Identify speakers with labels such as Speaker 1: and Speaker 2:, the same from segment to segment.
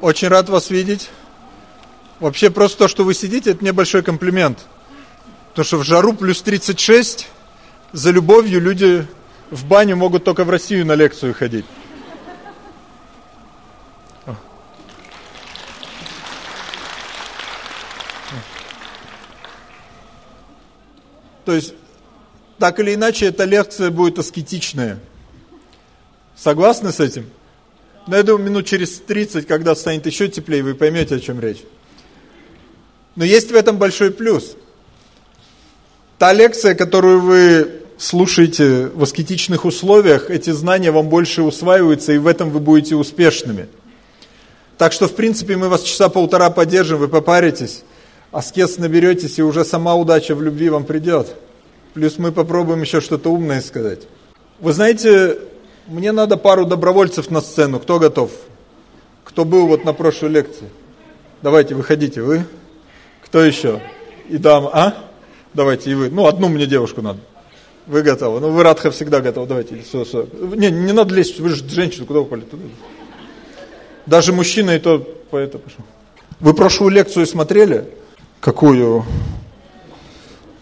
Speaker 1: Очень рад вас видеть. Вообще просто то, что вы сидите, это мне большой комплимент. Потому что в жару плюс 36 за любовью люди в баню могут только в Россию на лекцию ходить. То есть, так или иначе, эта лекция будет аскетичная. Согласны с этим? Но я думаю, минут через 30, когда станет еще теплее, вы поймете, о чем речь. Но есть в этом большой плюс. Та лекция, которую вы слушаете в аскетичных условиях, эти знания вам больше усваиваются, и в этом вы будете успешными. Так что, в принципе, мы вас часа полтора поддержим, вы попаритесь, аскез наберетесь, и уже сама удача в любви вам придет. Плюс мы попробуем еще что-то умное сказать. Вы знаете, мне надо пару добровольцев на сцену. Кто готов? Кто был вот на прошлой лекции? Давайте, выходите, вы. Кто еще? И дама, а? Давайте, и вы. Ну, одну мне девушку надо. Вы готовы? Ну, вы Радха всегда готовы. Давайте. Все, все. Не, не надо лезть, вы же женщина, куда вы Туда. Даже мужчина и то по это пошел. Вы прошлую лекцию смотрели? Какую?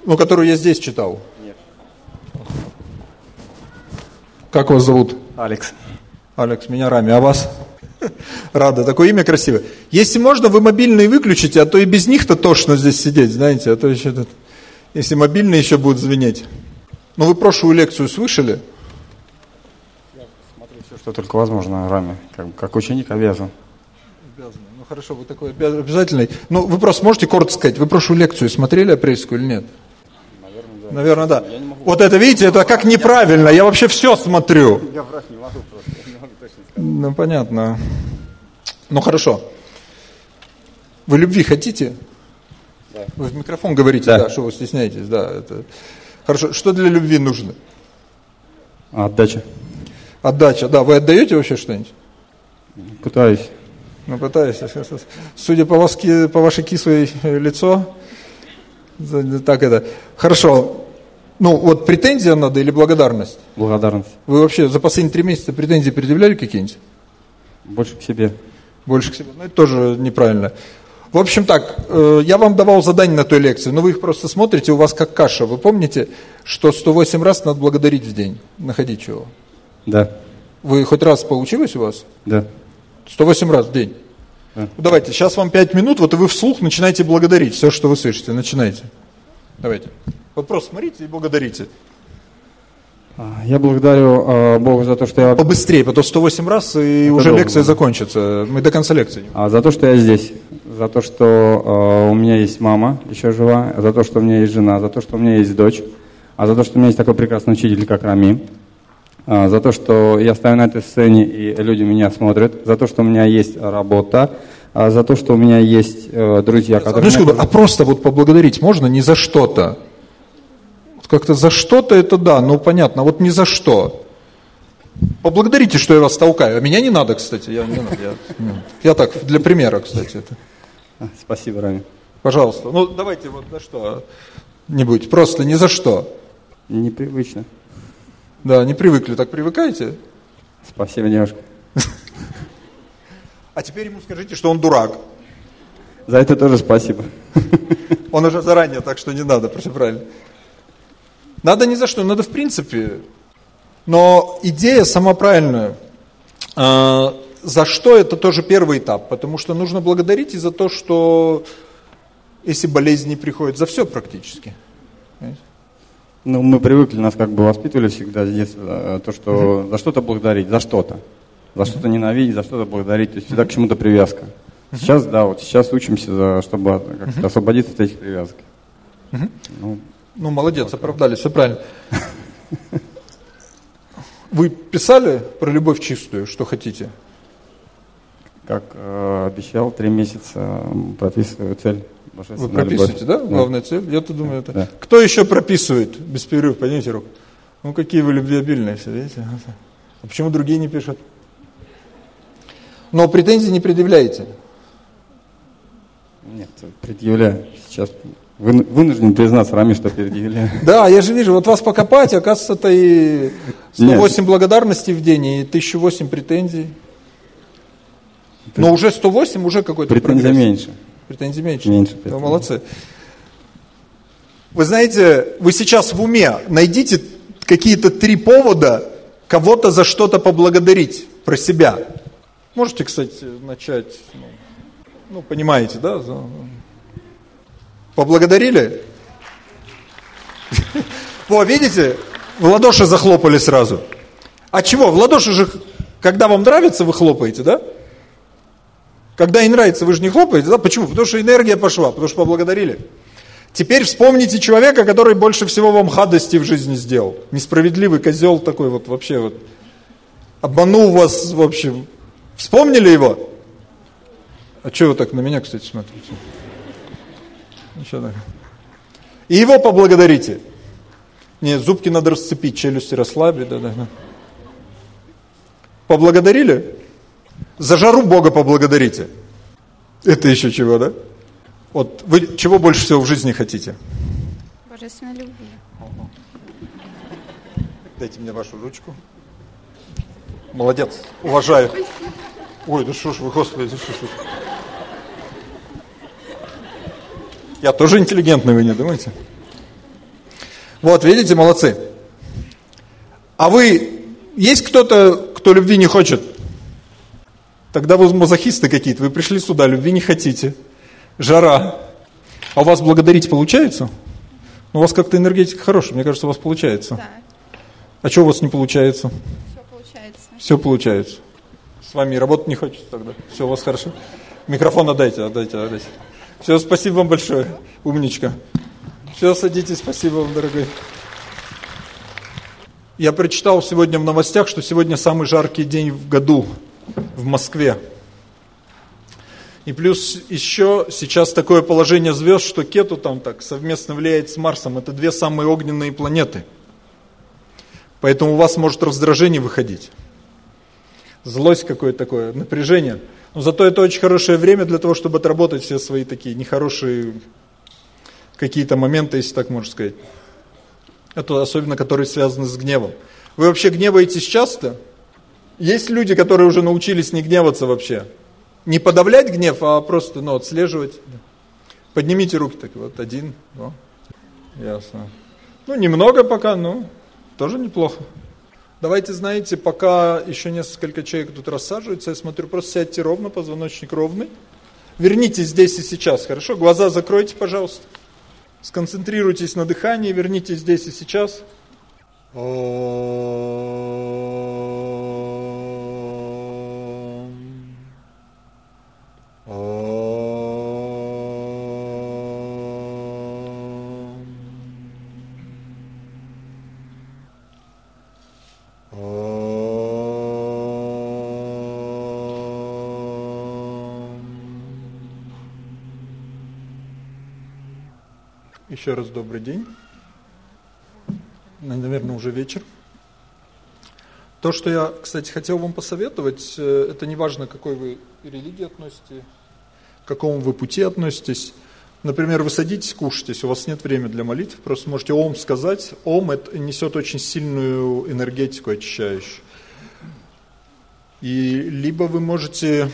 Speaker 1: Ну, которую я здесь читал. Нет. Как вас зовут?
Speaker 2: Алекс.
Speaker 1: Алекс, меня Рами, а вас? Рада, такое имя красивое. Если можно, вы мобильные выключите, а то и без них-то тошно здесь сидеть, знаете, а то еще тут, если мобильные еще будут звенеть. Ну, вы прошлую лекцию слышали?
Speaker 2: Я смотрю все, что только возможно, Рами, как, как ученик обязан.
Speaker 1: Обязан. Ну, хорошо, вы такой обязательный. Ну, вы просто можете коротко сказать, вы прошлую лекцию смотрели апрельскую или нет? Наверное, да. Наверное, да. Вот это, видите, это как неправильно, я вообще все смотрю. Я врать не могу просто. Ну, понятно. Ну, хорошо. Вы любви хотите? Да. Вы в микрофон говорите, да, да что вы стесняетесь, да. Это... Хорошо, что для любви нужно?
Speaker 2: Отдача.
Speaker 1: Отдача, да. Вы отдаете вообще что-нибудь?
Speaker 2: Пытаюсь.
Speaker 1: Ну, пытаюсь. Судя по, вас, по вашей кислой лицо, так это. Хорошо. Ну, вот претензия надо или благодарность?
Speaker 2: Благодарность.
Speaker 1: Вы вообще за последние три месяца претензии предъявляли какие-нибудь?
Speaker 2: Больше к себе.
Speaker 1: Больше к себе. Ну, это тоже неправильно. В общем так, э, я вам давал задание на той лекции, но вы их просто смотрите, у вас как каша. Вы помните, что 108 раз надо благодарить в день? Находить чего?
Speaker 2: Да.
Speaker 1: Вы хоть раз получилось у вас?
Speaker 2: Да.
Speaker 1: 108 раз в день? Ну, давайте, сейчас вам 5 минут, вот и вы вслух начинаете благодарить все, что вы слышите. Начинайте. Давайте. Вот просто смотрите и благодарите.
Speaker 2: А, я благодарю э, Бога за то, что я...
Speaker 1: Побыстрее, потом 108 раз, и Это уже долго. лекция закончится. Мы до конца лекции.
Speaker 2: А, за то, что я здесь. За то, что э, у меня есть мама еще жива. За то, что у меня есть жена. За то, что у меня есть дочь. А за то, что у меня есть такой прекрасный учитель, как Рами. А, за то, что я стою на этой сцене, и люди меня смотрят. За то, что у меня есть работа. А, за то, что у меня есть э, друзья, которые...
Speaker 1: Ну, меня... А просто вот поблагодарить можно не за что-то? Как-то за что-то это да, ну понятно, вот не за что. Поблагодарите, что я вас толкаю. А меня не надо, кстати. Я, не надо, я, ну, я так, для примера, кстати. Это.
Speaker 2: А, спасибо, Рами.
Speaker 1: Пожалуйста. Ну, давайте вот за что нибудь. Просто не за что.
Speaker 2: Непривычно.
Speaker 1: Да, не привыкли. Так привыкаете?
Speaker 2: Спасибо, девушка.
Speaker 1: А теперь ему скажите, что он дурак.
Speaker 2: За это тоже спасибо.
Speaker 1: Он уже заранее, так что не надо, все правильно. Надо ни за что, надо в принципе. Но идея сама правильная. А, за что это тоже первый этап, потому что нужно благодарить и за то, что если болезнь не приходит, за все практически.
Speaker 2: Ну, мы привыкли, нас как бы воспитывали всегда с детства, э, то, что uh за что-то благодарить, за что-то. За что-то ненавидеть, за что-то благодарить, то есть всегда к чему-то привязка. Сейчас, да, вот сейчас учимся, за, чтобы как-то освободиться от этих привязок.
Speaker 1: Ну, ну, молодец, оправдали, все правильно. Вы писали про любовь чистую, что хотите?
Speaker 2: Как э, обещал, три месяца прописываю цель.
Speaker 1: Вы прописываете, да? Главная цель? Я-то думаю, это... Кто еще прописывает без перерыва? Поднимите руку. Ну, какие вы любвеобильные все, видите? А почему другие не пишут? Но претензий не предъявляете?
Speaker 2: Нет, предъявляю. Сейчас Вынужден признаться, Рами, что предъявляю.
Speaker 1: Да, я же вижу, вот вас покопать, оказывается-то и 108 Нет. благодарностей в день, и 1008 претензий. Но уже 108, уже какой-то
Speaker 2: Претензий меньше.
Speaker 1: Претензий меньше.
Speaker 2: Меньше
Speaker 1: Да,
Speaker 2: претензий.
Speaker 1: молодцы. Вы знаете, вы сейчас в уме найдите какие-то три повода кого-то за что-то поблагодарить про себя. Можете, кстати, начать, ну, ну, понимаете, да? Поблагодарили? Во, видите, в ладоши захлопали сразу. А чего? В ладоши же, когда вам нравится, вы хлопаете, да? Когда не нравится, вы же не хлопаете, да? Почему? Потому что энергия пошла, потому что поблагодарили. Теперь вспомните человека, который больше всего вам гадости в жизни сделал. Несправедливый козел такой вот вообще вот. Обманул вас, в общем. Вспомнили его? А что вы так на меня, кстати, смотрите? Ничего так. И его поблагодарите. Нет, зубки надо расцепить, челюсти расслабить. Да, да, да. Поблагодарили? За жару Бога поблагодарите. Это еще чего, да? Вот вы чего больше всего в жизни хотите?
Speaker 3: Божественной любви.
Speaker 1: Дайте мне вашу ручку. Молодец, уважаю. Ой, да что ж вы, господи, да что ж вы. Я тоже интеллигентный, вы не думаете? Вот, видите, молодцы. А вы, есть кто-то, кто любви не хочет? Тогда вы мазохисты какие-то, вы пришли сюда, любви не хотите. Жара. А у вас благодарить получается? Ну, у вас как-то энергетика хорошая, мне кажется, у вас получается.
Speaker 3: Да,
Speaker 1: А что у вас не получается?
Speaker 3: все получается.
Speaker 1: Все получается. С вами работать не хочется тогда. Все у вас хорошо. Микрофон отдайте, отдайте, отдайте. Все, спасибо вам большое, умничка. Все, садитесь, спасибо вам, дорогой. Я прочитал сегодня в новостях, что сегодня самый жаркий день в году в Москве. И плюс еще сейчас такое положение звезд, что Кету там так совместно влияет с Марсом. Это две самые огненные планеты. Поэтому у вас может раздражение выходить. Злость какое-то такое, напряжение. Но зато это очень хорошее время для того, чтобы отработать все свои такие нехорошие какие-то моменты, если так можно сказать. Это особенно, которые связаны с гневом. Вы вообще гневаетесь часто? Есть люди, которые уже научились не гневаться вообще. Не подавлять гнев, а просто ну, отслеживать. Поднимите руки так вот, один, два. Ясно. Ну, немного пока, но тоже неплохо. Давайте, знаете, пока еще несколько человек тут рассаживаются, я смотрю, просто сядьте ровно, позвоночник ровный. Вернитесь здесь и сейчас, хорошо? Глаза закройте, пожалуйста. Сконцентрируйтесь на дыхании, вернитесь здесь и сейчас. Ом. Еще раз добрый день. Наверное, уже вечер. То, что я, кстати, хотел вам посоветовать, э, это не важно, к какой вы религии относитесь, к какому вы пути относитесь. Например, вы садитесь, кушаетесь, у вас нет времени для молитв, просто можете ом сказать. Ом это несет очень сильную энергетику очищающую. И либо вы можете,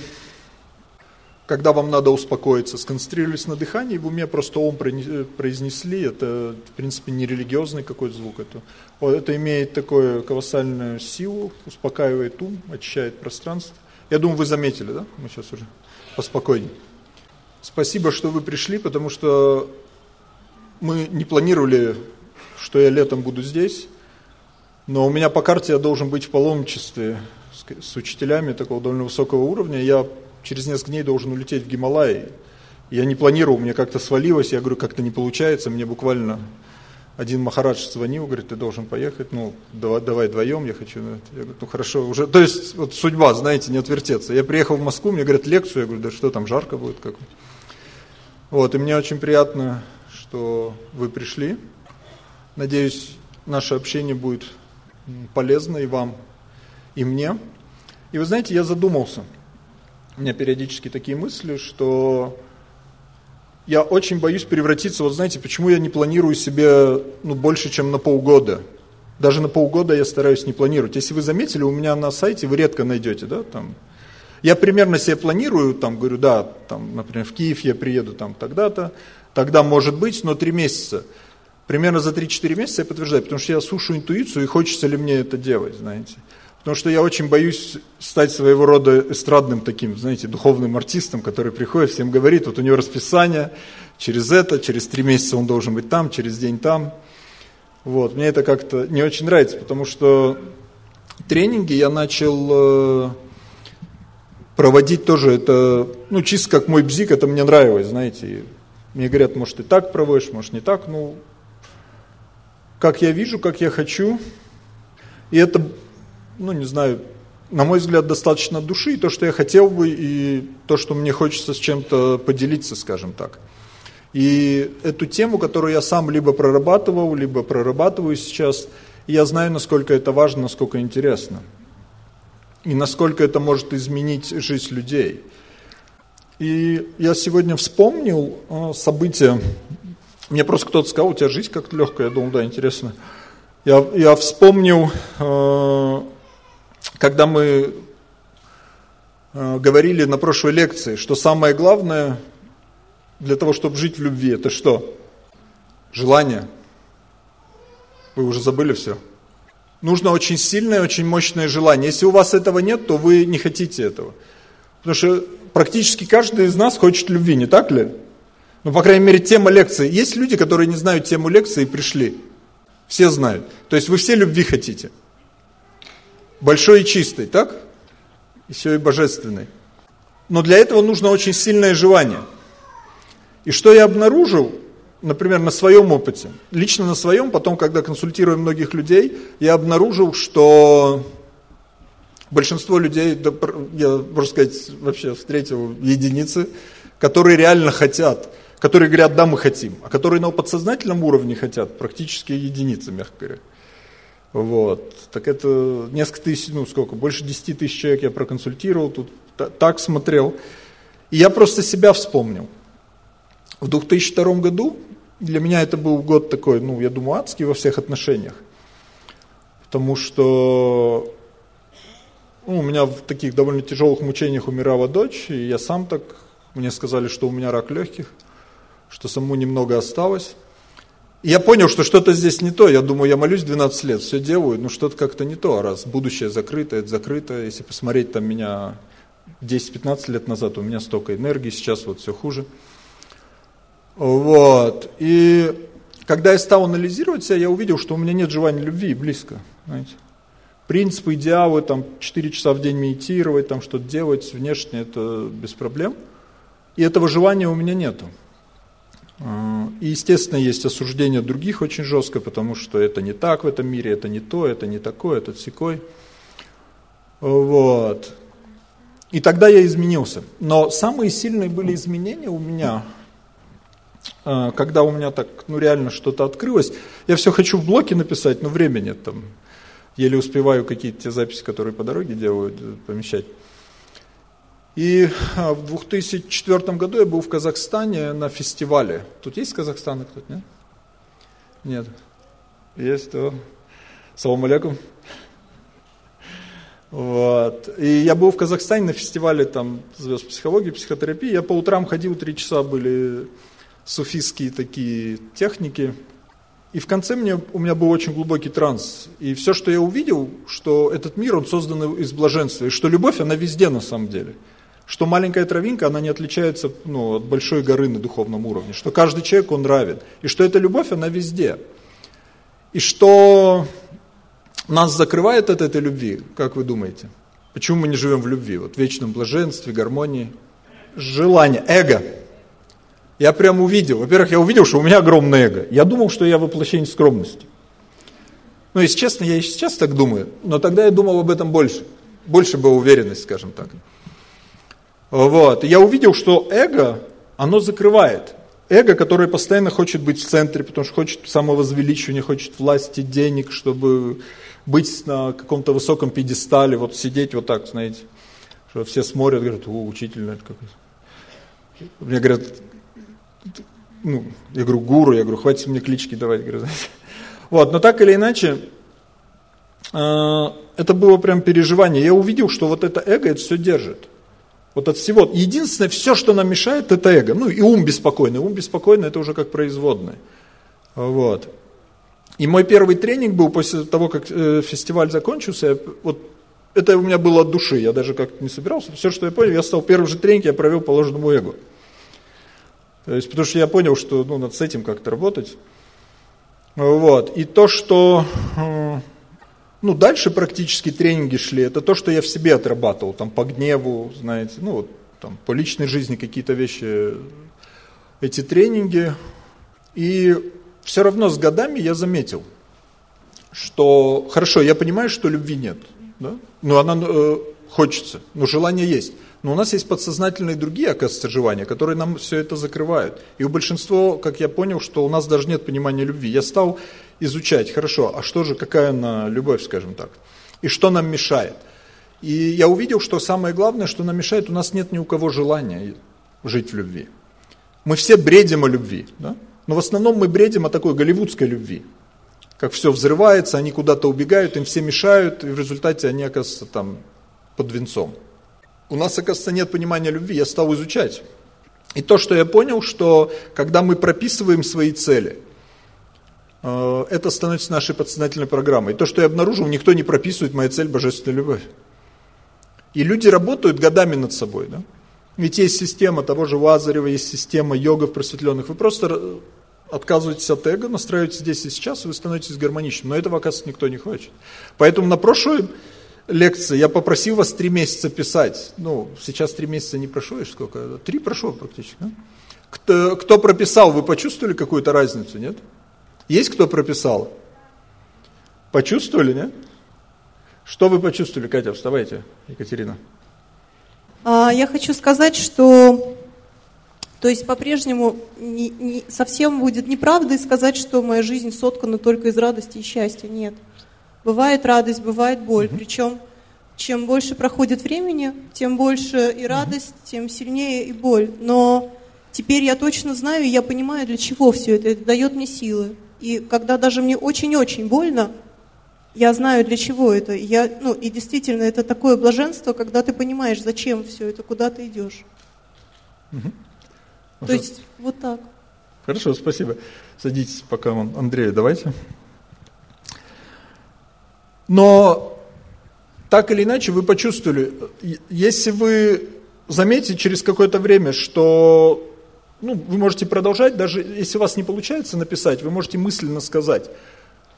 Speaker 1: когда вам надо успокоиться, сконцентрировались на дыхании, в уме просто проне- произнесли, это, в принципе, не религиозный какой-то звук, это, это имеет такую колоссальную силу, успокаивает ум, очищает пространство. Я думаю, вы заметили, да? Мы сейчас уже поспокойнее. Спасибо, что вы пришли, потому что мы не планировали, что я летом буду здесь, но у меня по карте я должен быть в паломничестве с, с учителями такого довольно высокого уровня. Я через несколько дней должен улететь в Гималаи. Я не планировал, мне как-то свалилось, я говорю, как-то не получается, мне буквально один Махарадж звонил, говорит, ты должен поехать, ну, давай, давай вдвоем, я хочу. Я говорю, ну хорошо, уже, то есть, вот судьба, знаете, не отвертеться. Я приехал в Москву, мне говорят лекцию, я говорю, да что там, жарко будет как Вот, и мне очень приятно, что вы пришли. Надеюсь, наше общение будет полезно и вам, и мне. И вы знаете, я задумался. У меня периодически такие мысли, что я очень боюсь превратиться, вот знаете, почему я не планирую себе ну, больше, чем на полгода. Даже на полгода я стараюсь не планировать. Если вы заметили, у меня на сайте вы редко найдете, да, там. Я примерно себе планирую, там, говорю, да, там, например, в Киев я приеду там тогда-то, тогда может быть, но три месяца. Примерно за 3-4 месяца я подтверждаю, потому что я слушаю интуицию, и хочется ли мне это делать, знаете. Потому что я очень боюсь стать своего рода эстрадным таким, знаете, духовным артистом, который приходит, всем говорит, вот у него расписание, через это, через три месяца он должен быть там, через день там. Вот, мне это как-то не очень нравится, потому что тренинги я начал э, проводить тоже, это, ну, чисто как мой бзик, это мне нравилось, знаете. Мне говорят, может, и так проводишь, может, не так, ну, как я вижу, как я хочу. И это ну, не знаю, на мой взгляд, достаточно души, то, что я хотел бы, и то, что мне хочется с чем-то поделиться, скажем так. И эту тему, которую я сам либо прорабатывал, либо прорабатываю сейчас, я знаю, насколько это важно, насколько интересно. И насколько это может изменить жизнь людей. И я сегодня вспомнил а, события. Мне просто кто-то сказал, у тебя жизнь как-то легкая. Я думал, да, интересно. Я, я вспомнил а, когда мы э, говорили на прошлой лекции, что самое главное для того, чтобы жить в любви, это что? Желание. Вы уже забыли все? Нужно очень сильное, очень мощное желание. Если у вас этого нет, то вы не хотите этого. Потому что практически каждый из нас хочет любви, не так ли? Ну, по крайней мере, тема лекции. Есть люди, которые не знают тему лекции и пришли. Все знают. То есть вы все любви хотите большой и чистый, так? Еще и божественный. Но для этого нужно очень сильное желание. И что я обнаружил, например, на своем опыте, лично на своем, потом, когда консультирую многих людей, я обнаружил, что большинство людей, я, можно сказать, вообще встретил единицы, которые реально хотят, которые говорят, да, мы хотим, а которые на подсознательном уровне хотят, практически единицы, мягко говоря. Вот. Так это несколько тысяч, ну сколько, больше 10 тысяч человек я проконсультировал, тут так смотрел. И я просто себя вспомнил. В 2002 году, для меня это был год такой, ну я думаю, адский во всех отношениях. Потому что ну, у меня в таких довольно тяжелых мучениях умирала дочь, и я сам так, мне сказали, что у меня рак легких, что самому немного осталось я понял, что что-то здесь не то. Я думаю, я молюсь 12 лет, все делаю, но что-то как-то не то. Раз будущее закрыто, это закрыто. Если посмотреть там меня 10-15 лет назад, у меня столько энергии, сейчас вот все хуже. Вот. И когда я стал анализировать себя, я увидел, что у меня нет желания любви близко. Знаете. Принципы, идеалы, там 4 часа в день медитировать, там что-то делать внешне, это без проблем. И этого желания у меня нету. И, естественно, есть осуждение других очень жестко, потому что это не так в этом мире, это не то, это не такое, это секой. Вот. И тогда я изменился. Но самые сильные были изменения у меня, а, когда у меня так, ну реально что-то открылось. Я все хочу в блоке написать, но времени там. Еле успеваю какие-то те записи, которые по дороге делают, помещать. И а, в 2004 году я был в Казахстане на фестивале. Тут есть Казахстан кто-то, нет? Нет. Есть, то. Салам алейкум. Вот. И я был в Казахстане на фестивале там звезд психологии, психотерапии. Я по утрам ходил, три часа были суфистские такие техники. И в конце мне, у меня был очень глубокий транс. И все, что я увидел, что этот мир, он создан из блаженства. И что любовь, она везде на самом деле что маленькая травинка, она не отличается ну, от большой горы на духовном уровне, что каждый человек, он равен, и что эта любовь, она везде. И что нас закрывает от этой любви, как вы думаете? Почему мы не живем в любви, вот в вечном блаженстве, гармонии? Желание, эго. Я прям увидел, во-первых, я увидел, что у меня огромное эго. Я думал, что я воплощение скромности. Ну, если честно, я и сейчас так думаю, но тогда я думал об этом больше. Больше была уверенность, скажем так. Вот. я увидел, что эго, оно закрывает. Эго, которое постоянно хочет быть в центре, потому что хочет самовозвеличивания, хочет власти, денег, чтобы быть на каком-то высоком пьедестале, вот сидеть вот так, знаете, что все смотрят, говорят, о, учитель, это какой Мне говорят, ну, я говорю, гуру, я говорю, хватит мне клички давать, говорю. Вот, но так или иначе, э, это было прям переживание. Я увидел, что вот это эго это все держит. Вот от всего. Единственное, все, что нам мешает, это эго. Ну и ум беспокойный. Ум беспокойный, это уже как производное. Вот. И мой первый тренинг был после того, как э, фестиваль закончился. Я, вот это у меня было от души. Я даже как-то не собирался. Все, что я понял, я стал первый же тренинг, я провел по ложному эго. То есть, потому что я понял, что ну, надо с этим как-то работать. Вот. И то, что ну, дальше практически тренинги шли, это то, что я в себе отрабатывал, там, по гневу, знаете, ну, вот, там, по личной жизни какие-то вещи, эти тренинги. И все равно с годами я заметил, что, хорошо, я понимаю, что любви нет, да? но она э, хочется, но желание есть. Но у нас есть подсознательные другие, желания, которые нам все это закрывают. И у большинства, как я понял, что у нас даже нет понимания любви. Я стал изучать, хорошо, а что же, какая она любовь, скажем так, и что нам мешает. И я увидел, что самое главное, что нам мешает, у нас нет ни у кого желания жить в любви. Мы все бредим о любви, да? но в основном мы бредим о такой голливудской любви. Как все взрывается, они куда-то убегают, им все мешают, и в результате они оказываются там под венцом. У нас, оказывается, нет понимания любви, я стал изучать. И то, что я понял, что когда мы прописываем свои цели – Э, это становится нашей подсознательной программой. То, что я обнаружил, никто не прописывает моя цель – божественная любовь. И люди работают годами над собой. Да? Ведь есть система того же Лазарева, есть система йогов просветленных. Вы просто отказываетесь от эго, настраиваетесь здесь и сейчас, и вы становитесь гармоничным. Но этого, оказывается, никто не хочет. Поэтому на прошлой лекции я попросил вас три месяца писать. Ну, сейчас три месяца не прошло, и сколько? Три прошло практически. Кто, кто прописал, вы почувствовали какую-то разницу, нет? Нет. Есть кто прописал? Почувствовали, нет? Что вы почувствовали, Катя? Вставайте, Екатерина.
Speaker 4: А, я хочу сказать, что то есть по-прежнему не, не, совсем будет неправдой сказать, что моя жизнь соткана только из радости и счастья. Нет. Бывает радость, бывает боль. Угу. Причем чем больше проходит времени, тем больше и радость, тем сильнее и боль. Но теперь я точно знаю, я понимаю, для чего все это. Это дает мне силы. И когда даже мне очень-очень больно, я знаю, для чего это. Я, ну, и действительно, это такое блаженство, когда ты понимаешь, зачем все это, куда ты идешь. Угу. То есть, вот так.
Speaker 1: Хорошо, спасибо. Садитесь пока, Андрей, давайте. Но так или иначе вы почувствовали, если вы заметите через какое-то время, что ну, вы можете продолжать, даже если у вас не получается написать, вы можете мысленно сказать.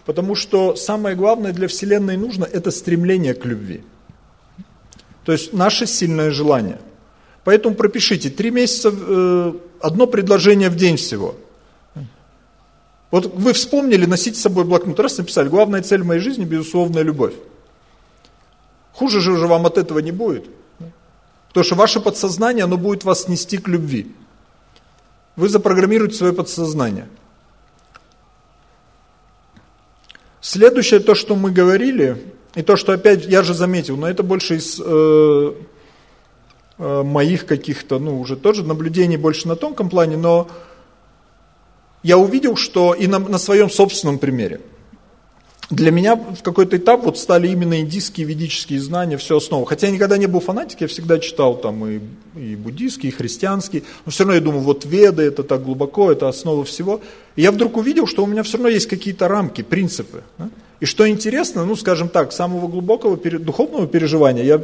Speaker 1: Потому что самое главное для Вселенной нужно – это стремление к любви. То есть наше сильное желание. Поэтому пропишите три месяца, э, одно предложение в день всего. Вот вы вспомнили, носите с собой блокнот, раз написали, главная цель моей жизни – безусловная любовь. Хуже же уже вам от этого не будет. Потому что ваше подсознание, оно будет вас нести к любви. Вы запрограммируете свое подсознание. Следующее, то, что мы говорили, и то, что опять я же заметил, но это больше из э, э, моих каких-то, ну, уже тоже наблюдений больше на тонком плане, но я увидел, что и на, на своем собственном примере – для меня в какой-то этап вот стали именно индийские ведические знания, все основа. Хотя я никогда не был фанатик, я всегда читал там и, и буддийские, и христианские, но все равно я думаю, вот веды, это так глубоко, это основа всего. И я вдруг увидел, что у меня все равно есть какие-то рамки, принципы. Да? И что интересно, ну скажем так, самого глубокого духовного переживания я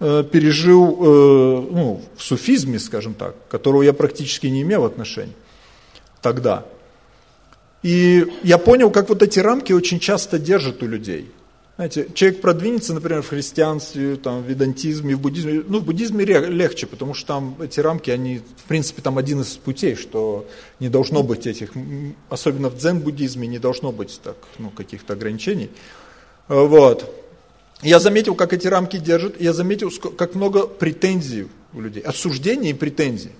Speaker 1: э, пережил э, ну, в суфизме, скажем так, которого я практически не имел отношения тогда. И я понял, как вот эти рамки очень часто держат у людей. Знаете, человек продвинется, например, в христианстве, там, в ведантизме, в буддизме. Ну, в буддизме легче, потому что там эти рамки, они, в принципе, там один из путей, что не должно быть этих, особенно в дзен-буддизме, не должно быть так, ну, каких-то ограничений. Вот. Я заметил, как эти рамки держат, я заметил, как много претензий у людей, осуждений и претензий.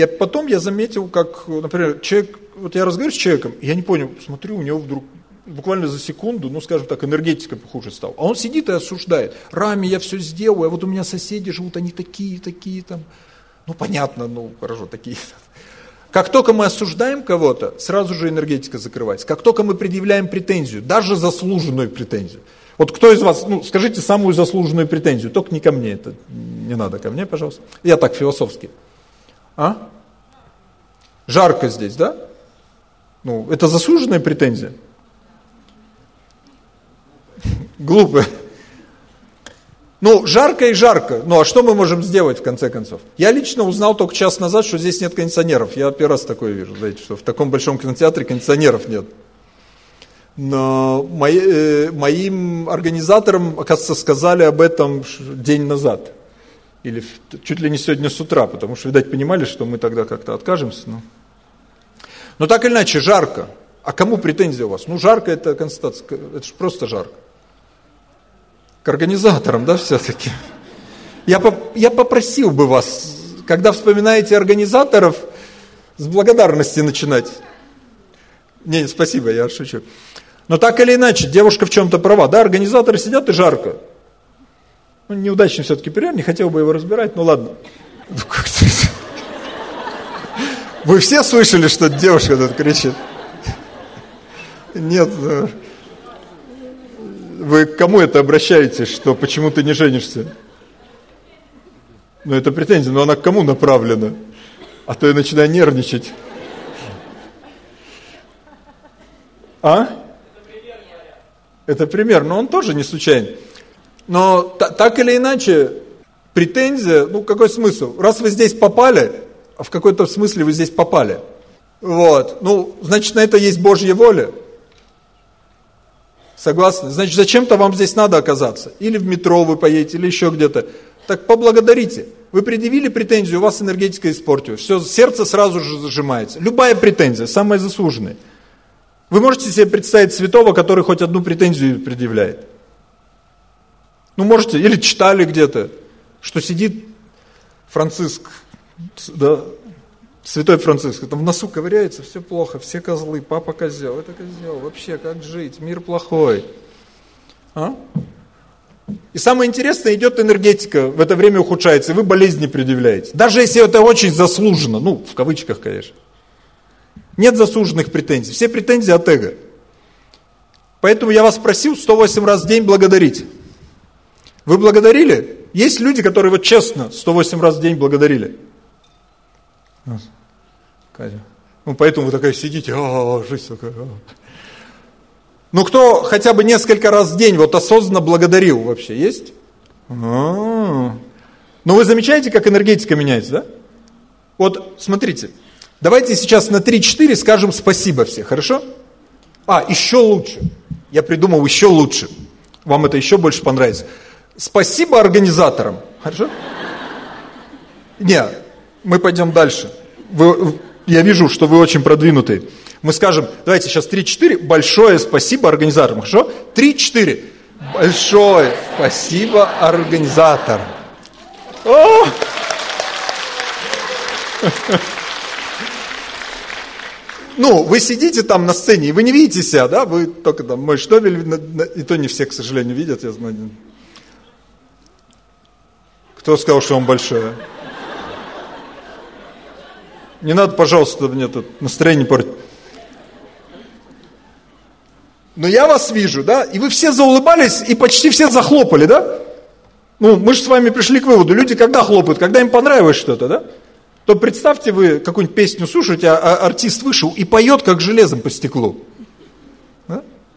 Speaker 1: И потом я заметил, как, например, человек, вот я разговариваю с человеком, я не понял, смотрю, у него вдруг буквально за секунду, ну, скажем так, энергетика хуже стала. А он сидит и осуждает. Рами, я все сделаю, а вот у меня соседи живут, они такие, такие там. Ну, понятно, ну, хорошо, такие. Как только мы осуждаем кого-то, сразу же энергетика закрывается. Как только мы предъявляем претензию, даже заслуженную претензию. Вот кто из вас, ну, скажите самую заслуженную претензию, только не ко мне, это не надо ко мне, пожалуйста. Я так философски. А? Жарко здесь, да? Ну, это заслуженная претензия? Глупо. Ну, жарко и жарко. Ну, а что мы можем сделать в конце концов? Я лично узнал только час назад, что здесь нет кондиционеров. Я первый раз такое вижу, знаете, что в таком большом кинотеатре кондиционеров нет. Но мои, э, моим организаторам, оказывается, сказали об этом день назад. Или чуть ли не сегодня с утра, потому что, видать, понимали, что мы тогда как-то откажемся. Но, но так или иначе, жарко. А кому претензия у вас? Ну, жарко это констатация, это же просто жарко к организаторам, да, все-таки. Я, я попросил бы вас, когда вспоминаете организаторов, с благодарности начинать. Не, спасибо, я шучу. Но так или иначе, девушка в чем-то права. Да, организаторы сидят и жарко. Ну, неудачный все-таки пример, не хотел бы его разбирать, ну ладно. Вы все слышали, что девушка тут кричит? Нет, вы к кому это обращаетесь, что почему ты не женишься? Ну, это претензия, но она к кому направлена? А то я начинаю нервничать. А? Это пример, но он тоже не случайный. Но так или иначе, претензия, ну какой смысл? Раз вы здесь попали, а в какой-то смысле вы здесь попали. Вот, ну, значит, на это есть Божья воля. Согласны? Значит, зачем-то вам здесь надо оказаться. Или в метро вы поедете, или еще где-то. Так поблагодарите. Вы предъявили претензию, у вас энергетика испортилась. Все, сердце сразу же зажимается. Любая претензия, самая заслуженная. Вы можете себе представить святого, который хоть одну претензию предъявляет? Ну, можете, или читали где-то, что сидит Франциск, да, Святой Франциск, там в носу ковыряется, все плохо, все козлы, папа козел, это козел, вообще как жить, мир плохой. А? И самое интересное, идет энергетика, в это время ухудшается, и вы болезни предъявляете. Даже если это очень заслуженно, ну, в кавычках, конечно. Нет заслуженных претензий, все претензии от эго. Поэтому я вас просил 108 раз в день благодарить. Вы благодарили? Есть люди, которые вот честно 108 раз в день благодарили. Катя. Ну, поэтому вы такая сидите, а, жизнь такая. А. Ну, кто хотя бы несколько раз в день вот осознанно благодарил вообще, есть? А-а-а. Ну, вы замечаете, как энергетика меняется, да? Вот, смотрите, давайте сейчас на 3-4 скажем спасибо все, хорошо? А, еще лучше. Я придумал еще лучше. Вам это еще больше понравится. Спасибо организаторам, хорошо? Нет, мы пойдем дальше. Вы, я вижу, что вы очень продвинутые. Мы скажем, давайте сейчас 3-4, большое спасибо организаторам, хорошо? 3-4, большое спасибо организаторам. О! Ну, вы сидите там на сцене, и вы не видите себя, да? Вы только там мой штобель, и то не все, к сожалению, видят, я знаю. Кто сказал, что он большой? Не надо, пожалуйста, мне тут настроение портить. Но я вас вижу, да, и вы все заулыбались, и почти все захлопали, да? Ну, мы же с вами пришли к выводу, люди когда хлопают, когда им понравилось что-то, да? То представьте, вы какую-нибудь песню слушаете, а, а артист вышел и поет, как железом по стеклу.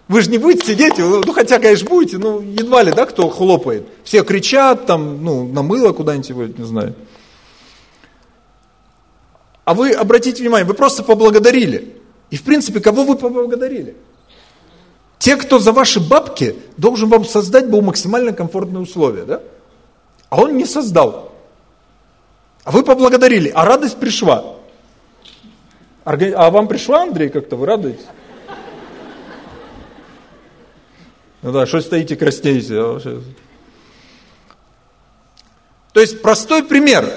Speaker 1: Вы же не будете сидеть, ну хотя, конечно, будете, ну едва ли, да, кто хлопает. Все кричат, там, ну, на мыло куда-нибудь, не знаю. А вы, обратите внимание, вы просто поблагодарили. И в принципе, кого вы поблагодарили? Те, кто за ваши бабки должен вам создать был максимально комфортные условия, да? А он не создал. А вы поблагодарили, а радость пришла. А вам пришла, Андрей, как-то вы радуетесь? Ну да, что стоите, краснеете? То есть простой пример.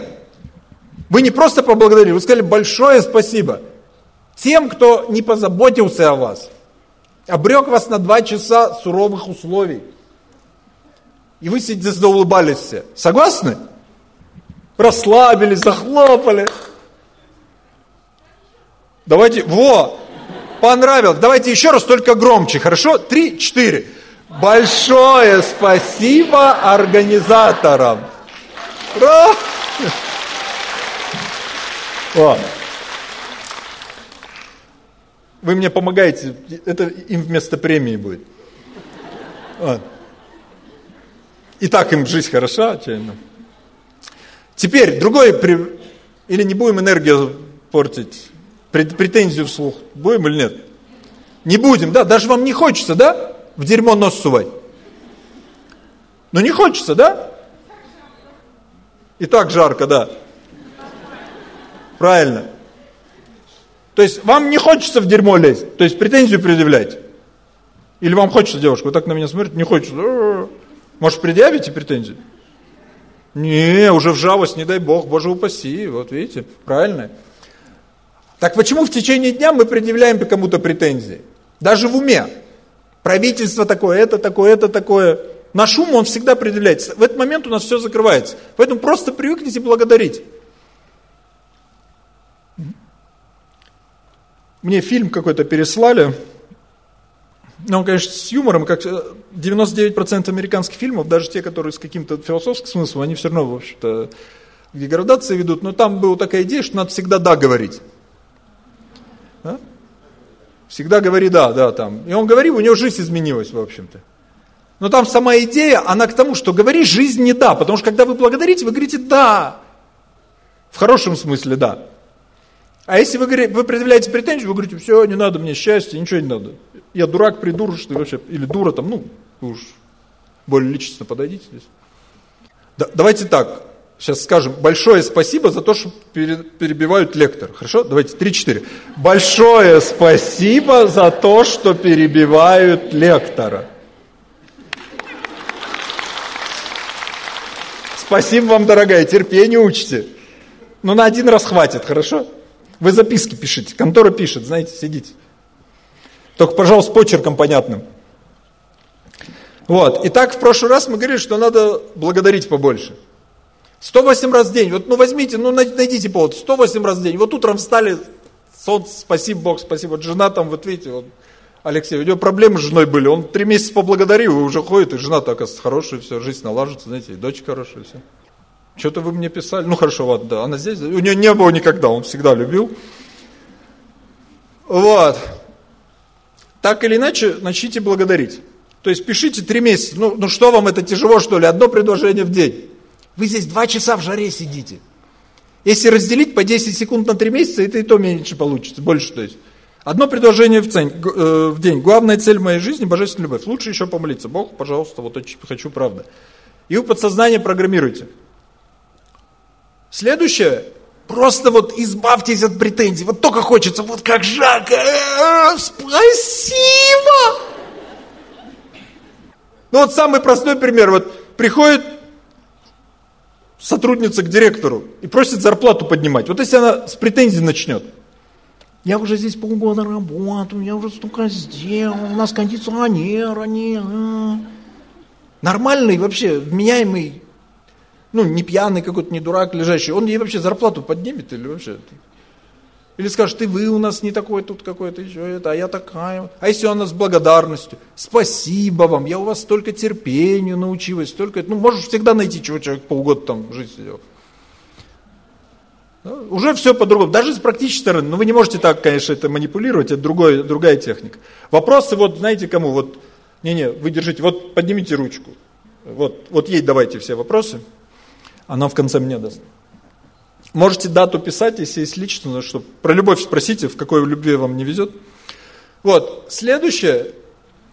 Speaker 1: Вы не просто поблагодарили, вы сказали большое спасибо тем, кто не позаботился о вас, обрек вас на два часа суровых условий. И вы сидите, заулыбались все. Согласны? Расслабились, захлопали. Давайте, во, понравилось. Давайте еще раз, только громче, хорошо? Три, четыре. Большое спасибо организаторам. Ура! Вы мне помогаете, это им вместо премии будет. Вот. И так им жизнь хороша, чайно. Теперь другой, или не будем энергию портить, претензию вслух, будем или нет? Не будем, да, даже вам не хочется, да, в дерьмо нос сувать. Но не хочется, да? И так жарко, да. Правильно. То есть вам не хочется в дерьмо лезть, то есть претензию предъявлять. Или вам хочется, девушка, вы так на меня смотрите, не хочется. Может, предъявите претензию? Не, уже в жалость, не дай Бог, Боже упаси. Вот видите, правильно. Так почему в течение дня мы предъявляем кому-то претензии? Даже в уме. Правительство такое, это такое, это такое. Наш ум, он всегда предъявляется. В этот момент у нас все закрывается. Поэтому просто привыкните благодарить. Мне фильм какой-то переслали. Ну, он, конечно, с юмором, как 99% американских фильмов, даже те, которые с каким-то философским смыслом, они все равно, в общем-то, деградации ведут. Но там была такая идея, что надо всегда «да» говорить. Да? Всегда говори «да», да, там. И он говорил, у него жизнь изменилась, в общем-то. Но там сама идея, она к тому, что говори жизнь не «да», потому что когда вы благодарите, вы говорите «да». В хорошем смысле «да». А если вы, вы предъявляете претензию, вы говорите, все, не надо мне счастья, ничего не надо. Я дурак, придурочный вообще, или дура там, ну, уж более личностно подойдите здесь. Да, давайте так, сейчас скажем, большое спасибо за то, что перебивают лектор. Хорошо? Давайте, 3-4. Большое спасибо за то, что перебивают лектора. Спасибо вам, дорогая, терпение учите. Но на один раз хватит, хорошо? Вы записки пишите, контора пишет, знаете, сидите. Только, пожалуйста, почерком понятным. Вот. Итак, в прошлый раз мы говорили, что надо благодарить побольше. 108 раз в день. Вот, ну, возьмите, ну, найдите повод. 108 раз в день. Вот утром встали, солнце, спасибо Бог, спасибо. Вот жена там, вот видите, вот, Алексей, у него проблемы с женой были. Он три месяца поблагодарил, и уже ходит, и жена-то, оказывается, хорошая, все, жизнь налаживается, знаете, и дочь хорошая, все. Что-то вы мне писали. Ну хорошо, вот, да, она здесь. У нее не было никогда, он всегда любил. Вот. Так или иначе, начните благодарить. То есть пишите три месяца. Ну, ну что вам это тяжело, что ли? Одно предложение в день. Вы здесь два часа в жаре сидите. Если разделить по 10 секунд на три месяца, это и то меньше получится, больше то есть. Одно предложение в, цень, э, в день. Главная цель моей жизни – божественная любовь. Лучше еще помолиться. Бог, пожалуйста, вот очень хочу, правда. И у подсознания программируйте. Следующее, просто вот избавьтесь от претензий. Вот только хочется, вот как жарко. Э, спасибо! Ну вот самый простой пример. Вот приходит сотрудница к директору и просит зарплату поднимать. Вот если она с претензий начнет. Я уже здесь полгода работаю, я уже столько сделал, у нас кондиционер, они... А». Нормальный вообще, вменяемый ну, не пьяный какой-то, не дурак лежащий, он ей вообще зарплату поднимет или вообще? Или скажет, ты вы у нас не такой тут какой-то еще это, а я такая. А если она с благодарностью, спасибо вам, я у вас столько терпению научилась, столько, ну, можешь всегда найти, чего человек полгода там жить сидел. Да? Уже все по-другому, даже с практической стороны, но вы не можете так, конечно, это манипулировать, это другой, другая техника. Вопросы вот, знаете, кому, вот, не-не, вы держите, вот поднимите ручку, вот, вот ей давайте все вопросы она в конце мне даст. Можете дату писать, если есть лично, что про любовь спросите, в какой любви вам не везет. Вот, следующее,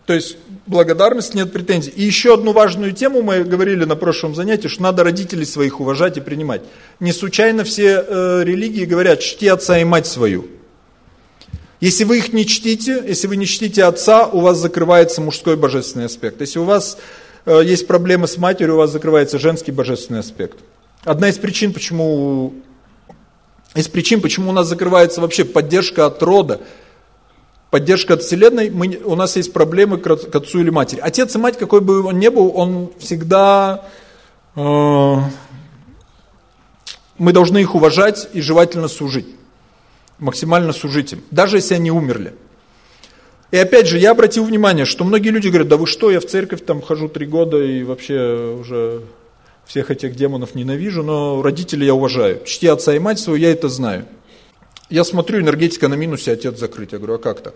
Speaker 1: то есть благодарность, нет претензий. И еще одну важную тему мы говорили на прошлом занятии, что надо родителей своих уважать и принимать. Не случайно все э, религии говорят, чти отца и мать свою. Если вы их не чтите, если вы не чтите отца, у вас закрывается мужской божественный аспект. Если у вас Э, есть проблемы с матерью, у вас закрывается женский божественный аспект. Одна из причин, почему, из причин, почему у нас закрывается вообще поддержка от рода, поддержка от Вселенной, мы, у нас есть проблемы к, к отцу или матери. Отец и мать, какой бы он ни был, он всегда... Э, мы должны их уважать и желательно служить. Максимально служить им, даже если они умерли. И опять же, я обратил внимание, что многие люди говорят, да вы что, я в церковь там хожу три года и вообще уже всех этих демонов ненавижу, но родителей я уважаю. Чти отца и мать свою, я это знаю. Я смотрю, энергетика на минусе, отец закрыть. Я говорю, а как так?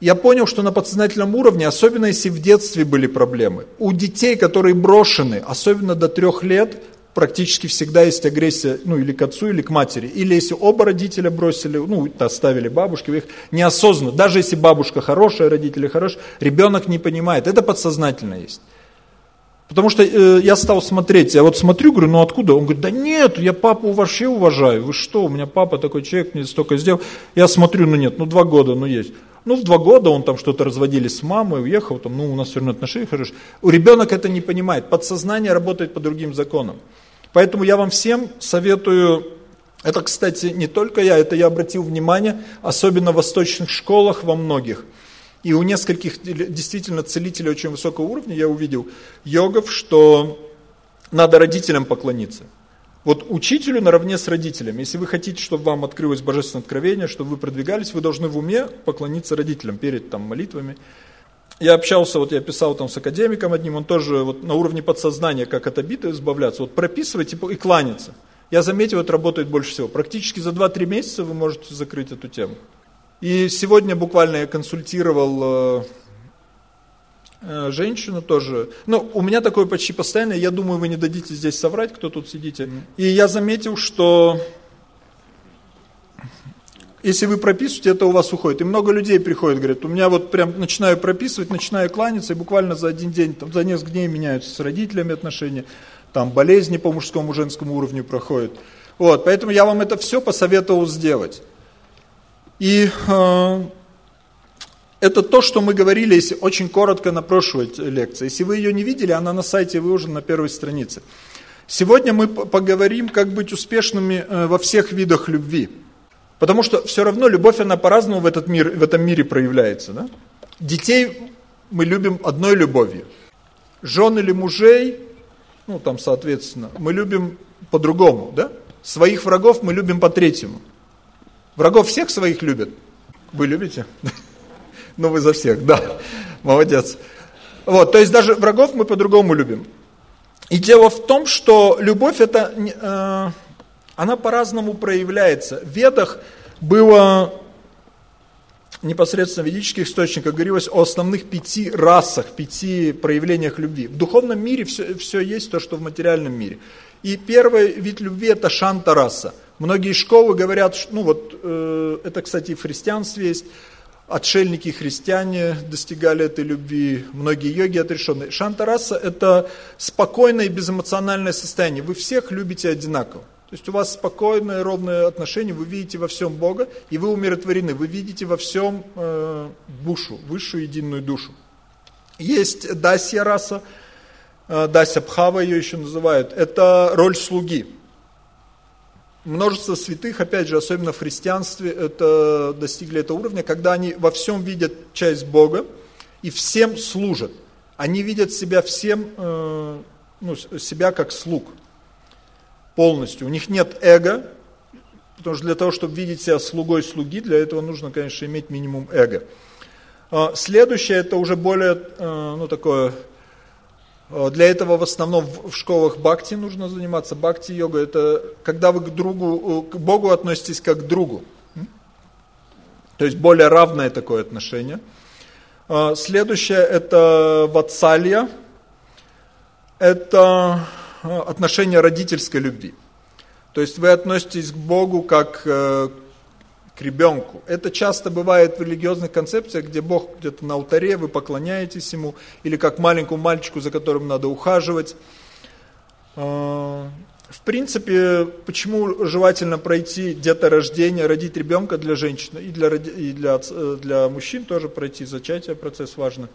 Speaker 1: Я понял, что на подсознательном уровне, особенно если в детстве были проблемы, у детей, которые брошены, особенно до трех лет, практически всегда есть агрессия, ну, или к отцу, или к матери. Или если оба родителя бросили, ну, оставили бабушки, их неосознанно, даже если бабушка хорошая, родители хорошие, ребенок не понимает, это подсознательно есть. Потому что э, я стал смотреть, я вот смотрю, говорю, ну откуда? Он говорит, да нет, я папу вообще уважаю, вы что, у меня папа такой человек, мне столько сделал. Я смотрю, ну нет, ну два года, ну есть. Ну, в два года он там что-то разводились с мамой, уехал, там, ну, у нас все равно отношения хорошие. У ребенка это не понимает. Подсознание работает по другим законам. Поэтому я вам всем советую, это, кстати, не только я, это я обратил внимание, особенно в восточных школах во многих. И у нескольких действительно целителей очень высокого уровня я увидел йогов, что надо родителям поклониться. Вот учителю наравне с родителями. Если вы хотите, чтобы вам открылось божественное откровение, чтобы вы продвигались, вы должны в уме поклониться родителям перед там, молитвами. Я общался, вот я писал там с академиком одним, он тоже вот на уровне подсознания, как от обиды избавляться, вот прописывать и, и кланяться. Я заметил, это работает больше всего. Практически за 2-3 месяца вы можете закрыть эту тему. И сегодня буквально я консультировал э, э, женщину тоже. Ну, у меня такое почти постоянно, я думаю, вы не дадите здесь соврать, кто тут сидите. И я заметил, что если вы прописываете, это у вас уходит. И много людей приходят, говорят, у меня вот прям начинаю прописывать, начинаю кланяться, и буквально за один день, там, за несколько дней меняются с родителями отношения, там болезни по мужскому, женскому уровню проходят. Вот, поэтому я вам это все посоветовал сделать. И э, это то, что мы говорили, очень коротко на прошлой лекции. Если вы ее не видели, она на сайте выложена на первой странице. Сегодня мы поговорим, как быть успешными э, во всех видах любви. Потому что все равно любовь, она по-разному в, этот мир, в этом мире проявляется. Да? Детей мы любим одной любовью. Жен или мужей, ну там соответственно, мы любим по-другому. Да? Своих врагов мы любим по-третьему. Врагов всех своих любят. Вы любите? Ну вы за всех, да. Молодец. Вот, то есть даже врагов мы по-другому любим. И дело в том, что любовь это... Э, она по-разному проявляется. В Ведах было непосредственно в ведических источниках говорилось о основных пяти расах, пяти проявлениях любви. В духовном мире все, все есть то, что в материальном мире. И первый вид любви это шанта раса. Многие школы говорят, ну вот, э, это, кстати, в христианстве есть, отшельники христиане достигали этой любви, многие йоги отрешенные. Шанта раса это спокойное и безэмоциональное состояние. Вы всех любите одинаково. То есть у вас спокойное, ровное отношение, вы видите во всем Бога, и вы умиротворены, вы видите во всем э, душу, высшую единую душу. Есть дасья раса, э, дасья бхава ее еще называют, это роль слуги. Множество святых, опять же, особенно в христианстве, это, достигли этого уровня, когда они во всем видят часть Бога и всем служат. Они видят себя всем, э, ну, себя как слуг полностью. У них нет эго, потому что для того, чтобы видеть себя слугой слуги, для этого нужно, конечно, иметь минимум эго. А, следующее, это уже более, э, ну, такое, для этого в основном в школах бхакти нужно заниматься. Бхакти-йога – это когда вы к другу, э, к Богу относитесь как к другу. То есть более равное такое отношение. А, следующее – это ватсалья. Это Э, отношение родительской любви. То есть вы относитесь к Богу как э, к ребенку. Это часто бывает в религиозных концепциях, где Бог где-то на алтаре, вы поклоняетесь Ему, или как маленькому мальчику, за которым надо ухаживать. Э, в принципе, почему желательно пройти деторождение, родить ребенка для женщины и для, и для, для мужчин тоже пройти зачатие, процесс важно.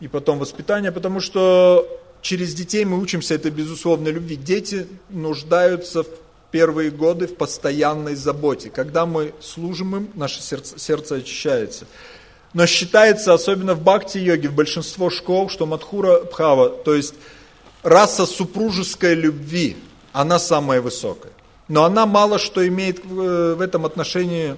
Speaker 1: И потом воспитание, потому что через детей мы учимся этой безусловной любви. Дети нуждаются в первые годы в постоянной заботе. Когда мы служим им, наше сердце, сердце очищается. Но считается, особенно в бхакти-йоге, в большинство школ, что Мадхура Бхава, то есть раса супружеской любви, она самая высокая. Но она мало что имеет в этом отношении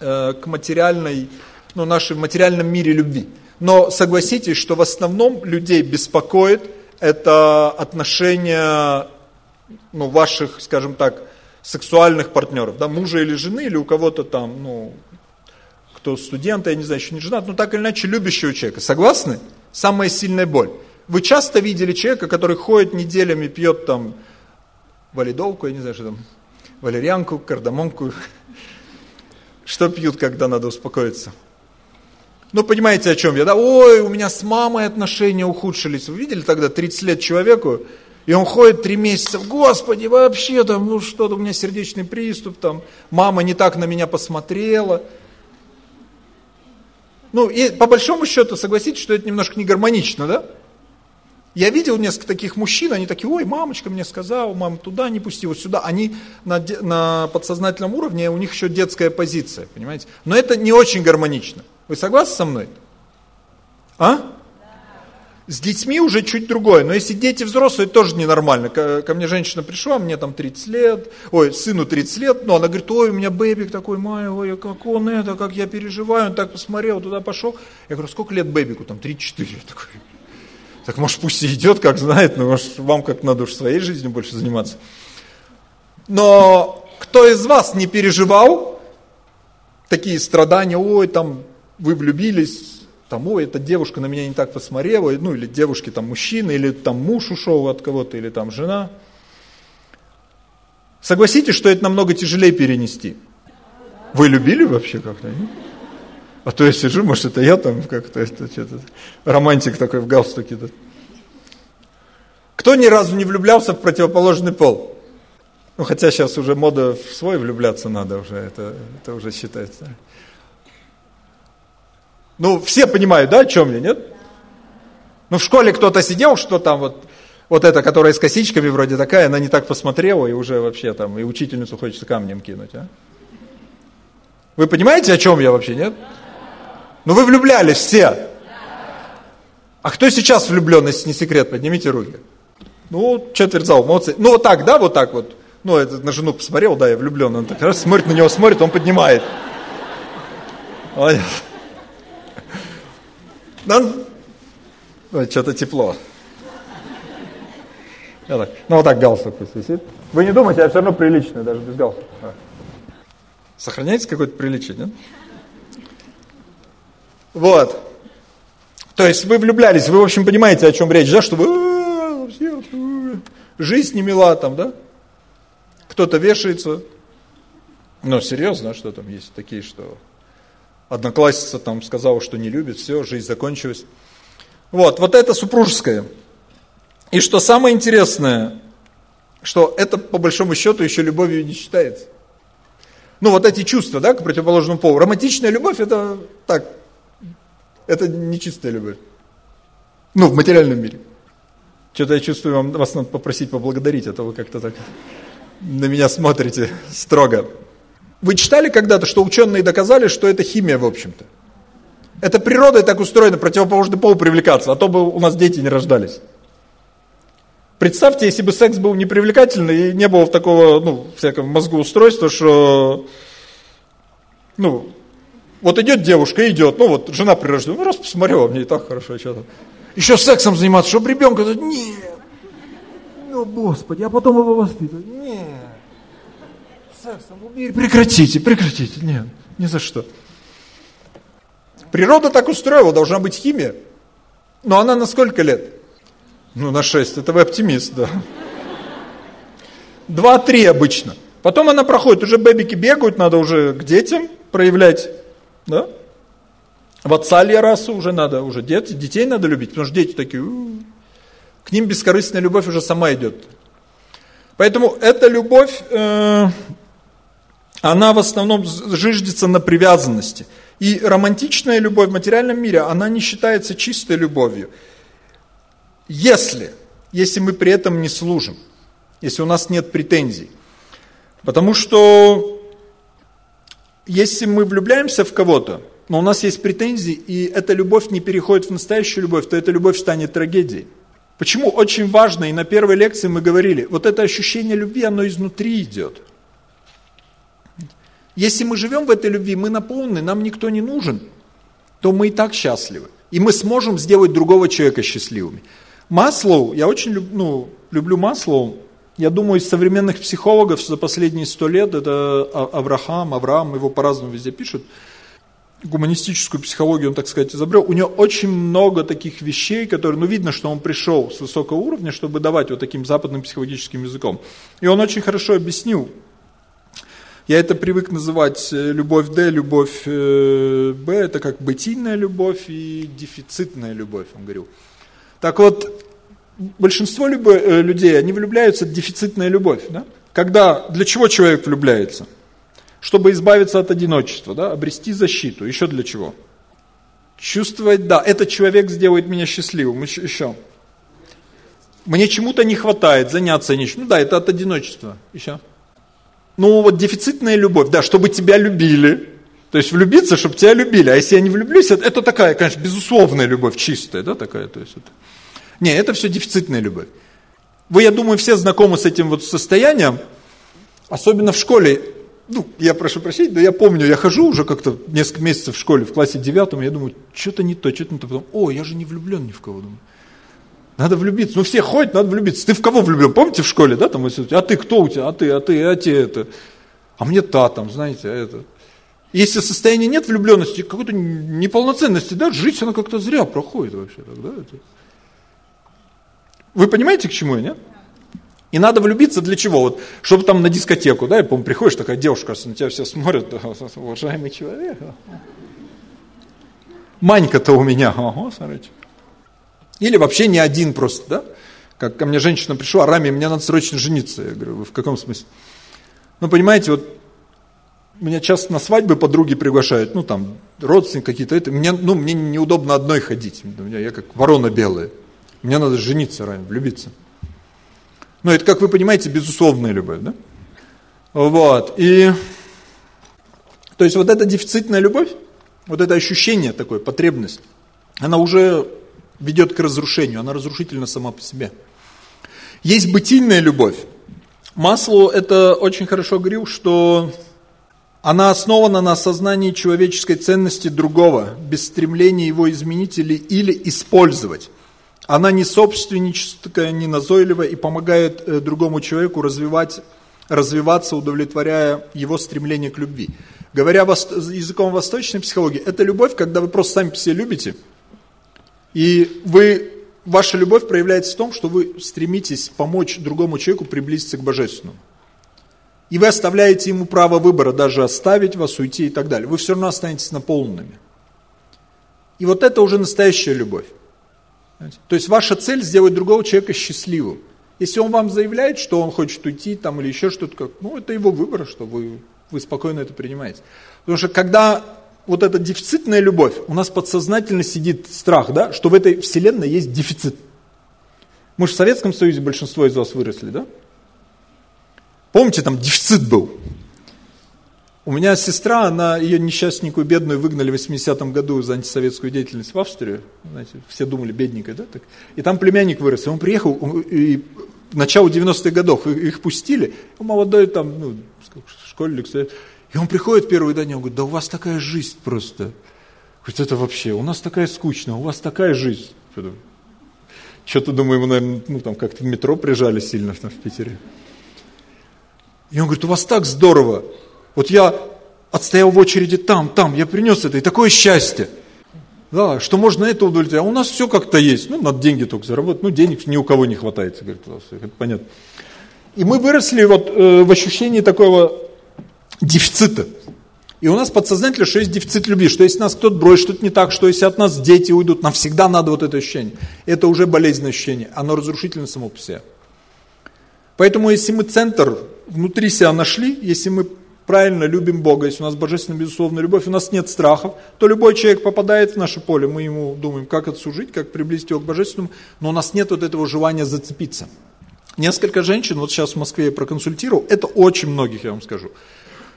Speaker 1: э, к материальной ну, нашей материальном мире любви. Но согласитесь, что в основном людей беспокоит это отношения ну, ваших, скажем так, сексуальных партнеров, да, мужа или жены, или у кого-то там, ну, кто студент, я не знаю, еще не женат, но так или иначе любящего человека. Согласны? Самая сильная боль. Вы часто видели человека, который ходит неделями, пьет там валидовку, я не знаю, что там, валерьянку, кардамонку. Что пьют, когда надо успокоиться? Ну, понимаете, о чем я, да? Ой, у меня с мамой отношения ухудшились. Вы видели тогда 30 лет человеку, и он ходит три месяца, господи, вообще там, ну что-то, у меня сердечный приступ, там, мама не так на меня посмотрела. Ну, и по большому счету, согласитесь, что это немножко не гармонично, да? Я видел несколько таких мужчин, они такие, ой, мамочка мне сказала, мама туда не пусти, вот сюда. Они на, на подсознательном уровне, у них еще детская позиция, понимаете? Но это не очень гармонично. Вы согласны со мной? А? С детьми уже чуть другое, но если дети взрослые, тоже ненормально. Ко, ко мне женщина пришла, мне там 30 лет, ой, сыну 30 лет, но она говорит, ой, у меня бэбик такой, май, ой, как он это, как я переживаю, он так посмотрел, туда пошел. Я говорю, сколько лет бэбику? Там 3-4. такой, так может пусть и идет, как знает, но может вам как надо уж своей жизнью больше заниматься. Но кто из вас не переживал такие страдания, ой, там вы влюбились, там, ой, эта девушка на меня не так посмотрела, ну или девушки там мужчина, или там муж ушел от кого-то, или там жена. Согласитесь, что это намного тяжелее перенести. Вы любили вообще как-то? А то я сижу, может, это я там как-то, это, что-то, романтик такой в галстуке. Да. Кто ни разу не влюблялся в противоположный пол? Ну, хотя сейчас уже мода в свой влюбляться надо уже, это, это уже считается. Ну, все понимают, да, о чем я, нет? Ну, в школе кто-то сидел, что там вот, вот эта, которая с косичками вроде такая, она не так посмотрела, и уже вообще там, и учительницу хочется камнем кинуть, а? Вы понимаете, о чем я вообще, нет? Ну вы влюблялись все. А кто сейчас влюблен, если не секрет, поднимите руки. Ну, четверть зала, молодцы. Ну, вот так, да, вот так вот. Ну, это на жену посмотрел, да, я влюблен. Он так раз смотрит на него, смотрит, он поднимает. Молодец. Ну, что-то тепло. Так, ну, вот так галстук пусть висит. Вы не думайте, я все равно приличный, даже без галстука. Сохраняется какое-то приличие, нет? Вот. То есть вы влюблялись, вы, в общем, понимаете, о чем речь, да, что вы жизнь не мила там, да? Кто-то вешается. Ну, серьезно, а что там есть такие, что одноклассница там сказала, что не любит, все, жизнь закончилась. Вот, вот это супружеское. И что самое интересное, что это по большому счету еще любовью не считается. Ну, вот эти чувства, да, к противоположному полу. Романтичная любовь это так, это нечистая любовь. Ну, в материальном мире. Что-то я чувствую, вам, вас надо попросить поблагодарить, а то вы как-то так на меня смотрите строго. Вы читали когда-то, что ученые доказали, что это химия, в общем-то? Это природой так устроено, противоположный пол привлекаться, а то бы у нас дети не рождались. Представьте, если бы секс был непривлекательный и не было такого, ну, всякого мозгу устройства, что, ну, вот идет девушка, идет, ну вот жена прирождена, ну раз посмотрела, мне и так хорошо, что там. Еще сексом заниматься, чтобы ребенка, нет, ну господи, а потом его воспитывать, нет, сексом, прекратите, прекратите, нет, ни за что. Природа так устроила, должна быть химия. Но она на сколько лет? Ну, на 6, это вы оптимист, да. 2-3 обычно. Потом она проходит, уже бэбики бегают, надо уже к детям проявлять да? В отца расу уже надо, уже дети, детей надо любить, потому что дети такие, у-у-у. к ним бескорыстная любовь уже сама идет. Поэтому эта любовь, э, она в основном жиждется на привязанности. И романтичная любовь в материальном мире, она не считается чистой любовью. Если, если мы при этом не служим, если у нас нет претензий. Потому что если мы влюбляемся в кого-то, но у нас есть претензии, и эта любовь не переходит в настоящую любовь, то эта любовь станет трагедией. Почему очень важно, и на первой лекции мы говорили, вот это ощущение любви, оно изнутри идет. Если мы живем в этой любви, мы наполнены, нам никто не нужен. то мы и так счастливы. И мы сможем сделать другого человека счастливыми. Маслоу, я очень люб, ну, люблю Маслоу, я думаю, из современных психологов за последние сто лет, это А- Авраам, Авраам, его по-разному везде пишут, гуманистическую психологию он, так сказать, изобрел, у него очень много таких вещей, которые, ну, видно, что он пришел с высокого уровня, чтобы давать вот таким западным психологическим языком. И он очень хорошо объяснил, я это привык называть э, любовь Д, любовь э, Б, это как бытийная любовь и дефицитная любовь, он говорил. Так вот, большинство э, людей, они влюбляются в дефицитная любовь. Да? Когда, для чего человек влюбляется? Чтобы избавиться от одиночества, да? обрести защиту. Еще для чего? Чувствовать, да, этот человек сделает меня счастливым. Еще. Мне чему-то не хватает, заняться нечем. Ну да, это от одиночества. Еще. Ну вот дефицитная любовь, да, чтобы тебя любили. То есть влюбиться, чтобы тебя любили. А если я не влюблюсь, это, это такая, конечно, безусловная любовь, чистая, да, такая. То есть это... Не, это все дефицитная любовь. Вы, я думаю, все знакомы с этим вот состоянием, особенно в школе. Ну, я прошу прощения, но я помню, я хожу уже как-то несколько месяцев в школе, в классе девятом, я думаю, что-то не то, что-то не то. Потом, о, я же не влюблен ни в кого. Думаю. Надо влюбиться. Ну, все ходят, надо влюбиться. Ты в кого влюблен? Помните в школе, да? Там, а ты кто у тебя? А ты, а ты, а те это. А мне та там, знаете, а это. Если состояния нет влюбленности, какой-то неполноценности, да, жизнь она как-то зря проходит вообще. Так, да? это. Вы понимаете, к чему я, нет? И надо влюбиться для чего? Вот, чтобы там на дискотеку, да, и, по приходишь, такая девушка, на тебя все смотрят, да, уважаемый человек. Манька-то у меня, ага, смотрите. Или вообще не один просто, да? Как ко мне женщина пришла, Рами, мне надо срочно жениться. Я говорю, вы в каком смысле? Ну, понимаете, вот меня часто на свадьбы подруги приглашают, ну, там, родственники какие-то, это, мне, ну, мне неудобно одной ходить, я как ворона белая. Мне надо жениться, Рами, влюбиться. Но это, как вы понимаете, безусловная любовь, да? Вот, и, то есть вот эта дефицитная любовь, вот это ощущение такое, потребность, она уже ведет к разрушению, она разрушительна сама по себе. Есть бытийная любовь. Масло это очень хорошо говорил, что она основана на осознании человеческой ценности другого, без стремления его изменить или, или использовать. Она не собственническая, не назойливая и помогает э, другому человеку развивать, развиваться, удовлетворяя его стремление к любви. Говоря языком восточной психологии, это любовь, когда вы просто сами по себе любите, и вы, ваша любовь проявляется в том, что вы стремитесь помочь другому человеку приблизиться к Божественному. И вы оставляете ему право выбора, даже оставить вас, уйти и так далее. Вы все равно останетесь наполненными. И вот это уже настоящая любовь. То есть ваша цель сделать другого человека счастливым. Если он вам заявляет, что он хочет уйти там или еще что-то, ну это его выбор, что вы, вы спокойно это принимаете. Потому что когда вот эта дефицитная любовь, у нас подсознательно сидит страх, да, что в этой вселенной есть дефицит. Мы же в Советском Союзе большинство из вас выросли, да? Помните, там дефицит был. У меня сестра, она, ее несчастненькую бедную выгнали в 80-м году за антисоветскую деятельность в Австрию. Знаете, все думали, бедненькая, да? Так. И там племянник вырос, и он приехал, и начало 90-х годов их пустили, молодой там, ну, школьник, и он приходит первый день, он говорит, да у вас такая жизнь просто. Говорит, это вообще, у нас такая скучная, у вас такая жизнь. Что-то, думаю, ему, наверное, ну, там как-то в метро прижали сильно там, в Питере. И он говорит, у вас так здорово. Вот я отстоял в очереди там, там, я принес это, и такое счастье. Да, что можно это удовлетворять. А у нас все как-то есть. Ну, надо деньги только заработать. Ну, денег ни у кого не хватает, говорит, это понятно. И мы выросли вот э, в ощущении такого дефицита. И у нас подсознательно, что есть дефицит любви, что если нас кто-то бросит, что-то не так, что если от нас дети уйдут, нам всегда надо вот это ощущение. Это уже болезненное ощущение, оно разрушительно само по себе. Поэтому если мы центр внутри себя нашли, если мы правильно любим Бога, если у нас божественная безусловная любовь, у нас нет страхов, то любой человек попадает в наше поле, мы ему думаем, как отслужить, как приблизить его к божественному, но у нас нет вот этого желания зацепиться. Несколько женщин, вот сейчас в Москве я проконсультировал, это очень многих, я вам скажу,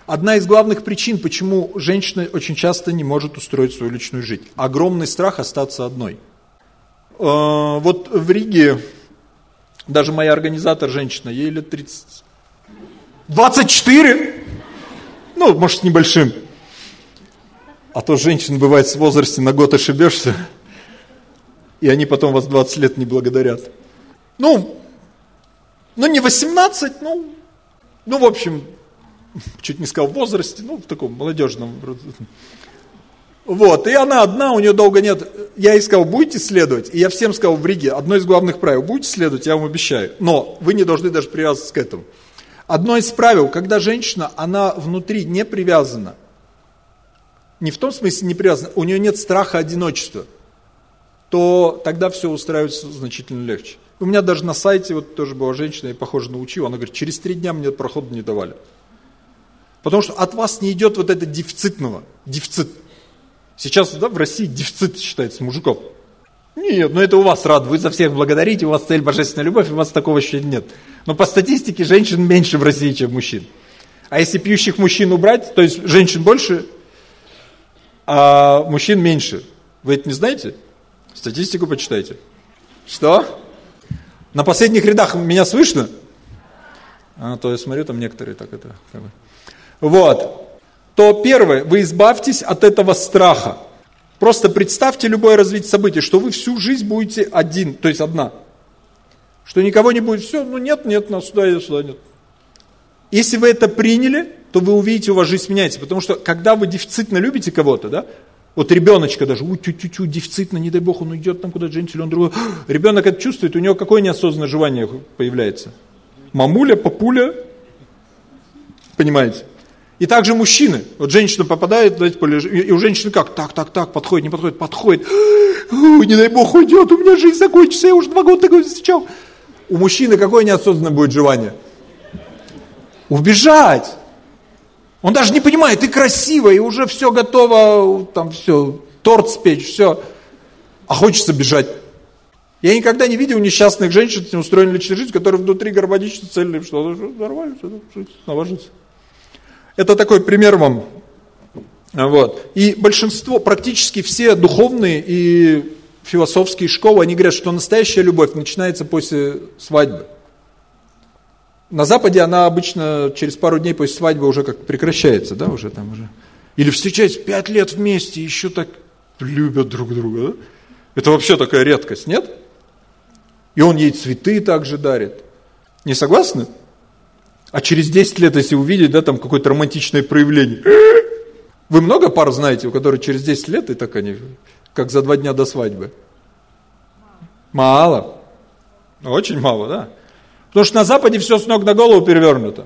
Speaker 1: Одна из главных причин, почему женщина очень часто не может устроить свою личную жизнь. Огромный страх остаться одной. Вот в Риге, даже моя организатор женщина, ей лет 30. 24? Ну, может, с небольшим. А то женщин бывает с возрасте на год ошибешься, и они потом вас 20 лет не благодарят. Ну, ну не 18, ну, ну, в общем, чуть не сказал в возрасте, ну, в таком молодежном. Вот, и она одна, у нее долго нет. Я ей сказал, будете следовать? И я всем сказал в Риге, одно из главных правил, будете следовать, я вам обещаю. Но вы не должны даже привязываться к этому. Одно из правил, когда женщина, она внутри не привязана, не в том смысле не привязана, у нее нет страха одиночества, то тогда все устраивается значительно легче. У меня даже на сайте вот тоже была женщина, я похоже научил, она говорит, через три дня мне прохода не давали. Потому что от вас не идет вот это дефицитного, дефицит. Сейчас да, в России дефицит считается мужиков. Нет, ну это у вас рад, вы за всех благодарите, у вас цель божественная любовь, у вас такого еще нет. Но по статистике женщин меньше в России, чем мужчин. А если пьющих мужчин убрать, то есть женщин больше, а мужчин меньше. Вы это не знаете? Статистику почитайте. Что? На последних рядах меня слышно? А, то я смотрю, там некоторые так это... Как бы. Вот. То первое, вы избавьтесь от этого страха. Просто представьте любое развитие событий, что вы всю жизнь будете один, то есть одна. Что никого не будет, все, ну нет, нет, нас сюда и сюда нет. Если вы это приняли, то вы увидите, у вас жизнь меняется. Потому что, когда вы дефицитно любите кого-то, да, вот ребеночка даже, у тю тю тю дефицитно, не дай бог, он уйдет там куда-то, женщина, он другой. Ребенок это чувствует, у него какое неосознанное желание появляется? Мамуля, папуля, понимаете? И также мужчины. Вот женщина попадает, давайте полежим, и у женщины как? Так, так, так, подходит, не подходит, подходит. Не дай бог уйдет, у меня жизнь закончится, я уже два года такого встречал. У мужчины какое неосознанное будет желание? Убежать. Он даже не понимает, ты красивая, и уже все готово, там все, торт спечь, все. А хочется бежать. Я никогда не видел несчастных женщин с неустроенной личной жизнью, которые внутри горбатичны цельные, что нормально, все, налажится. Это такой пример вам. Вот. И большинство, практически все духовные и философские школы, они говорят, что настоящая любовь начинается после свадьбы. На Западе она обычно через пару дней после свадьбы уже как прекращается, да, уже там уже. Или встречаются пять лет вместе, еще так любят друг друга, да? Это вообще такая редкость, нет? И он ей цветы также дарит. Не согласны? А через 10 лет, если увидеть, да, там какое-то романтичное проявление. Вы много пар знаете, у которых через 10 лет и так они, как за два дня до свадьбы? Мало. Очень мало, да. Потому что на Западе все с ног на голову перевернуто.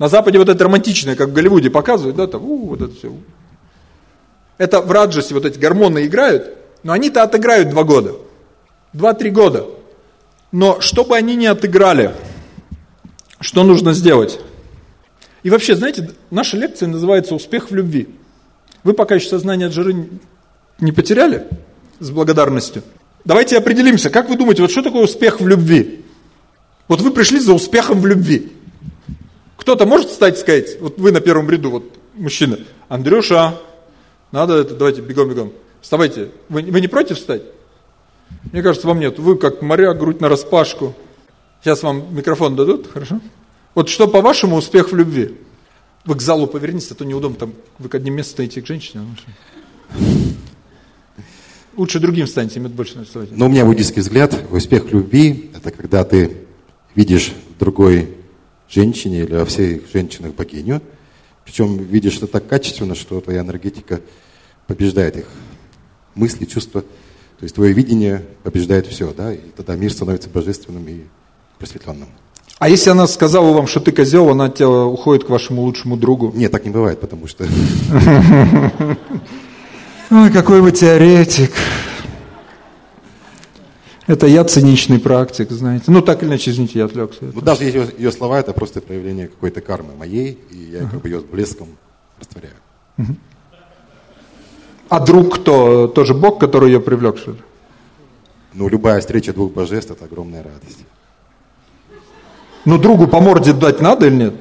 Speaker 1: На Западе вот это романтичное, как в Голливуде показывают, да, там, у, вот это все. Это в Раджасе вот эти гормоны играют, но они-то отыграют два года. Два-три года. Но чтобы они не отыграли, что нужно сделать? И вообще, знаете, наша лекция называется «Успех в любви». Вы пока еще сознание от жиры не потеряли с благодарностью? Давайте определимся, как вы думаете, вот что такое успех в любви? Вот вы пришли за успехом в любви. Кто-то может встать и сказать, вот вы на первом ряду, вот мужчина, Андрюша, надо это, давайте бегом-бегом. Вставайте. Вы, вы не против встать? Мне кажется, вам нет. Вы как моряк, грудь на распашку. Сейчас вам микрофон дадут, хорошо? Вот что, по-вашему, успех в любви? Вы к залу повернитесь, а то неудобно, там вы к одним месту стоите к женщине. А Лучше другим встаньте, им это больше вставать.
Speaker 5: Но у меня буддийский взгляд, успех в любви – это когда ты видишь в другой женщине или во всех женщинах богиню, причем видишь это так качественно, что твоя энергетика побеждает их мысли, чувства. То есть твое видение побеждает все, да, и тогда мир становится божественным и просветленным.
Speaker 1: А если она сказала вам, что ты козел, она тебя уходит к вашему лучшему другу?
Speaker 5: Нет, так не бывает, потому что...
Speaker 1: Ой, какой вы теоретик. Это я циничный практик, знаете. Ну, так или иначе, извините, я отвлекся.
Speaker 5: Ну, даже ее, ее слова, это просто проявление какой-то кармы моей, и я uh-huh. как бы ее с блеском растворяю.
Speaker 1: А друг кто? Тоже Бог, который ее привлек, что ли?
Speaker 5: Ну, любая встреча двух божеств – это огромная радость.
Speaker 1: Ну, другу по морде дать надо или нет?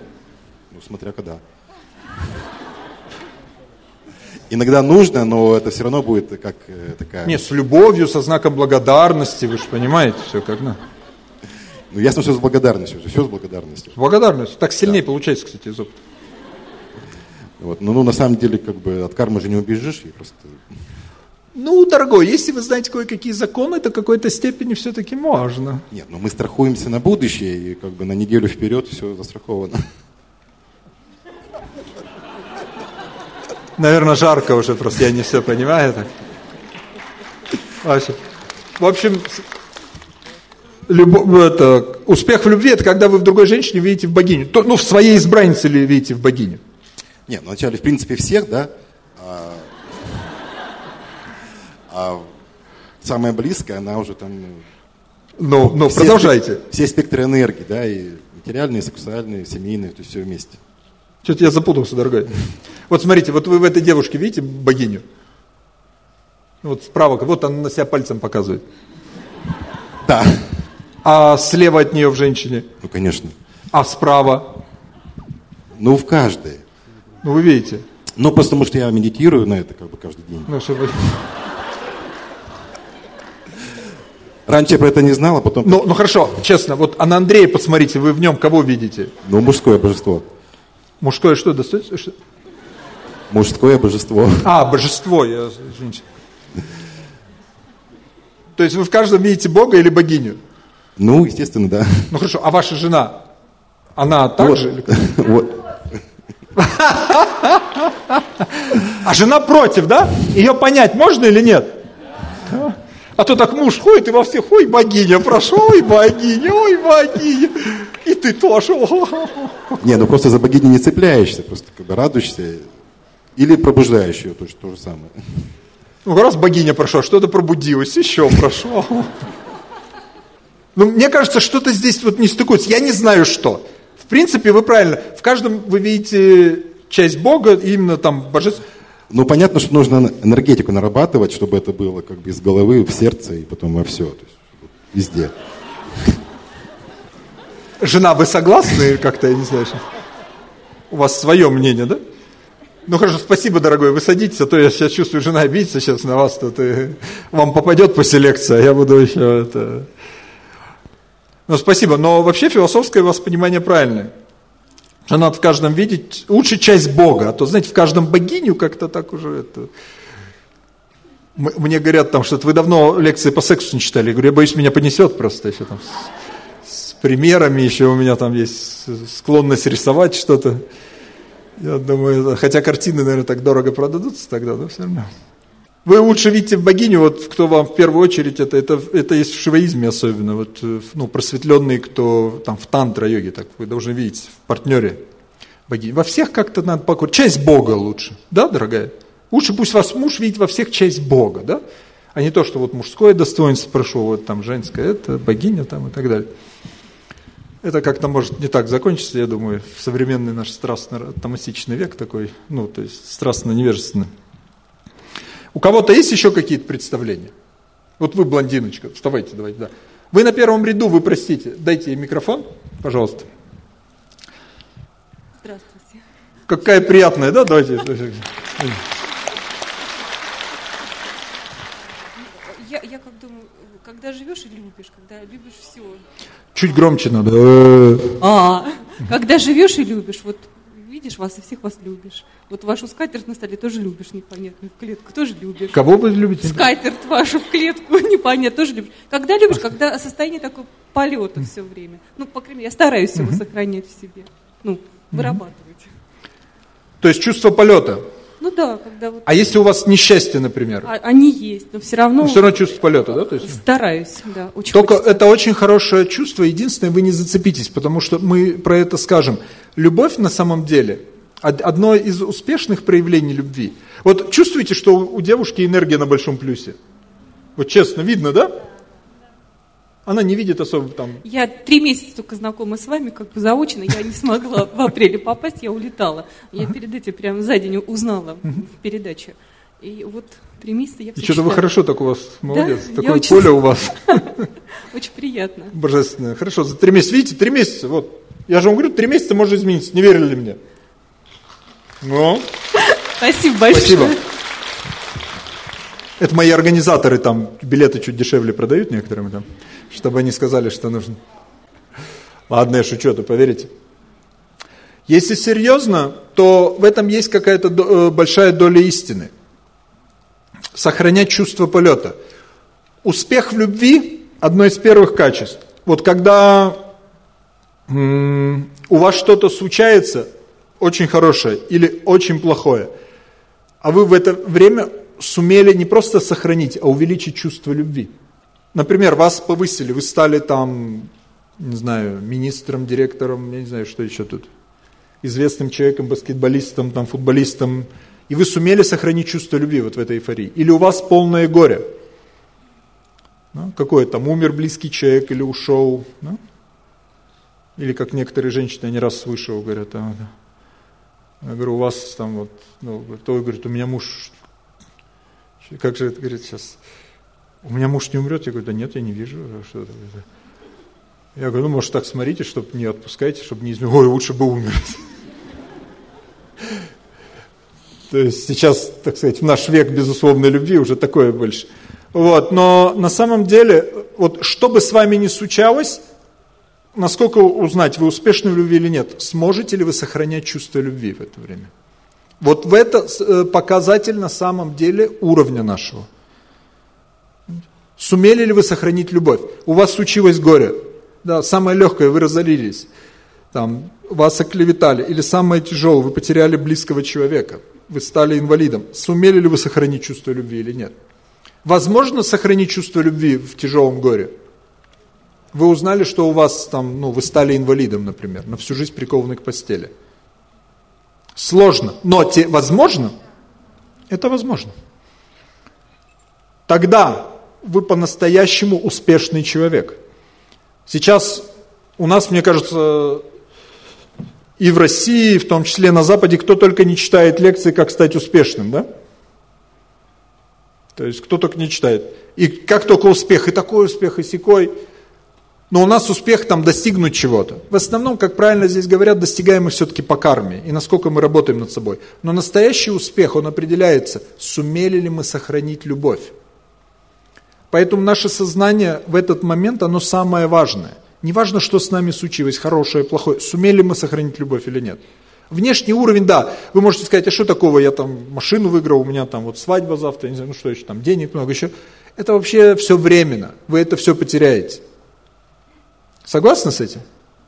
Speaker 5: Ну, смотря когда. Иногда нужно, но это все равно будет как э, такая...
Speaker 1: Не, с любовью, со знаком благодарности, вы же понимаете все как надо.
Speaker 5: Ну, ясно, что с благодарностью, все с благодарностью.
Speaker 1: С благодарностью. Так сильнее да. получается, кстати, из опыта.
Speaker 5: Вот. Но ну, на самом деле, как бы от кармы же не убежишь, и просто
Speaker 1: Ну, дорогой, если вы знаете кое-какие законы, то в какой-то степени все-таки можно.
Speaker 5: Нет, но мы страхуемся на будущее, и как бы на неделю вперед все застраховано.
Speaker 1: Наверное, жарко уже, просто я не все понимаю так. Вообще. В общем, с- любо- это, успех в любви – это когда вы в другой женщине видите в богиню. То- ну, в своей избраннице ли видите в богиню.
Speaker 5: Нет, ну, вначале, в принципе, всех, да, а, самая близкая, она уже там... ну,
Speaker 1: Ну,
Speaker 5: все
Speaker 1: продолжайте.
Speaker 5: спек- Все спектры энергии, да, и материальные, и сексуальные, семейные, то есть все вместе.
Speaker 1: Что-то я запутался, дорогой. Вот смотрите, вот вы в этой девушке видите богиню? Вот справа, вот она на себя пальцем показывает.
Speaker 5: Да,
Speaker 1: А слева от нее в женщине?
Speaker 5: ну, конечно.
Speaker 1: А справа?
Speaker 5: Ну, в каждой.
Speaker 1: Ну, вы видите.
Speaker 5: Ну, потому что я медитирую на это как бы каждый день.
Speaker 1: Ну, чтобы...
Speaker 5: Раньше я про это не знал, а потом...
Speaker 1: ну, ну, хорошо, честно, вот а на Андрея посмотрите, вы в нем кого видите?
Speaker 5: Ну, мужское божество.
Speaker 1: Мужское что, достается? Что?
Speaker 5: Мужское божество.
Speaker 1: А, божество, я, извините. То есть вы в каждом видите Бога или богиню?
Speaker 5: Ну, естественно, да.
Speaker 1: Ну хорошо, а ваша жена, она так
Speaker 5: Вот.
Speaker 1: же? или?
Speaker 5: Вот.
Speaker 1: А жена против, да? Ее понять можно или нет? А то так муж ходит и во всех, ой, богиня прошел, ой, богиня, ой, богиня. И ты тоже.
Speaker 5: Не, ну просто за богиню не цепляешься, просто как бы радуешься. Или пробуждаешь ее, тоже то же самое.
Speaker 1: Ну, раз богиня прошла, что-то пробудилось, еще прошло. Ну, мне кажется, что-то здесь вот не стыкуется. Я не знаю, что. В принципе, вы правильно. В каждом вы видите часть Бога, именно там божество.
Speaker 5: Ну, понятно, что нужно энергетику нарабатывать, чтобы это было как бы из головы в сердце и потом во все. То есть везде.
Speaker 1: Жена, вы согласны как-то, я не знаю. что- У вас свое мнение, да? Ну хорошо, спасибо, дорогой, вы садитесь, а то я сейчас чувствую, жена обидится сейчас на вас, тут и вам попадет по селекции, а я буду еще это... Ну, спасибо, но вообще философское у вас понимание правильное. Надо в каждом видеть лучше часть Бога, а то, знаете, в каждом богиню как-то так уже это... Мне говорят там, что вы давно лекции по сексу не читали. Я говорю, я боюсь, меня понесет просто еще там с, с примерами, еще у меня там есть склонность рисовать что-то. Я думаю, хотя картины, наверное, так дорого продадутся тогда, но все равно. Вы лучше видите богиню, вот кто вам в первую очередь, это, это, это есть в шиваизме особенно, вот, э, ну, просветленные, кто там в тантра-йоге, так вы должны видеть в партнере богини. Во всех как-то надо покорить. Часть Бога лучше, да, дорогая? Лучше пусть вас муж видит во всех часть Бога, да? А не то, что вот мужское достоинство прошло, вот там женское, это богиня там и так далее. Это как-то может не так закончиться, я думаю, в современный наш страстно-томастичный век такой, ну, то есть страстно-невежественный. У кого-то есть еще какие-то представления? Вот вы, блондиночка, вставайте, давайте, да. Вы на первом ряду, вы простите, дайте ей микрофон, пожалуйста.
Speaker 6: Здравствуйте.
Speaker 1: Какая приятная, да? Давайте.
Speaker 6: Я, я как думаю, когда живешь и любишь, когда любишь все.
Speaker 1: Чуть громче надо.
Speaker 6: А, когда живешь и любишь, вот видишь вас и всех вас любишь. Вот вашу скатерть на столе тоже любишь, непонятно, в клетку тоже любишь.
Speaker 1: Кого вы любите?
Speaker 6: Скатерть вашу в клетку, непонятно, тоже любишь. Когда любишь, когда состояние такое полета все время. Ну, по крайней мере, я стараюсь его сохранять в себе. Ну, вырабатывать.
Speaker 1: То есть чувство полета.
Speaker 6: Ну да, когда вот
Speaker 1: А если у вас несчастье, например?
Speaker 6: а- они есть, но все равно
Speaker 1: Все равно чувство полета, да? То есть...
Speaker 6: стараюсь, да, очень
Speaker 1: Только
Speaker 6: хочется.
Speaker 1: это очень хорошее чувство. Единственное, вы не зацепитесь, потому что мы про это скажем. Любовь на самом деле од- одно из успешных проявлений любви. Вот чувствуете, что у девушки энергия на большом плюсе? Вот честно, видно, да? Она не видит особо там.
Speaker 6: Я три месяца только знакома с вами, как бы заочно. Я не смогла в апреле попасть, я улетала. Я перед этим прямо за день узнала в передаче. И вот три месяца я
Speaker 1: И что-то вы хорошо так у вас, молодец.
Speaker 6: я
Speaker 1: Такое
Speaker 6: очень-
Speaker 1: поле у вас
Speaker 6: Очень приятно.
Speaker 1: божественное. Хорошо, за три месяца, видите, три месяца, вот. Я же вам говорю, три месяца может измениться. Не верили ли мне? Ну,
Speaker 6: Спасибо большое.
Speaker 1: Спасибо. Это мои организаторы там билеты чуть дешевле продают некоторым там, чтобы они сказали, что нужно. Ладно, я шучу, а то поверите. Если серьезно, то в этом есть какая-то э, большая доля истины. Сохранять чувство полета. Успех в любви – одно из первых качеств. Вот когда у вас что-то случается, очень хорошее или очень плохое, а вы в это время сумели не просто сохранить, а увеличить чувство любви. Например, вас повысили, вы стали там, не знаю, министром, директором, я не знаю, что еще тут, известным человеком, баскетболистом, там, футболистом, и вы сумели сохранить чувство любви вот в этой эйфории. Или у вас полное горе. Ну, какое там, умер близкий человек или ушел. Ну? Или как некоторые женщины, они раз слышал, говорят, а, я говорю, у вас там вот, ну, то говорит, у меня муж, как же это говорит сейчас, у меня муж не умрет, я говорю, да нет, я не вижу, что это. Я говорю, ну, может, так смотрите, чтобы не отпускайте, чтобы не изменить. Ой, лучше бы умер. То есть сейчас, так сказать, в наш век безусловной любви уже такое больше. Вот, но на самом деле, вот что бы с вами ни случалось, насколько узнать, вы успешны в любви или нет, сможете ли вы сохранять чувство любви в это время? Вот в это э, показатель на самом деле уровня нашего. Сумели ли вы сохранить любовь? У вас случилось горе. Да, самое легкое, вы разорились. Там, вас оклеветали. Или самое тяжелое, вы потеряли близкого человека. Вы стали инвалидом. Сумели ли вы сохранить чувство любви или нет? Возможно сохранить чувство любви в тяжелом горе? Вы узнали, что у вас там, ну, вы стали инвалидом, например, на всю жизнь прикованы к постели. Сложно, но те, возможно, это возможно. Тогда вы по-настоящему успешный человек. Сейчас у нас, мне кажется, и в России, в том числе на Западе, кто только не читает лекции, как стать успешным, да? То есть кто только не читает. И как только успех, и такой успех, и сякой. Но у нас успех там достигнуть чего-то. В основном, как правильно здесь говорят, достигаем мы все-таки по карме, и насколько мы работаем над собой. Но настоящий успех, он определяется, сумели ли мы сохранить любовь. Поэтому наше сознание в этот момент, оно самое важное. Не важно, что с нами случилось, хорошее, плохое, сумели мы сохранить любовь или нет. Внешний уровень, да, вы можете сказать, а что такого, я там машину выиграл, у меня там вот свадьба завтра, не знаю, ну что еще там, денег много еще. Это вообще все временно, вы это все потеряете. Согласны с этим?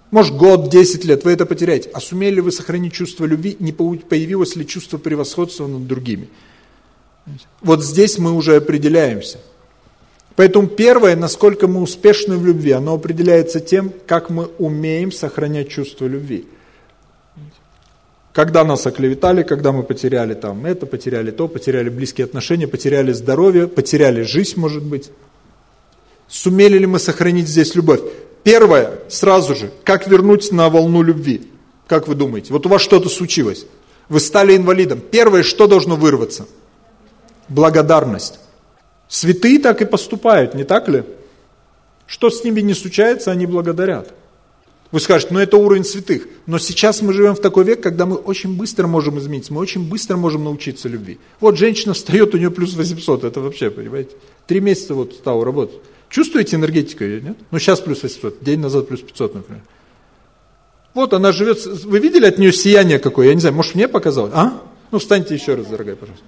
Speaker 1: Может, год, 10 лет, вы это потеряете. А сумели ли вы сохранить чувство любви, не появилось ли чувство превосходства над другими? Вот здесь мы уже определяемся. Поэтому первое, насколько мы успешны в любви, оно определяется тем, как мы умеем сохранять чувство любви. Когда нас оклеветали, когда мы потеряли там это, потеряли то, потеряли близкие отношения, потеряли здоровье, потеряли жизнь, может быть. Сумели ли мы сохранить здесь любовь? Первое, сразу же, как вернуть на волну любви? Как вы думаете? Вот у вас что-то случилось. Вы стали инвалидом. Первое, что должно вырваться? Благодарность. Святые так и поступают, не так ли? Что с ними не случается, они благодарят. Вы скажете, ну это уровень святых. Но сейчас мы живем в такой век, когда мы очень быстро можем измениться, мы очень быстро можем научиться любви. Вот женщина встает, у нее плюс 800, это вообще, понимаете? Три месяца вот стала работать. Чувствуете энергетику ее, нет? Ну сейчас плюс 800, день назад плюс 500, например. Вот она живет, вы видели от нее сияние какое? Я не знаю, может мне показалось? А? Ну встаньте еще раз, дорогая, пожалуйста.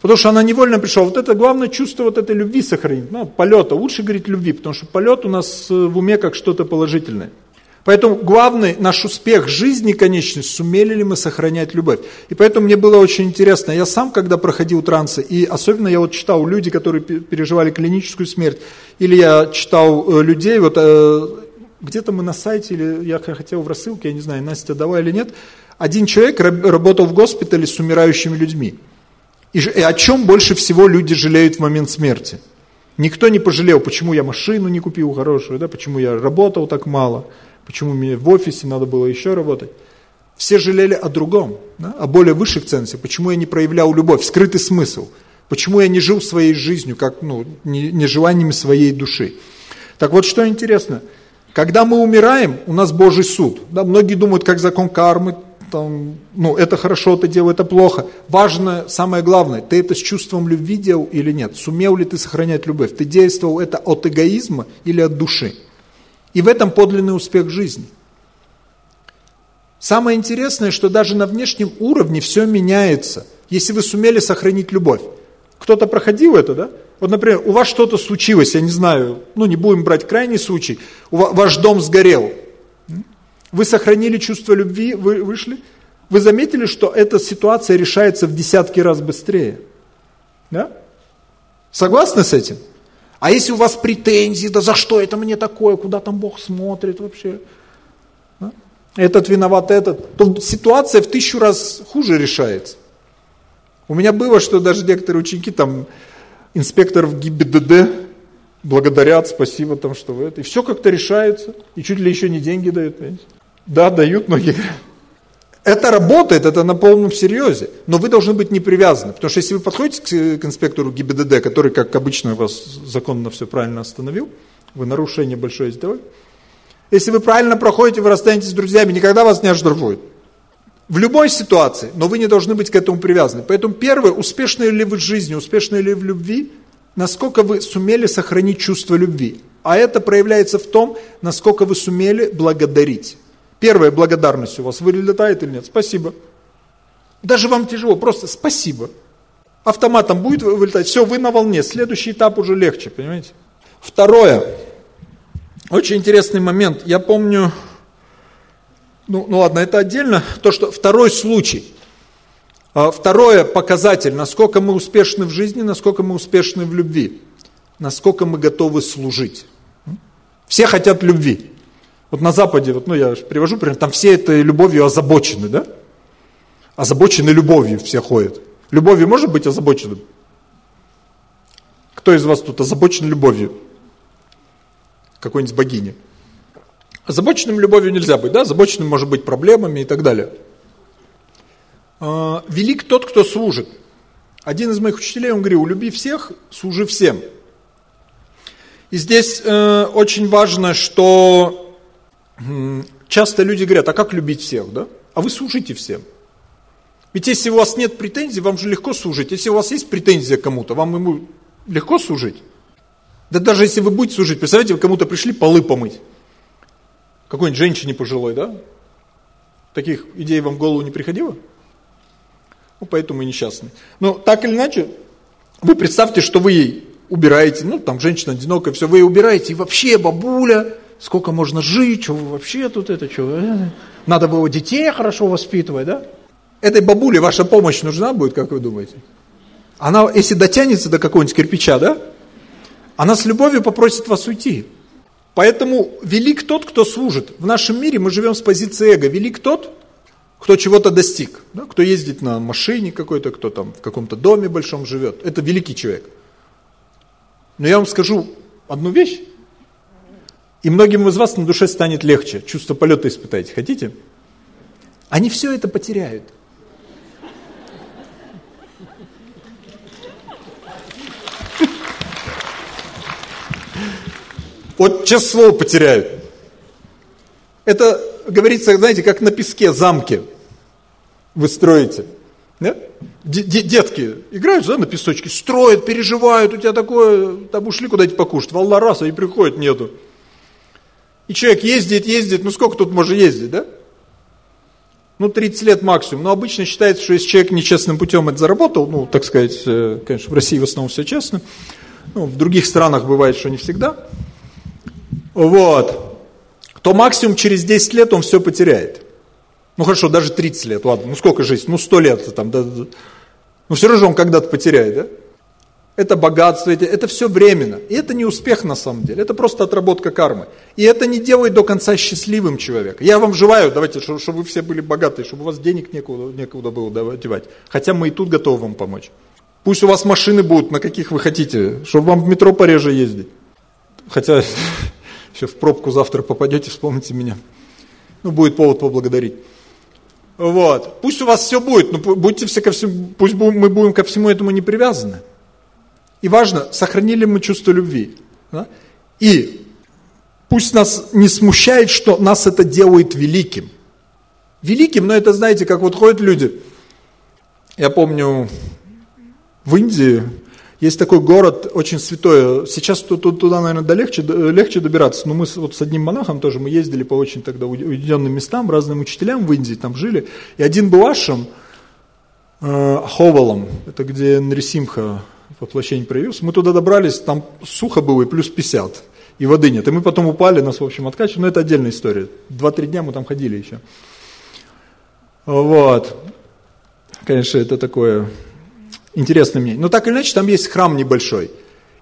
Speaker 1: Потому что она невольно пришла. Вот это главное чувство вот этой любви сохранить. Ну, полета. Лучше говорить любви, потому что полет у нас э, в уме как что-то положительное. Поэтому главный наш успех жизни, конечный, сумели ли мы сохранять любовь. И поэтому мне было очень интересно, я сам, когда проходил трансы, и особенно я вот читал люди, которые переживали клиническую смерть, или я читал э, людей, вот э, где-то мы на сайте, или я хотел в рассылке, я не знаю, Настя давай или нет, один человек работал в госпитале с умирающими людьми. И, и о чем больше всего люди жалеют в момент смерти? Никто не пожалел, почему я машину не купил хорошую, да, почему я работал так мало, почему мне в офисе надо было еще работать. Все жалели о другом, да, о более высших ценностях, почему я не проявлял любовь, скрытый смысл, почему я не жил своей жизнью, как, ну, не, не своей души. Так вот, что интересно, когда мы умираем, у нас Божий суд. Да, многие думают, как закон кармы, там, ну, это хорошо, ты делал, это плохо. Важно, самое главное, ты это с чувством любви делал или нет? Сумел ли ты сохранять любовь? Ты действовал это от эгоизма или от души? И в этом подлинный успех жизни. Самое интересное, что даже на внешнем уровне все меняется, если вы сумели сохранить любовь. Кто-то проходил это, да? Вот, например, у вас что-то случилось, я не знаю, ну не будем брать крайний случай, ваш дом сгорел. Вы сохранили чувство любви, вы вышли, вы заметили, что эта ситуация решается в десятки раз быстрее. Да? Согласны с этим? А если у вас претензии, да за что это мне такое, куда там Бог смотрит вообще? Да? Этот виноват, этот. То ситуация в тысячу раз хуже решается. У меня было, что даже некоторые ученики, там, инспекторов ГИБДД благодарят, спасибо там, что вы это. И все как-то решается. И чуть ли еще не деньги дают, понимаете? Да, дают многие. Это работает, это на полном серьезе, но вы должны быть не привязаны, потому что если вы подходите к, к инспектору ГИБДД, который, как обычно, вас законно все правильно остановил, вы нарушение большое сделали, если вы правильно проходите, вы расстанетесь с друзьями, никогда вас не оштрафуют. В любой ситуации, но вы не должны быть к этому привязаны. Поэтому первое, успешны ли вы в жизни, успешны ли в любви, насколько вы сумели сохранить чувство любви. А это проявляется в том, насколько вы сумели благодарить. Первая благодарность у вас вылетает или нет? Спасибо. Даже вам тяжело, просто спасибо. Автоматом будет вылетать, все, вы на волне, следующий этап уже легче, понимаете? Второе, очень интересный момент, я помню, ну, ну ладно, это отдельно, то, что второй случай, а, второе показатель, насколько мы успешны в жизни, насколько мы успешны в любви, насколько мы готовы служить. Все хотят любви. Вот на Западе, вот, ну я привожу пример, там все этой любовью озабочены, да? Озабочены любовью все ходят. Любовью может быть озабоченным? Кто из вас тут озабочен любовью? Какой-нибудь богини? Озабоченным любовью нельзя быть, да? Озабоченным может быть проблемами и так далее. А, велик тот, кто служит. Один из моих учителей, он говорил, люби всех, служи всем. И здесь э, очень важно, что часто люди говорят, а как любить всех, да? А вы служите всем. Ведь если у вас нет претензий, вам же легко служить. Если у вас есть претензия кому-то, вам ему легко служить. Да даже если вы будете служить, представляете, вы кому-то пришли полы помыть. Какой-нибудь женщине пожилой, да? Таких идей вам в голову не приходило? Ну, поэтому и несчастный. Но так или иначе, вы представьте, что вы ей убираете, ну, там женщина одинокая, все, вы ей убираете, и вообще бабуля, сколько можно жить, что вообще тут это, что, э, надо было детей хорошо воспитывать, да? Этой бабуле ваша помощь нужна будет, как вы думаете? Она, если дотянется до какого-нибудь кирпича, да? Она с любовью попросит вас уйти. Поэтому велик тот, кто служит. В нашем мире мы живем с позиции эго. Велик тот, кто чего-то достиг. Да? Кто ездит на машине какой-то, кто там в каком-то доме большом живет. Это великий человек. Но я вам скажу одну вещь. И многим из вас на душе станет легче. Чувство полета испытайте. Хотите? Они все это потеряют. Вот сейчас слово потеряют. Это говорится, знаете, как на песке замки вы строите. Да? Детки играют да, на песочке, строят, переживают, у тебя такое, там ушли куда-нибудь покушать, волна раз, и приходит, нету. И человек ездит, ездит, ну сколько тут может ездить, да? Ну, 30 лет максимум. Но обычно считается, что если человек нечестным путем это заработал, ну, так сказать, э, конечно, в России в основном все честно, ну, в других странах бывает, что не всегда, вот, то максимум через 10 лет он все потеряет. Ну, хорошо, даже 30 лет, ладно, ну сколько жизнь, ну 100 лет там, да, да. ну все равно он когда-то потеряет, да? Это богатство, это, это все временно. И это не успех на самом деле, это просто отработка кармы. И это не делает до конца счастливым человека. Я вам желаю, давайте, чтобы, чтобы вы все были богатые, чтобы у вас денег некуда, некуда было девать. Хотя мы и тут готовы вам помочь. Пусть у вас машины будут, на каких вы хотите, чтобы вам в метро пореже ездить. Хотя еще в пробку завтра попадете, вспомните меня. Ну, будет повод поблагодарить. Вот. Пусть у вас все будет, но будьте все ко всему, пусть мы будем ко всему этому не привязаны. И важно, сохранили мы чувство любви. Да? И пусть нас не смущает, что нас это делает великим. Великим, но это, знаете, как вот ходят люди. Я помню, в Индии Есть такой город, очень святой. Сейчас туда, наверное, да легче, легче добираться. Но мы вот с одним монахом тоже, мы ездили по очень тогда уединенным местам, разным учителям в Индии там жили. И один был ашам, э, Ховалом, это где Нрисимха воплощение проявился. Мы туда добрались, там сухо было и плюс 50, и воды нет. И мы потом упали, нас, в общем, откачивали, но это отдельная история. Два-три дня мы там ходили еще. Вот. Конечно, это такое интересное мнение. Но так или иначе, там есть храм небольшой.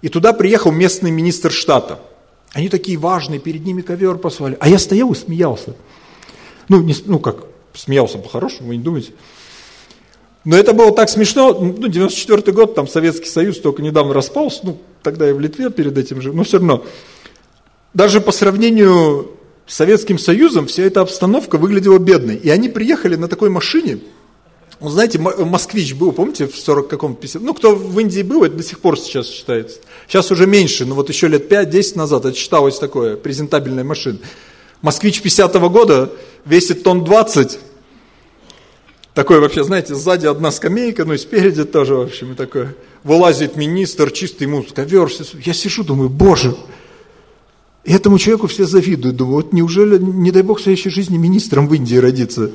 Speaker 1: И туда приехал местный министр штата. Они такие важные, перед ними ковер послали. А я стоял и смеялся. Ну, не, ну как, смеялся по-хорошему, вы не думаете? Но это было так смешно, ну, 94 год, там Советский Союз только недавно распался, ну, тогда я в Литве перед этим жил, но все равно. Даже по сравнению с Советским Союзом вся эта обстановка выглядела бедной. И они приехали на такой машине, ну, знаете, москвич был, помните, в 40 каком 50, ну, кто в Индии был, это до сих пор сейчас считается. Сейчас уже меньше, но вот еще лет 5-10 назад это считалось такое, презентабельная машина. Москвич 50 -го года весит тонн 20, такой вообще, знаете, сзади одна скамейка, ну и спереди тоже, в общем, и такое. Вылазит министр, чистый ему ковер. Я сижу, думаю, боже, этому человеку все завидуют. Думаю, вот неужели, не дай бог, в следующей жизни министром в Индии родиться?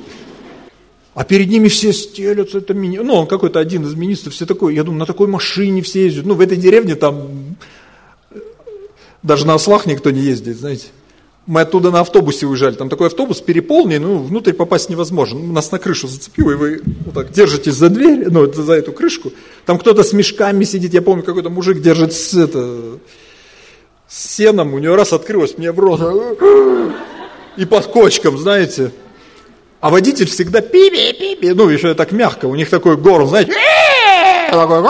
Speaker 1: А перед ними все стелются, это мини... ну, он какой-то один из министров, все такой, я думаю, на такой машине все ездят. Ну, в этой деревне там даже на ослах никто не ездит, знаете. Мы оттуда на автобусе уезжали, там такой автобус переполненный, ну, внутрь попасть невозможно. Ну, нас на крышу зацепило, и вы вот так держитесь за дверь, ну, за эту крышку. Там кто-то с мешками сидит, я помню, какой-то мужик держит с, это, с сеном, у него раз открылось мне в рот, и под кочком, знаете. А водитель всегда пи-пи-пи-пи, ну, еще так мягко, у них такой горн, знаете, такой,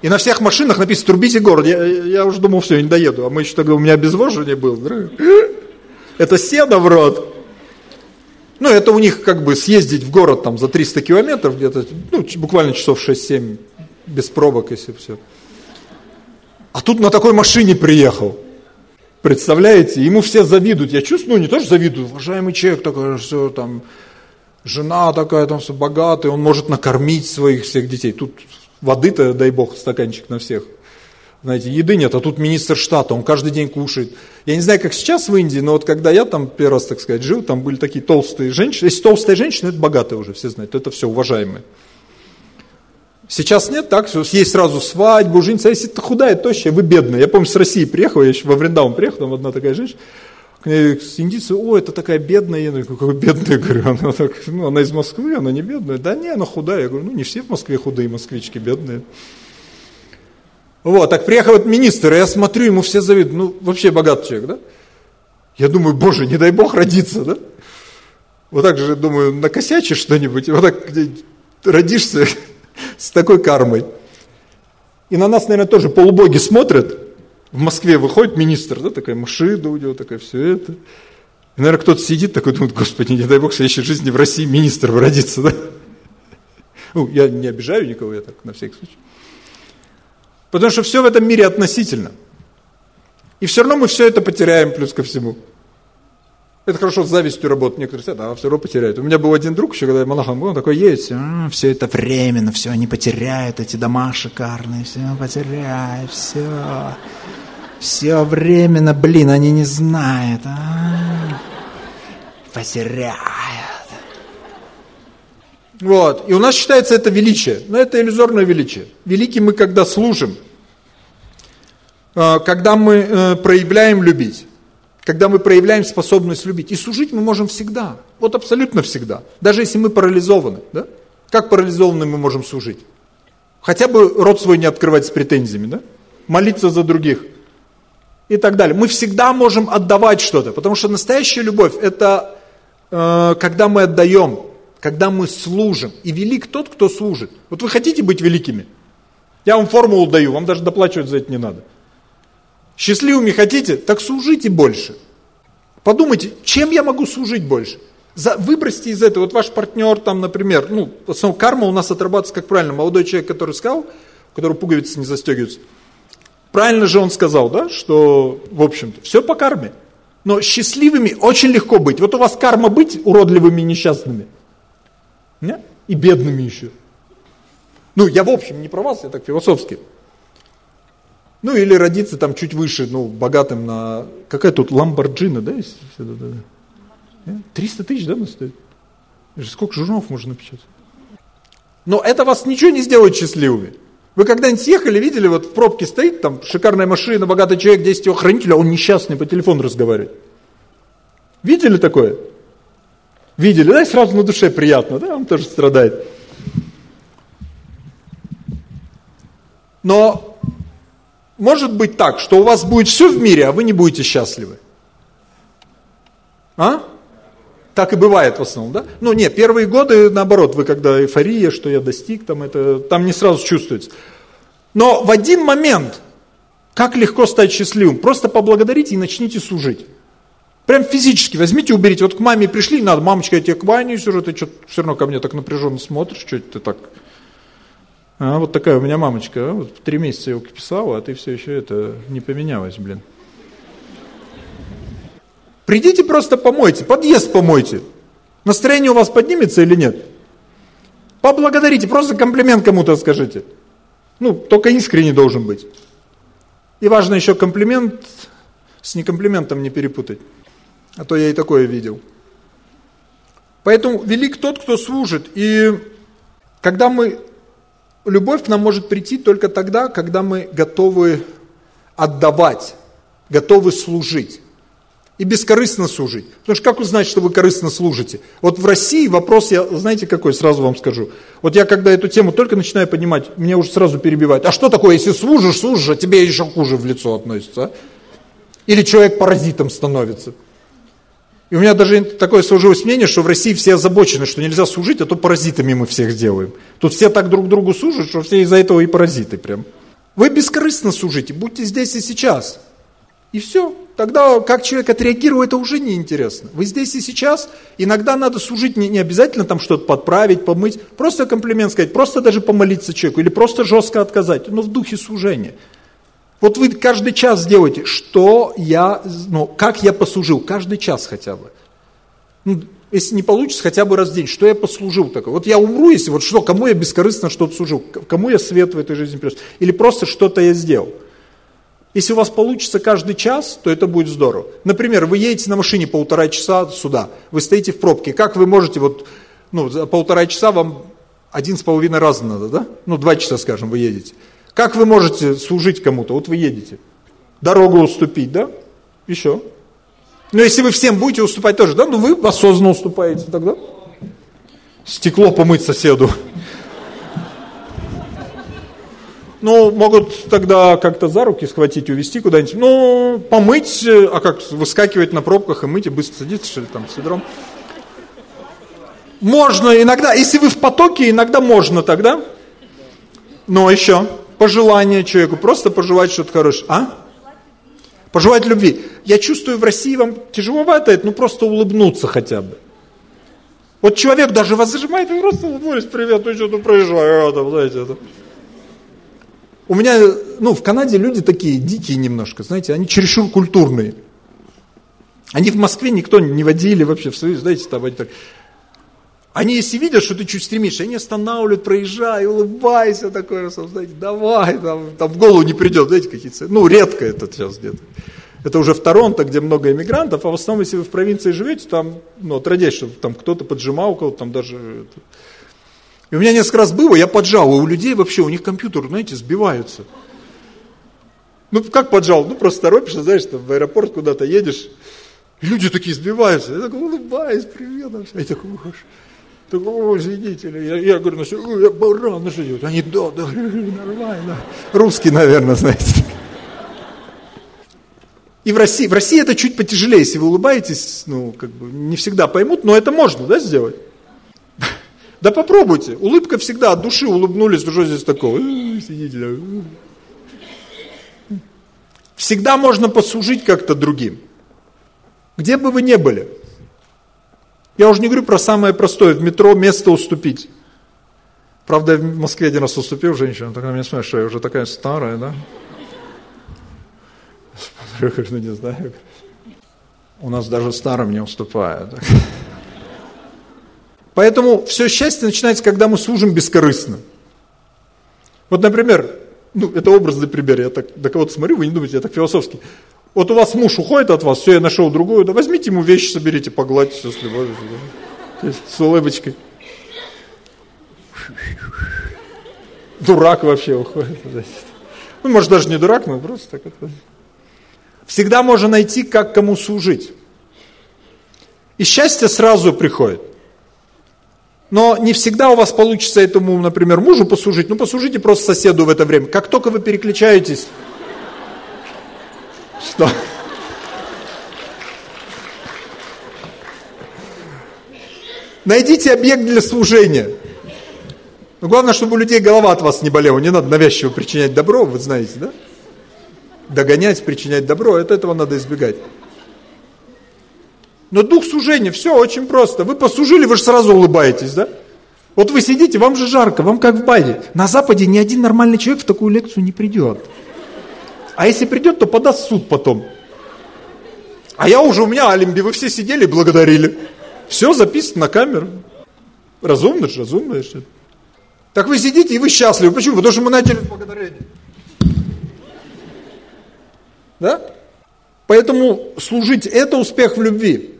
Speaker 1: и на всех машинах написано «Трубите город». Я, я уже думал, все, я не доеду. А мы еще тогда, у меня обезвоживание было. Это сено в рот. Ну, это у них как бы съездить в город там за 300 километров где-то, ну, буквально часов 6-7, без пробок, если все. А тут на такой машине приехал. Представляете, ему все завидуют. Я чувствую, ну, не тоже завидую, уважаемый человек такой, все там, жена такая, там все богатая, он может накормить своих всех детей. Тут Воды-то, дай бог, стаканчик на всех. Знаете, еды нет, а тут министр штата, он каждый день кушает. Я не знаю, как сейчас в Индии, но вот когда я там первый раз, так сказать, жил, там были такие толстые женщины. Если толстая женщина, это богатая уже, все знают, это все уважаемые. Сейчас нет, так, есть сразу свадьбу, жениться, а если ты худая, тощая, вы бедная. Я помню, с России приехал, я еще во Вриндаун приехал, там одна такая женщина, к ней индийцы, о, это такая бедная, я говорю, какая бедная, говорю, она, так, ну, она из Москвы, она не бедная, да не, она худая, я говорю, ну не все в Москве худые москвички, бедные. Вот, так приехал этот министр, я смотрю, ему все завидуют, ну вообще богатый человек, да? Я думаю, боже, не дай бог родиться, да? Вот так же, думаю, накосячишь что-нибудь, вот так родишься с такой кармой. И на нас, наверное, тоже полубоги смотрят, в Москве выходит министр, да, такая машина у него, такая все это. И, наверное, кто-то сидит такой, думает, господи, не дай бог в следующей жизни в России министр родится, да? Ну, я не обижаю никого, я так на всякий случай. Потому что все в этом мире относительно. И все равно мы все это потеряем, плюс ко всему. Это хорошо с завистью работать. Некоторые говорят, а все равно потеряют. У меня был один друг еще, когда я монахом был, он такой есть, все это временно, все они потеряют, эти дома шикарные, все потеряют, все. Все временно, блин, они не знают. А? Потеряют. Вот. И у нас считается это величие. Но это иллюзорное величие. Великий мы, когда служим, когда мы э, проявляем любить, когда мы проявляем способность любить. И служить мы можем всегда. Вот абсолютно всегда. Даже если мы парализованы. Да? Как парализованы мы можем служить? Хотя бы рот свой не открывать с претензиями. Да? Молиться за других – и так далее. Мы всегда можем отдавать что-то, потому что настоящая любовь – это э, когда мы отдаем, когда мы служим. И велик тот, кто служит. Вот вы хотите быть великими? Я вам формулу даю, вам даже доплачивать за это не надо. Счастливыми хотите? Так служите больше. Подумайте, чем я могу служить больше? За, выбросьте из этого, вот ваш партнер там, например, ну, основном карма у нас отрабатывается, как правильно, молодой человек, который сказал, у которого пуговицы не застегиваются, Правильно же он сказал, да, что, в общем-то, все по карме. Но счастливыми очень легко быть. Вот у вас карма быть уродливыми несчастными. Нет? И бедными еще. Ну, я в общем не про вас, я так философски. Ну или родиться там чуть выше, ну, богатым на... Какая тут Ламборджина, да? есть? 300 тысяч, да, она стоит? Сколько журналов можно напечатать? Но это вас ничего не сделает счастливыми. Вы когда-нибудь съехали, видели, вот в пробке стоит там шикарная машина, богатый человек, 10 его хранителя, он несчастный, по телефону разговаривает. Видели такое? Видели, да, и сразу на душе приятно, да, он тоже страдает. Но может быть так, что у вас будет все в мире, а вы не будете счастливы. А? Так и бывает в основном, да? Ну, нет, первые годы, наоборот, вы когда эйфория, что я достиг, там это, там не сразу чувствуется. Но в один момент, как легко стать счастливым, просто поблагодарите и начните служить. Прям физически возьмите, уберите. Вот к маме пришли, надо, мамочка, я тебе кланяюсь уже, ты что все равно ко мне так напряженно смотришь, что ты так... А, вот такая у меня мамочка, вот три месяца его писала, а ты все еще это не поменялась, блин. Придите просто помойте, подъезд помойте. Настроение у вас поднимется или нет? Поблагодарите, просто комплимент кому-то скажите. Ну, только искренне должен быть. И важно еще комплимент с некомплиментом не перепутать. А то я и такое видел. Поэтому велик тот, кто служит. И когда мы... Любовь к нам может прийти только тогда, когда мы готовы отдавать, готовы служить и бескорыстно служить. Потому что как узнать, что вы корыстно служите? Вот в России вопрос, я, знаете какой, сразу вам скажу. Вот я когда эту тему только начинаю понимать, меня уже сразу перебивают. А что такое, если служишь, служишь, а тебе еще хуже в лицо относится? А? Или человек паразитом становится? И у меня даже такое сложилось мнение, что в России все озабочены, что нельзя служить, а то паразитами мы всех делаем. Тут все так друг другу служат, что все из-за этого и паразиты прям. Вы бескорыстно служите, будьте здесь и сейчас. И все. Тогда как человек отреагирует, это уже неинтересно. Вы здесь и сейчас, иногда надо служить, не, обязательно там что-то подправить, помыть, просто комплимент сказать, просто даже помолиться человеку, или просто жестко отказать, но в духе служения. Вот вы каждый час сделаете, что я, ну, как я послужил, каждый час хотя бы. Ну, если не получится, хотя бы раз в день, что я послужил такое. Вот я умру, если вот что, кому я бескорыстно что-то служил, кому я свет в этой жизни принес, или просто что-то я сделал. Если у вас получится каждый час, то это будет здорово. Например, вы едете на машине полтора часа сюда, вы стоите в пробке. Как вы можете, вот, ну, за полтора часа вам один с половиной раза надо, да? Ну, два часа, скажем, вы едете. Как вы можете служить кому-то? Вот вы едете. Дорогу уступить, да? Еще. Ну, если вы всем будете уступать тоже, да? Ну, вы осознанно уступаете тогда. Стекло помыть соседу. Ну, могут тогда как-то за руки схватить, увезти куда-нибудь. Ну, помыть, а как, выскакивать на пробках и мыть, и быстро садиться, что ли, там, с ведром. Можно иногда, если вы в потоке, иногда можно тогда. Но еще, пожелание человеку, просто пожелать что-то хорошее. А? Пожелать любви. Я чувствую, в России вам тяжеловато это, ну просто улыбнуться хотя бы. Вот человек даже вас зажимает, вы просто улыбнулись, привет, ну что тут проезжаю, там, знаете, это. У меня, ну, в Канаде люди такие дикие немножко, знаете, они чересчур культурные. Они в Москве никто не водили вообще в Союзе, знаете, там они так... Они, если видят, что ты чуть стремишься, они останавливают, проезжай, улыбайся, такой, знаете, давай, там, там в голову не придет, знаете, какие-то... Ну, редко это сейчас где-то. Это уже в Торонто, где много иммигрантов, а в основном, если вы в провинции живете, там, ну, отродясь, чтобы там кто-то поджимал, кого-то там даже... И у меня несколько раз было, я поджал, и у людей вообще, у них компьютер, знаете, сбиваются. Ну, как поджал? Ну, просто торопишься, знаешь, там в аэропорт куда-то едешь, и люди такие сбиваются. Я такой улыбаюсь, привет. Я такой, уж. Такой, о, извините, я, я говорю, ну, я баран живет. Они, да, да, нормально. Русский, наверное, знаете. И в России, в России это чуть потяжелее, если вы улыбаетесь, ну, как бы, не всегда поймут, но это можно, да, сделать? Да попробуйте. Улыбка всегда от души улыбнулись, что здесь такого? Сидите. Всегда можно послужить как-то другим. Где бы вы ни были. Я уже не говорю про самое простое, в метро место уступить. Правда, я в Москве один раз уступил женщине, такая мне смотрит, что я уже такая старая, да? Смотрю, ну не знаю. У нас даже старым не уступают. Поэтому все счастье начинается, когда мы служим бескорыстно. Вот, например, Ну, это образный пример. Я так до кого-то смотрю, вы не думаете, я так философский. Вот у вас муж уходит от вас, все, я нашел другую, да возьмите ему вещи, соберите, погладьте, все с любовью. С улыбочкой. Дурак вообще уходит. Ну, может, даже не дурак, но просто так. Всегда можно найти, как кому служить. И счастье сразу приходит. Но не всегда у вас получится этому, например, мужу послужить. Ну, послужите просто соседу в это время. Как только вы переключаетесь... Что? Найдите объект для служения. Но главное, чтобы у людей голова от вас не болела. Не надо навязчиво причинять добро, вы знаете, да? Догонять, причинять добро, от этого надо избегать. Но дух служения, все очень просто. Вы послужили, вы же сразу улыбаетесь, да? Вот вы сидите, вам же жарко, вам как в баде. На Западе ни один нормальный человек в такую лекцию не придет. А если придет, то подаст суд потом. А я уже, у меня алимби, вы все сидели и благодарили. Все записано на камеру. Разумно же, разумно же. Так вы сидите и вы счастливы. Почему? Потому что мы начали с благодарения. Да? Поэтому служить – это успех в любви.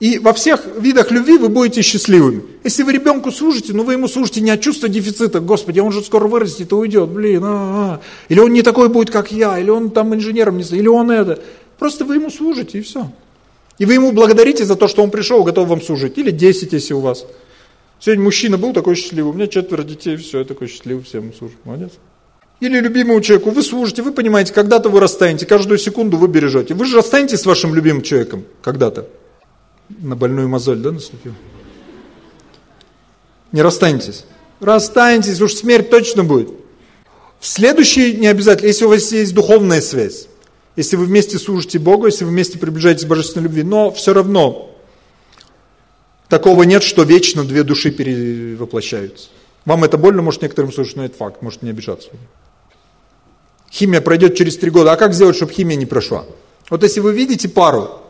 Speaker 1: И во всех видах любви вы будете счастливыми. Если вы ребенку служите, но вы ему служите не от чувства дефицита, Господи, он же скоро вырастет и уйдет, блин, а, а. или он не такой будет, как я, или он там инженером не или он это. Просто вы ему служите, и все. И вы ему благодарите за то, что он пришел, готов вам служить. Или 10, если у вас. Сегодня мужчина был такой счастливый, у меня четверо детей, все, я такой счастливый, всем служу. Молодец. Или любимому человеку, вы служите, вы понимаете, когда-то вы расстанете, каждую секунду вы бережете. Вы же расстанетесь с вашим любимым человеком когда-то на больную мозоль, да, наступил? Не расстанетесь. Расстанетесь, уж смерть точно будет. В следующий не обязательно, если у вас есть духовная связь, если вы вместе служите Богу, если вы вместе приближаетесь к божественной любви, но все равно такого нет, что вечно две души перевоплощаются. Вам это больно, может, некоторым слушать, но это факт, может не обижаться. Химия пройдет через три года, а как сделать, чтобы химия не прошла? Вот если вы видите пару,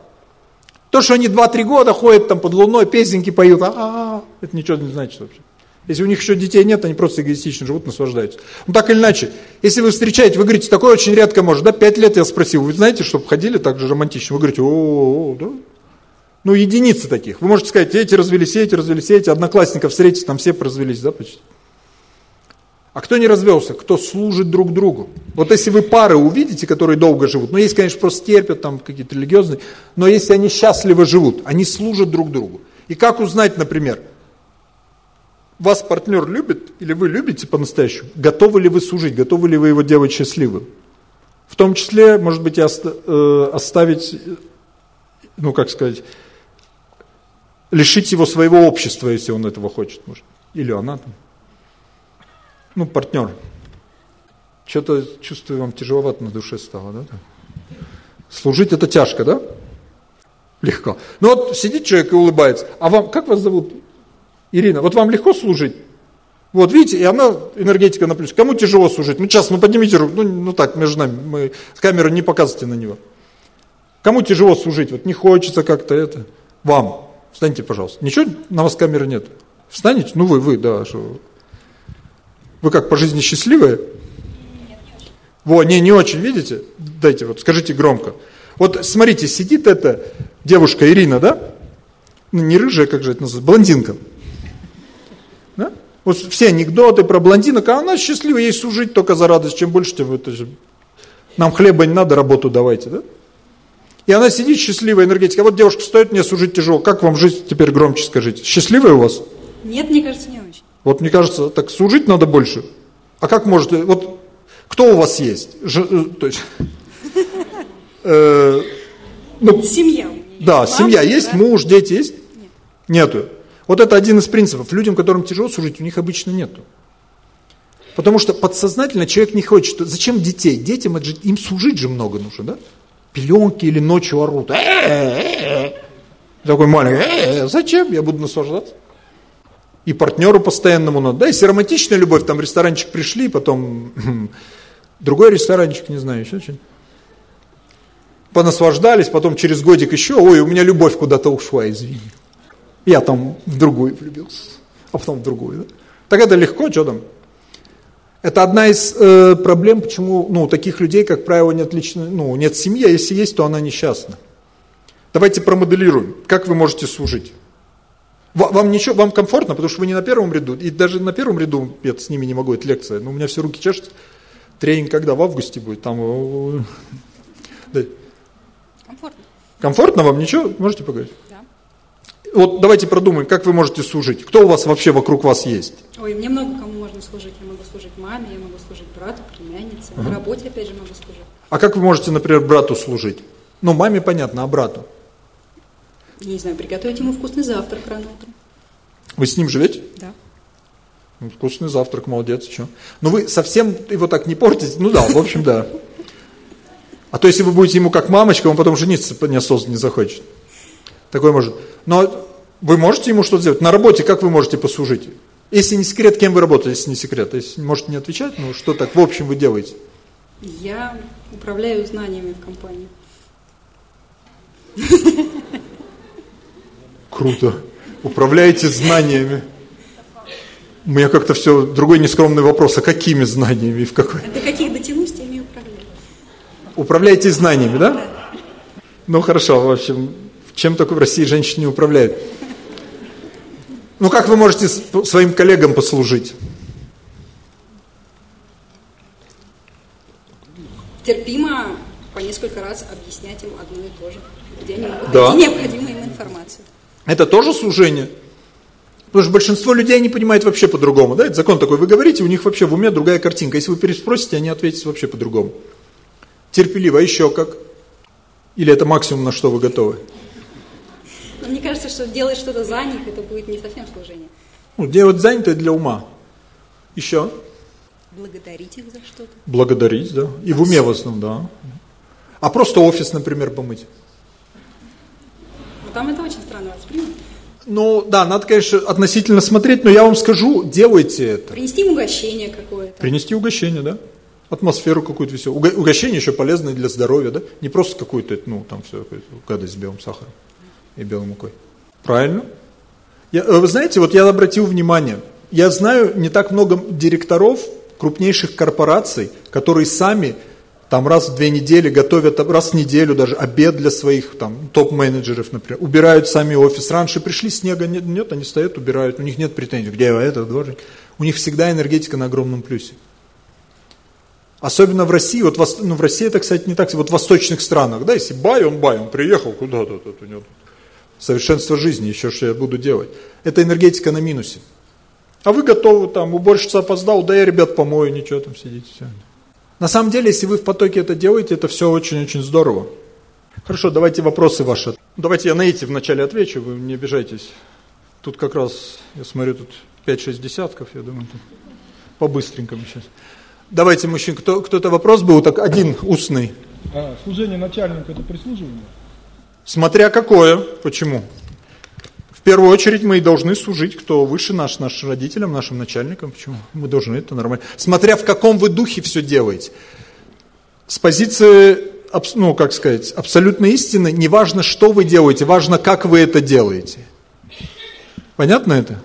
Speaker 1: то, что они 2-3 года ходят там под луной, песенки поют, а, -а, -а это ничего не значит вообще. Если у них еще детей нет, они просто эгоистично живут, наслаждаются. Ну так или иначе, если вы встречаете, вы говорите, такое очень редко может, да, 5 лет я спросил, вы знаете, чтобы ходили так же романтично? Вы говорите, о, -о, -о да? Ну, единицы таких. Вы можете сказать, эти развелись, эти развелись, эти, одноклассников встретите, там все развелись, да, почти. А кто не развелся? Кто служит друг другу. Вот если вы пары увидите, которые долго живут, ну есть, конечно, просто терпят, там какие-то религиозные, но если они счастливо живут, они служат друг другу. И как узнать, например, вас партнер любит или вы любите по-настоящему? Готовы ли вы служить, готовы ли вы его делать счастливым? В том числе, может быть, э, оставить, ну как сказать, лишить его своего общества, если он этого хочет, может. Или она там ну, партнер, что-то чувствую, вам тяжеловато на душе стало, да? Служить это тяжко, да? Легко. Ну вот сидит человек и улыбается. А вам, как вас зовут? Ирина. Вот вам легко служить? Вот, видите, и она, энергетика на плюс. Кому тяжело служить? Ну, сейчас, ну, поднимите руку. Ну, ну так, между нами. Мы, камеру не показывайте на него. Кому тяжело служить? Вот не хочется как-то это. Вам. Встаньте, пожалуйста. Ничего, на вас камеры нет. Встанете? Ну, вы, вы, да. Что... Вы как, по жизни счастливые? Во, не, не очень, видите? Дайте, вот скажите громко. Вот смотрите, сидит эта девушка Ирина, да? Ну, не рыжая, как же это называется, блондинка. Да? Вот все анекдоты про блондинок, а она счастлива, ей служить только за радость. Чем больше, тем это же... Нам хлеба не надо, работу давайте, да? И она сидит счастливая энергетика. Вот девушка стоит мне служить тяжело. Как вам жизнь теперь громче скажите? Счастливая у вас?
Speaker 6: Нет, мне кажется.
Speaker 1: Вот мне кажется, так служить надо больше. А как может, вот кто у вас есть? Ж, э, то есть,
Speaker 6: э, ну, семья.
Speaker 1: Да, Мама, семья есть, да? муж, дети есть? Нет. Нету. Вот это один из принципов. Людям, которым тяжело служить, у них обычно нету. Потому что подсознательно человек не хочет. Зачем детей? Детям им служить же много нужно, да? Пеленки или ночью орут. Такой маленький. Зачем? Я буду наслаждаться и партнеру постоянному надо. Да, если романтичная любовь, там ресторанчик пришли, потом другой ресторанчик, не знаю, еще что-нибудь. Понаслаждались, потом через годик еще, ой, у меня любовь куда-то ушла, извини. Я там в другую влюбился, а потом в другую. Да? Так это легко, что там? Это одна из э, проблем, почему ну, у таких людей, как правило, нет, личной, ну, нет семьи, а если есть, то она несчастна. Давайте промоделируем, как вы можете служить. Вам ничего, вам комфортно, потому что вы не на первом ряду, и даже на первом ряду я с ними не могу, это лекция, но у меня все руки чешутся. Тренинг когда? В августе будет, там... Э. Комфортно. Комфортно вам? Ничего? Можете поговорить? Да. Вот давайте продумаем, как вы можете служить. Кто у вас вообще вокруг вас есть?
Speaker 7: Ой, мне много кому можно служить. Я могу служить маме, я могу служить брату, племяннице. Ага. На работе, опять же, могу служить.
Speaker 1: А как вы можете, например, брату служить? Ну, маме понятно, а брату?
Speaker 7: Не знаю, приготовить ему вкусный завтрак рано утром.
Speaker 1: Вы с ним живете?
Speaker 7: Да.
Speaker 1: Ну, вкусный завтрак, молодец, что? Ну вы совсем его так не портите? Ну да, в общем, да. А то если вы будете ему как мамочка, он потом жениться неосознанно не захочет. Такой может. Но вы можете ему что-то сделать? На работе как вы можете послужить? Если не секрет, кем вы работаете, если не секрет? Если можете не отвечать, ну что так в общем вы делаете?
Speaker 7: Я управляю знаниями в компании.
Speaker 1: Круто. Управляете знаниями. У меня как-то все, другой нескромный вопрос, а какими знаниями и в какой?
Speaker 7: До каких дотянусь, теми управляю.
Speaker 1: Управляете знаниями, да? да? Ну хорошо, в общем, чем только в России женщины не управляют. Ну как вы можете своим коллегам послужить?
Speaker 7: Терпимо по несколько раз объяснять им одно и то же, где они могут да. найти необходимую им информацию.
Speaker 1: Это тоже служение. Потому что большинство людей не понимает вообще по-другому. Да? Это закон такой. Вы говорите, у них вообще в уме другая картинка. Если вы переспросите, они ответят вообще по-другому. Терпеливо, а еще как? Или это максимум, на что вы готовы?
Speaker 7: Но мне кажется, что делать что-то за них, это будет не совсем служение.
Speaker 1: Ну, делать занятое для ума. Еще?
Speaker 7: Благодарить их за что-то.
Speaker 1: Благодарить, да. И в уме в основном, да. А просто офис, например, помыть
Speaker 7: там это очень странно воспринято.
Speaker 1: Ну, да, надо, конечно, относительно смотреть, но я вам скажу, делайте это.
Speaker 7: Принести им угощение какое-то.
Speaker 1: Принести угощение, да. Атмосферу какую-то веселую. Уго угощение еще полезное для здоровья, да. Не просто какую-то, ну, там все, гадость с белым сахаром и белой мукой. Правильно? Я, э, вы знаете, вот я обратил внимание, я знаю не так много директоров крупнейших корпораций, которые сами там раз в две недели готовят, раз в неделю даже обед для своих там топ-менеджеров, например, убирают сами офис. Раньше пришли, снега нет, нет, они стоят, убирают, у них нет претензий, где это, дворник. У них всегда энергетика на огромном плюсе. Особенно в России, вот ну, в России это, кстати, не так, вот в восточных странах, да, если бай, он бай, он приехал куда-то, тут у него совершенство жизни, еще что я буду делать. Это энергетика на минусе. А вы готовы там, уборщица опоздал, да я ребят помою, ничего там сидите. Все. На самом деле, если вы в потоке это делаете, это все очень-очень здорово. Хорошо, давайте вопросы ваши. Давайте я на эти вначале отвечу, вы не обижайтесь. Тут как раз, я смотрю, тут 5-6 десятков, я думаю, тут по-быстренькому сейчас. Давайте, мужчин, кто, кто-то вопрос был, так один устный.
Speaker 8: А, служение начальника – это прислуживание?
Speaker 1: Смотря какое, почему? Первую очередь мы и должны служить, кто выше наш, нашим родителям, нашим начальникам. Почему? Мы должны, это нормально. Смотря в каком вы духе все делаете. С позиции, ну, как сказать, абсолютной истины, не важно, что вы делаете, важно, как вы это делаете. Понятно это?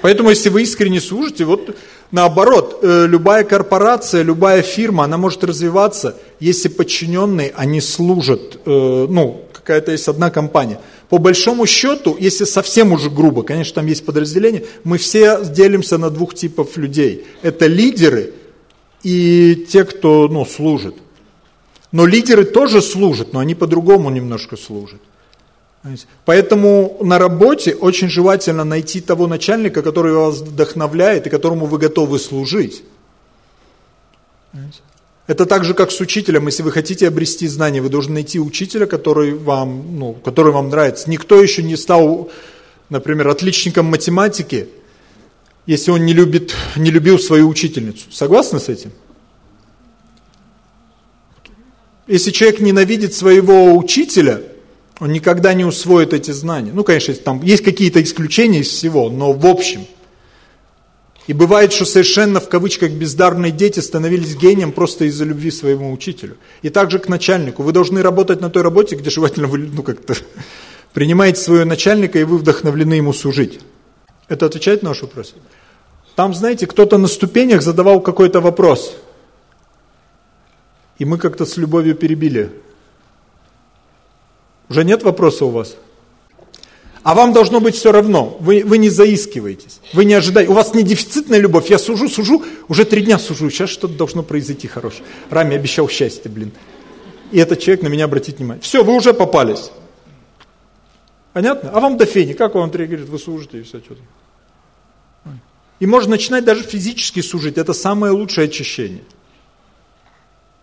Speaker 1: Поэтому, если вы искренне служите, вот наоборот, э, любая корпорация, любая фирма, она может развиваться, если подчиненные, они служат, э, ну, какая-то есть одна компания – по большому счету, если совсем уже грубо, конечно, там есть подразделения, мы все делимся на двух типов людей. Это лидеры и те, кто ну, служит. Но лидеры тоже служат, но они по-другому немножко служат. Поэтому на работе очень желательно найти того начальника, который вас вдохновляет и которому вы готовы служить. Это так же, как с учителем. Если вы хотите обрести знания, вы должны найти учителя, который вам, ну, который вам нравится. Никто еще не стал, например, отличником математики, если он не, любит, не любил свою учительницу. Согласны с этим? Если человек ненавидит своего учителя, он никогда не усвоит эти знания. Ну, конечно, там есть какие-то исключения из всего, но в общем – и бывает, что совершенно в кавычках бездарные дети становились гением просто из-за любви своему учителю. И также к начальнику. Вы должны работать на той работе, где желательно вы ну, как-то принимаете своего начальника, и вы вдохновлены ему служить. Это отвечает на ваш вопрос? Там, знаете, кто-то на ступенях задавал какой-то вопрос. И мы как-то с любовью перебили. Уже нет вопроса у вас? А вам должно быть все равно. Вы, вы не заискиваетесь. Вы не ожидаете. У вас не дефицитная любовь. Я сужу, сужу, уже три дня сужу. Сейчас что-то должно произойти хорошее. Раме обещал счастье, блин. И этот человек на меня обратит внимание. Все, вы уже попались. Понятно? А вам до фени. Как вам Андрей говорит, вы служите и все что-то. И можно начинать даже физически служить. Это самое лучшее очищение.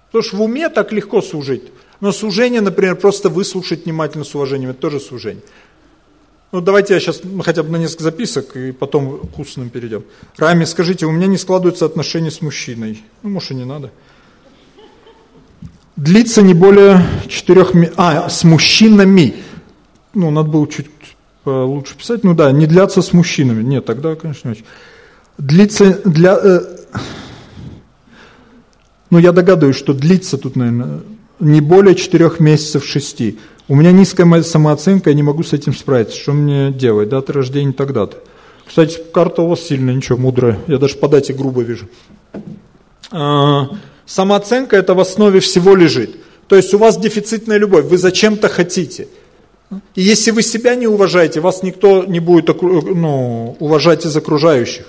Speaker 1: Потому что в уме так легко служить. Но служение, например, просто выслушать внимательно с уважением, это тоже служение. Ну, давайте я сейчас ну, хотя бы на несколько записок, и потом к устным перейдем. Рами, скажите, у меня не складываются отношения с мужчиной. Ну, может, и не надо. Длится не более четырех... А, с мужчинами. Ну, надо было чуть лучше писать. Ну да, не длятся с мужчинами. Нет, тогда, конечно, не очень. Длится для... Э, ну, я догадываюсь, что длится тут, наверное, не более четырех месяцев, шести. У меня низкая самооценка, я не могу с этим справиться. Что мне делать? Дата рождения тогда-то. Кстати, карта у вас сильная, ничего, мудрая. Я даже по дате грубо вижу. А, самооценка это в основе всего лежит. То есть у вас дефицитная любовь, вы зачем-то хотите. И если вы себя не уважаете, вас никто не будет ну, уважать из окружающих.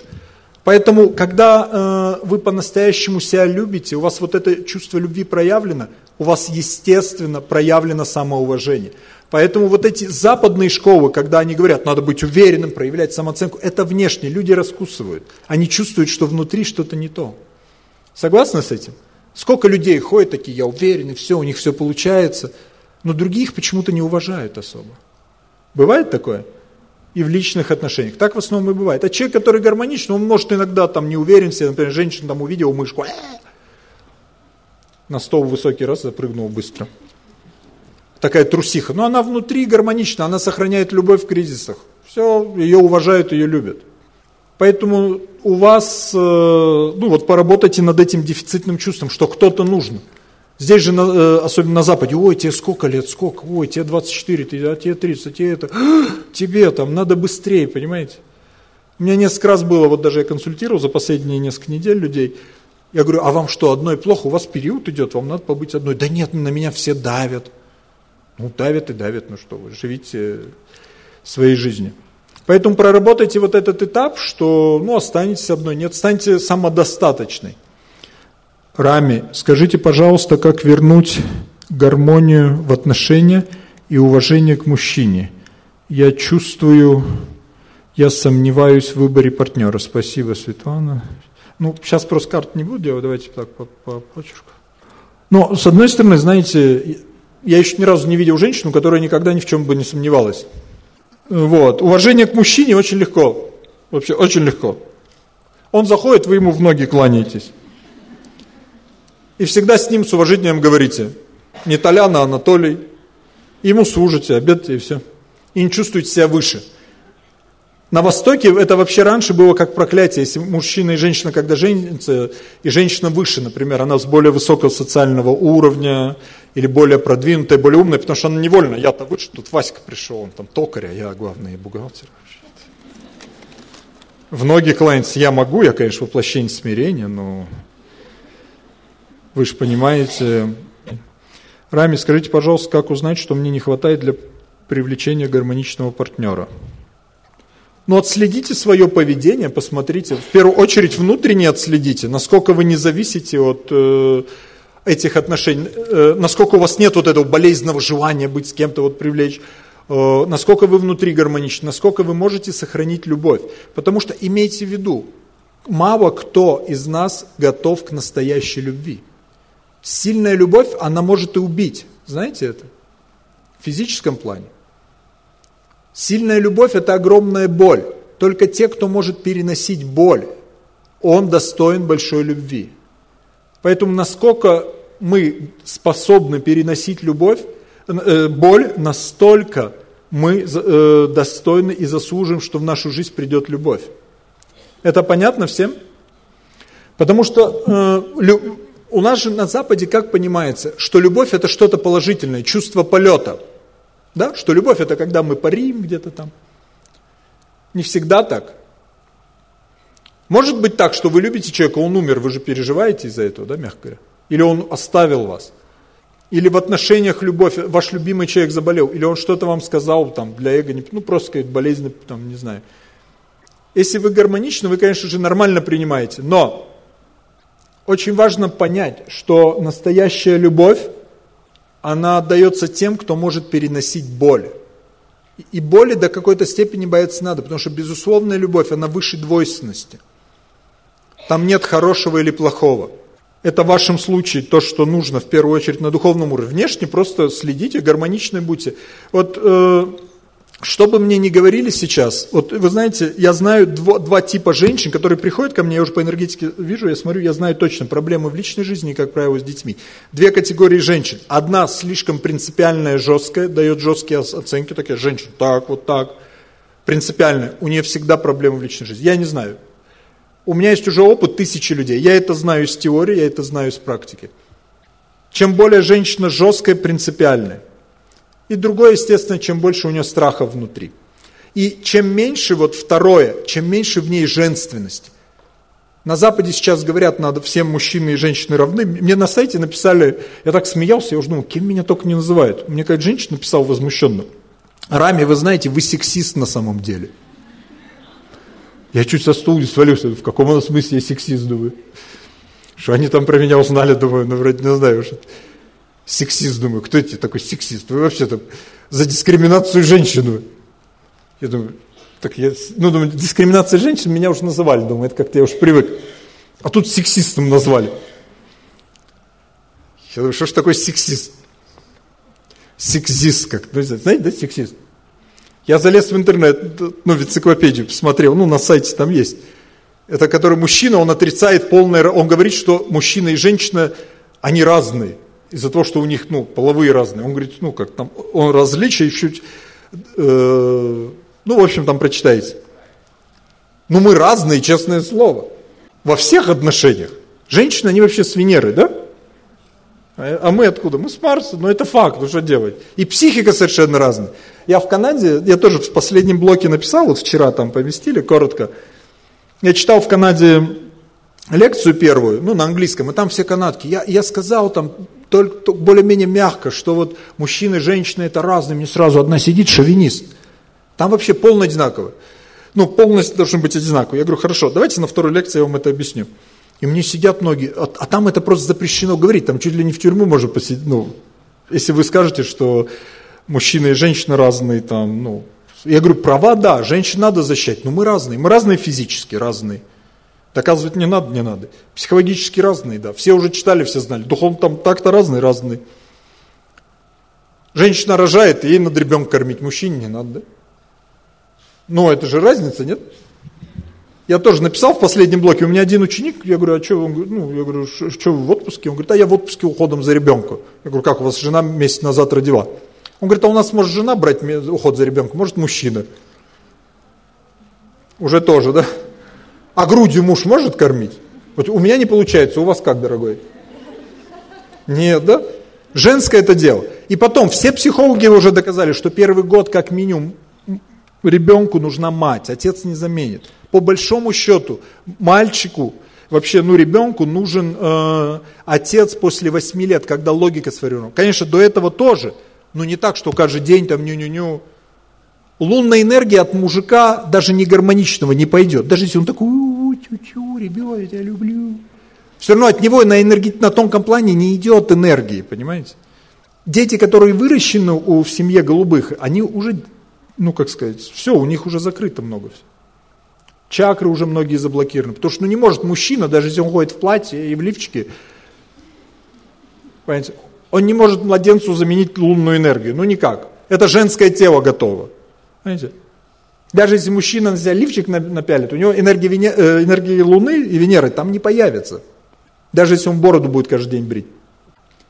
Speaker 1: Поэтому, когда э, вы по-настоящему себя любите, у вас вот это чувство любви проявлено, у вас естественно проявлено самоуважение. Поэтому вот эти западные школы, когда они говорят, надо быть уверенным, проявлять самооценку, это внешне, люди раскусывают. Они чувствуют, что внутри что-то не то. Согласны с этим? Сколько людей ходят такие, я уверен, и все, у них все получается, но других почему-то не уважают особо. Бывает такое? и в личных отношениях. Так в основном и бывает. А человек, который гармоничный, он может иногда там не уверен себе, например, женщина там увидела мышку, «Э!» На стол высокий раз запрыгнул быстро. Такая трусиха. Но она внутри гармонична, она сохраняет любовь в кризисах. Все, ее уважают, ее любят. Поэтому у вас, э, ну вот поработайте над этим дефицитным чувством, что кто-то нужен. Здесь же, э, особенно на Западе, ой, тебе сколько лет, сколько, ой, тебе 24, ты, а тебе 30, а тебе это, тебе там, надо быстрее, понимаете? У меня несколько раз было, вот даже я консультировал за последние несколько недель людей, я говорю, а вам что, одной плохо, у вас период идет, вам надо побыть одной. Да нет, на меня все давят. Ну, давят и давят, ну что вы, живите своей жизнью. Поэтому проработайте вот этот этап, что, ну, останетесь одной, нет, станьте самодостаточной. Рами, скажите, пожалуйста, как вернуть гармонию в отношения и уважение к мужчине? Я чувствую, я сомневаюсь в выборе партнера. Спасибо, Светлана. Ну, сейчас просто карт не буду делать, давайте так по, по почерку. Но, с одной стороны, знаете, я еще ни разу не видел женщину, которая никогда ни в чем бы не сомневалась. Вот. Уважение к мужчине очень легко. Вообще, очень легко. Он заходит, вы ему в ноги кланяетесь. И всегда с ним с уважением говорите. Не Толяна, а Анатолий. Ему служите, обед и все. И не чувствуете себя выше. На Востоке это вообще раньше было как проклятие. Если мужчина и женщина, когда женятся, и женщина выше, например, она с более высокого социального уровня, или более продвинутая, более умная, потому что она невольно, я-то выше, тут Васька пришел, он там токарь, а я главный бухгалтер. В ноги кланяться я могу, я, конечно, воплощение смирения, но вы же понимаете. Рами, скажите, пожалуйста, как узнать, что мне не хватает для привлечения гармоничного партнера? Ну, отследите свое поведение, посмотрите. В первую очередь внутренне отследите, насколько вы не зависите от э, этих отношений, э, насколько у вас нет вот этого болезненного желания быть с кем-то, вот привлечь, э, насколько вы внутри гармоничны, насколько вы можете сохранить любовь. Потому что имейте в виду, мало кто из нас готов к настоящей любви. Сильная любовь, она может и убить. Знаете это? В физическом плане. Сильная любовь – это огромная боль. Только те, кто может переносить боль, он достоин большой любви. Поэтому насколько мы способны переносить любовь, э, боль, настолько мы э, достойны и заслужим, что в нашу жизнь придет любовь. Это понятно всем? Потому что э, у нас же на Западе как понимается, что любовь это что-то положительное, чувство полета. Да? Что любовь это когда мы парим где-то там. Не всегда так. Может быть так, что вы любите человека, он умер, вы же переживаете из-за этого, да, мягко говоря? Или он оставил вас? Или в отношениях любовь, ваш любимый человек заболел, или он что-то вам сказал там для эго, ну просто сказать, болезнь, там, не знаю. Если вы гармоничны, вы, конечно же, нормально принимаете, но очень важно понять, что настоящая любовь, она отдается тем, кто может переносить боль. И боли до какой-то степени бояться надо, потому что безусловная любовь, она выше двойственности. Там нет хорошего или плохого. Это в вашем случае то, что нужно в первую очередь на духовном уровне. Внешне просто следите, гармоничны будьте. Вот э, что бы мне ни говорили сейчас, вот вы знаете, я знаю два, два типа женщин, которые приходят ко мне, я уже по энергетике вижу, я смотрю, я знаю точно проблемы в личной жизни, как правило, с детьми. Две категории женщин. Одна слишком принципиальная, жесткая, дает жесткие оценки, такие женщины, так, вот так, принципиальная, у нее всегда проблемы в личной жизни. Я не знаю. У меня есть уже опыт тысячи людей, я это знаю из теории, я это знаю из практики. Чем более женщина жесткая, принципиальная, и другое, естественно, чем больше у нее страха внутри. И чем меньше, вот второе, чем меньше в ней женственности. На Западе сейчас говорят, надо всем мужчины и женщины равны. Мне на сайте написали, я так смеялся, я уже думал, кем меня только не называют. Мне какая-то женщина написала возмущенно. Рами, вы знаете, вы сексист на самом деле. Я чуть со стула не свалился, в каком смысле я сексист, думаю. Что они там про меня узнали, думаю, ну вроде не знаю, что сексист, думаю, кто эти такой сексист? Вы вообще там за дискриминацию женщину. Я думаю, так я, ну, думаю, дискриминация женщин меня уже называли, думаю, это как-то я уже привык. А тут сексистом назвали. Я думаю, что ж такое сексист? Сексист, как, ну, знаете, да, сексист? Я залез в интернет, ну, в энциклопедию посмотрел, ну, на сайте там есть. Это который мужчина, он отрицает полное, он говорит, что мужчина и женщина, они разные из-за того, что у них, ну, половые разные. Он говорит, ну, как там, он различия чуть, э, ну, в общем, там прочитайте. Ну, мы разные, честное слово. Во всех отношениях. Женщины, они вообще с Венеры, да? А, а мы откуда? Мы с Марса, но это факт, ну что делать? И психика совершенно разная. Я в Канаде, я тоже в последнем блоке написал, вот вчера там поместили, коротко. Я читал в Канаде лекцию первую, ну, на английском, и там все канадки. Я, я сказал там только более-менее мягко, что вот мужчины и женщины это разные, мне сразу одна сидит, шовинист. Там вообще полно одинаково. Ну, полностью должны быть одинаковые. Я говорю, хорошо, давайте на второй лекции я вам это объясню. И мне сидят многие, а, а там это просто запрещено говорить, там чуть ли не в тюрьму можно посидеть, ну, если вы скажете, что мужчины и женщины разные, там, ну, я говорю, права, да, женщин надо защищать, но мы разные, мы разные физически, разные. Доказывать не надо, не надо. Психологически разные, да. Все уже читали, все знали. Духовно там так-то разные, разные. Женщина рожает, ей надо ребенка кормить, мужчине не надо, да? Ну, это же разница, нет? Я тоже написал в последнем блоке, у меня один ученик, я говорю, а что, он, ну, я говорю, что вы в отпуске? Он говорит, а я в отпуске уходом за ребенком. Я говорю, как у вас жена месяц назад родила? Он говорит, а у нас может жена брать уход за ребенком, может мужчина. Уже тоже, да? А грудью муж может кормить? Вот у меня не получается, у вас как, дорогой? Нет, да? Женское это дело. И потом, все психологи уже доказали, что первый год как минимум ребенку нужна мать, отец не заменит. По большому счету, мальчику, вообще, ну, ребенку нужен э, отец после 8 лет, когда логика сформирована. Конечно, до этого тоже, но не так, что каждый день там ню-ню-ню, лунная энергия от мужика даже не гармоничного не пойдет. Даже если он такой, чу-чу, ребенок, я тебя люблю. Все равно от него на, энерги... на тонком плане не идет энергии, понимаете? Дети, которые выращены у, в семье голубых, они уже, ну как сказать, все, у них уже закрыто много всего. Чакры уже многие заблокированы. Потому что ну, не может мужчина, даже если он ходит в платье и в лифчике, понимаете, он не может младенцу заменить лунную энергию. Ну никак. Это женское тело готово. Понимаете? Даже если мужчина на лифчик напялит, у него энергия, Вене... Э, энергии Луны и Венеры там не появится. Даже если он бороду будет каждый день брить.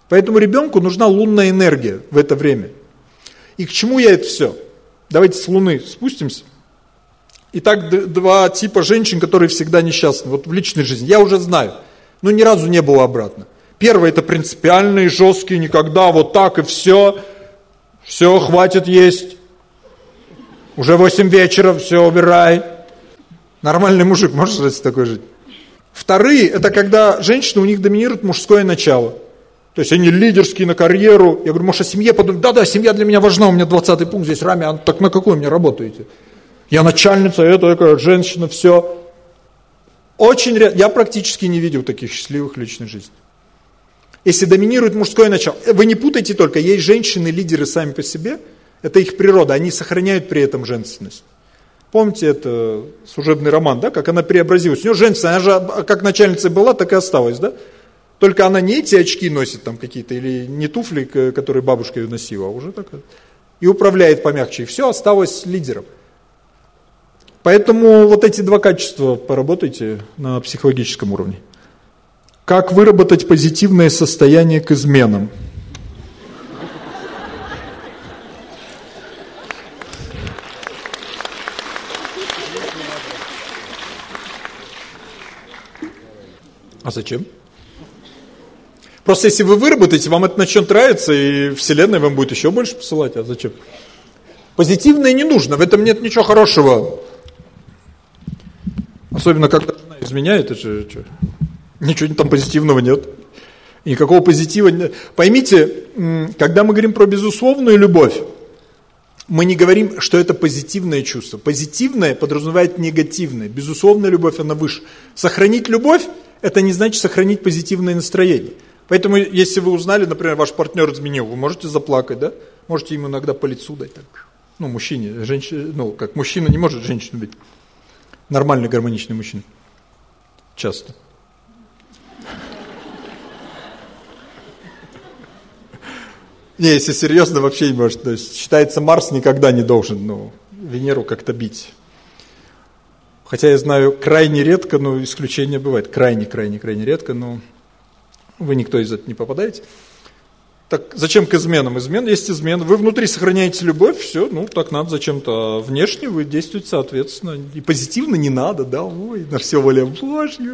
Speaker 1: Поэтому ребенку нужна лунная энергия в это время. И к чему я это все? Давайте с Луны спустимся. Итак, два типа женщин, которые всегда несчастны. Вот в личной жизни. Я уже знаю. Но ни разу не было обратно. Первое это принципиальные, жесткие, никогда вот так и все. Все, хватит есть. Уже 8 вечера, все, убирай. Нормальный мужик может с такой жить? Вторые, это когда женщины, у них доминирует мужское начало. То есть они лидерские на карьеру. Я говорю, может, о семье подумать? Да-да, семья для меня важна, у меня 20 пункт здесь раме. А так на какой мне работаете? Я начальница, это такая женщина, все. Очень ряд... Я практически не видел таких счастливых личной жизни. Если доминирует мужское начало. Вы не путайте только, есть женщины-лидеры сами по себе, это их природа, они сохраняют при этом женственность. Помните это служебный роман, да, как она преобразилась. У нее женственность, она же как начальница была, так и осталась, да? Только она не эти очки носит там какие-то, или не туфли, которые бабушка ее носила, а уже так. И управляет помягче. И все, осталось лидером. Поэтому вот эти два качества поработайте на психологическом уровне. Как выработать позитивное состояние к изменам? А зачем? Просто если вы выработаете, вам это начнет нравиться, и Вселенная вам будет еще больше посылать. А зачем? Позитивное не нужно, в этом нет ничего хорошего. Особенно, когда жена изменяет, это же что? Ничего там позитивного нет. Никакого позитива нет. Поймите, когда мы говорим про безусловную любовь, мы не говорим, что это позитивное чувство. Позитивное подразумевает негативное. Безусловная любовь, она выше. Сохранить любовь, это не значит сохранить позитивное настроение. Поэтому, если вы узнали, например, ваш партнер изменил, вы можете заплакать, да? Можете ему иногда по лицу дать так. Ну, мужчине, женщине, ну, как мужчина не может женщину бить. Нормальный гармоничный мужчина. Часто. Не, если серьезно, вообще не может. То есть считается, Марс никогда не должен ну, Венеру как-то бить. Хотя я знаю, крайне редко, но исключения бывает. Крайне, крайне, крайне редко, но вы никто из этого не попадаете. Так зачем к изменам? Измен есть измен. Вы внутри сохраняете любовь, все, ну так надо зачем-то. А внешне вы действуете соответственно. И позитивно не надо, да, ой, на все воля Божья.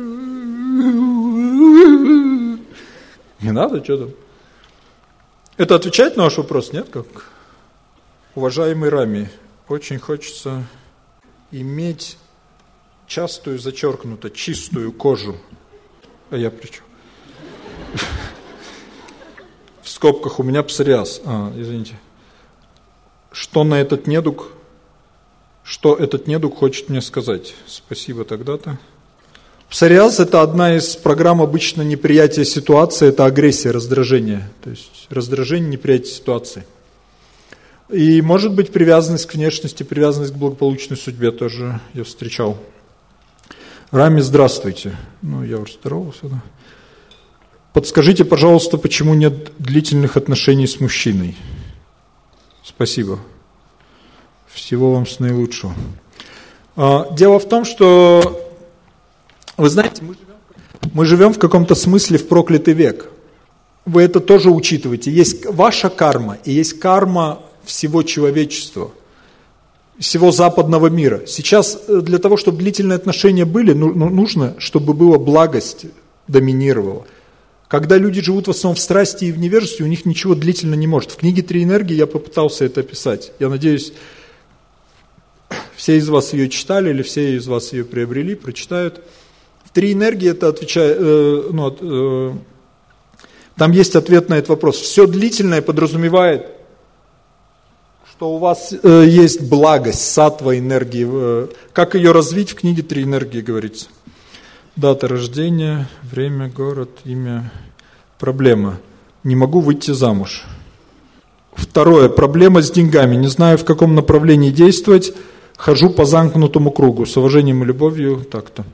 Speaker 1: Не надо, что там. Это отвечает на ваш вопрос, нет? Как? Уважаемый Рами, очень хочется иметь частую, зачеркнуто, чистую кожу. А я при чем? В скобках у меня псориаз. А, извините. Что на этот недуг, что этот недуг хочет мне сказать? Спасибо тогда-то. Псориаз – это одна из программ обычно неприятия ситуации, это агрессия, раздражение. То есть раздражение, неприятие ситуации. И может быть привязанность к внешности, привязанность к благополучной судьбе тоже я встречал. Рами, здравствуйте. Ну, я уже здоровался, да. Подскажите, пожалуйста, почему нет длительных отношений с мужчиной? Спасибо. Всего вам с наилучшего. А, дело в том, что вы знаете, мы живем, мы живем в каком-то смысле в проклятый век. Вы это тоже учитываете. Есть ваша карма и есть карма всего человечества, всего западного мира. Сейчас э, для того, чтобы длительные отношения были, ну, ну, нужно, чтобы была благость доминировала. Когда люди живут в основном в страсти и в невежестве, у них ничего длительно не может. В книге «Три энергии» я попытался это описать. Я надеюсь, все из вас ее читали или все из вас ее приобрели, прочитают. Три энергии это отвечает, э, ну, э, там есть ответ на этот вопрос. Все длительное подразумевает, что у вас э, есть благость, сатва энергии. Э, как ее развить в книге «Три энергии» говорится. Дата рождения, время, город, имя, проблема. Не могу выйти замуж. Второе, проблема с деньгами. Не знаю, в каком направлении действовать. Хожу по замкнутому кругу. С уважением и любовью так-то.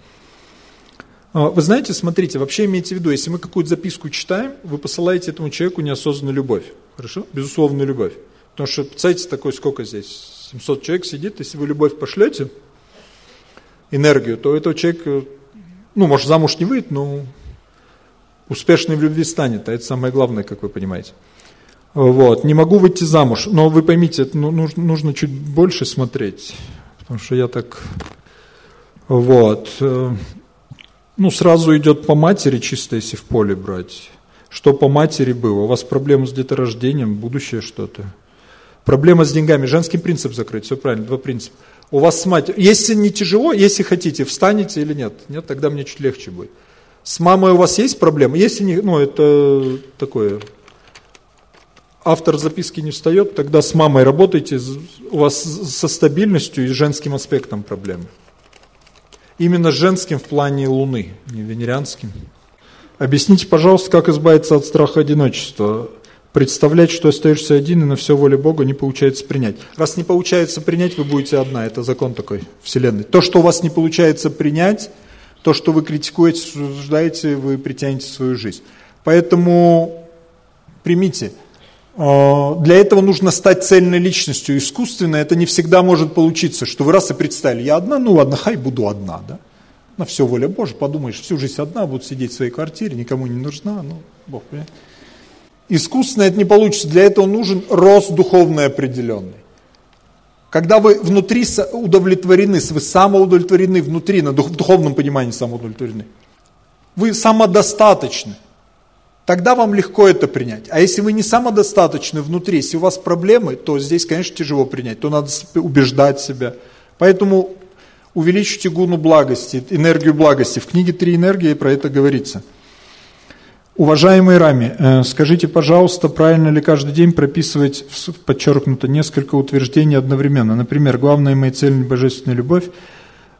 Speaker 1: А, вы знаете, смотрите, вообще имейте в виду, если мы какую-то записку читаем, вы посылаете этому человеку неосознанную любовь. Хорошо? Безусловную любовь. Потому что, представьте, такой сколько здесь? 700 человек сидит, если вы любовь пошлете, энергию, то этого человека, ну, может, замуж не выйдет, но успешный в любви станет, а это самое главное, как вы понимаете. Вот, не могу выйти замуж, но вы поймите, это ну, нужно, нужно чуть больше смотреть, потому что я так, вот, ну, сразу идет по матери, чисто если в поле брать. Что по матери было? У вас проблемы с деторождением, будущее что-то. Проблема с деньгами. Женский принцип закрыть, все правильно, два принципа. У вас с матерью, если не тяжело, если хотите, встанете или нет? Нет, тогда мне чуть легче будет. С мамой у вас есть проблемы? Если не, ну это такое, автор записки не встает, тогда с мамой работайте, у вас со стабильностью и женским аспектом проблемы. Именно женским в плане Луны, не венерианским. Объясните, пожалуйста, как избавиться от страха одиночества. Представлять, что остаешься один и на все воле Бога не получается принять. Раз не получается принять, вы будете одна. Это закон такой Вселенной. То, что у вас не получается принять, то, что вы критикуете, суждаете, вы притянете в свою жизнь. Поэтому примите. А, для этого нужно стать цельной личностью. Искусственно это не всегда может получиться, что вы раз и представили, я одна, ну ладно, хай буду одна, да? На все воля Божья, подумаешь, всю жизнь одна, буду сидеть в своей квартире, никому не нужна, ну, Бог, понимаете? Искусственно это не получится, для этого нужен рост духовный определенный. Когда вы внутри удовлетворены, вы самоудовлетворены внутри, на духовном понимании самоудовлетворены, вы самодостаточны, тогда вам легко это принять. А если вы не самодостаточны внутри, если у вас проблемы, то здесь, конечно, тяжело принять, то надо убеждать себя. Поэтому увеличите гуну благости, энергию благости. В книге «Три энергии» про это говорится – Уважаемый Рами, э, скажите, пожалуйста, правильно ли каждый день прописывать, подчеркнуто, несколько утверждений одновременно? Например, главная моя цель – божественная любовь,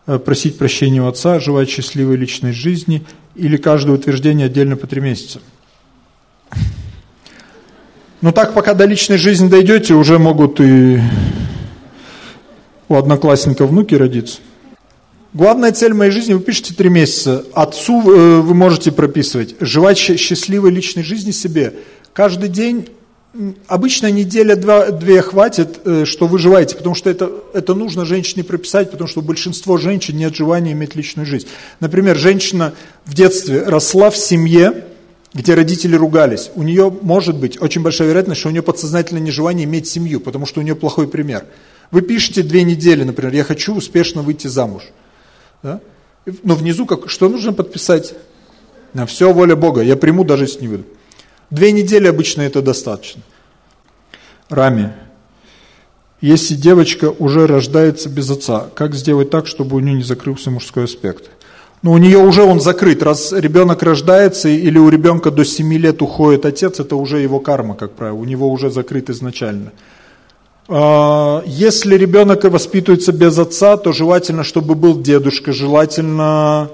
Speaker 1: э, просить прощения у Отца, желать счастливой личной жизни или каждое утверждение отдельно по три месяца? Ну так, пока до личной жизни дойдете, уже могут и у одноклассника внуки родиться. Главная цель моей жизни, вы пишете три месяца, отцу э, вы можете прописывать, желать счастливой личной жизни себе. Каждый день, обычно неделя два, две хватит, э, что вы желаете, потому что это, это нужно женщине прописать, потому что у большинства женщин нет желания иметь личную жизнь. Например, женщина в детстве росла в семье, где родители ругались. У нее может быть очень большая вероятность, что у нее подсознательное нежелание иметь семью, потому что у нее плохой пример. Вы пишете две недели, например, я хочу успешно выйти замуж. Да? Но внизу как, что нужно подписать? На все воля Бога. Я приму, даже если не выйду. Две недели обычно это достаточно. Рами. Если девочка уже рождается без отца, как сделать так, чтобы у нее не закрылся мужской аспект? Ну, у нее уже он закрыт. Раз ребенок рождается или у ребенка до 7 лет уходит отец, это уже его карма, как правило. У него уже закрыт изначально. А, если ребенок воспитывается без отца, то желательно, чтобы был дедушка, желательно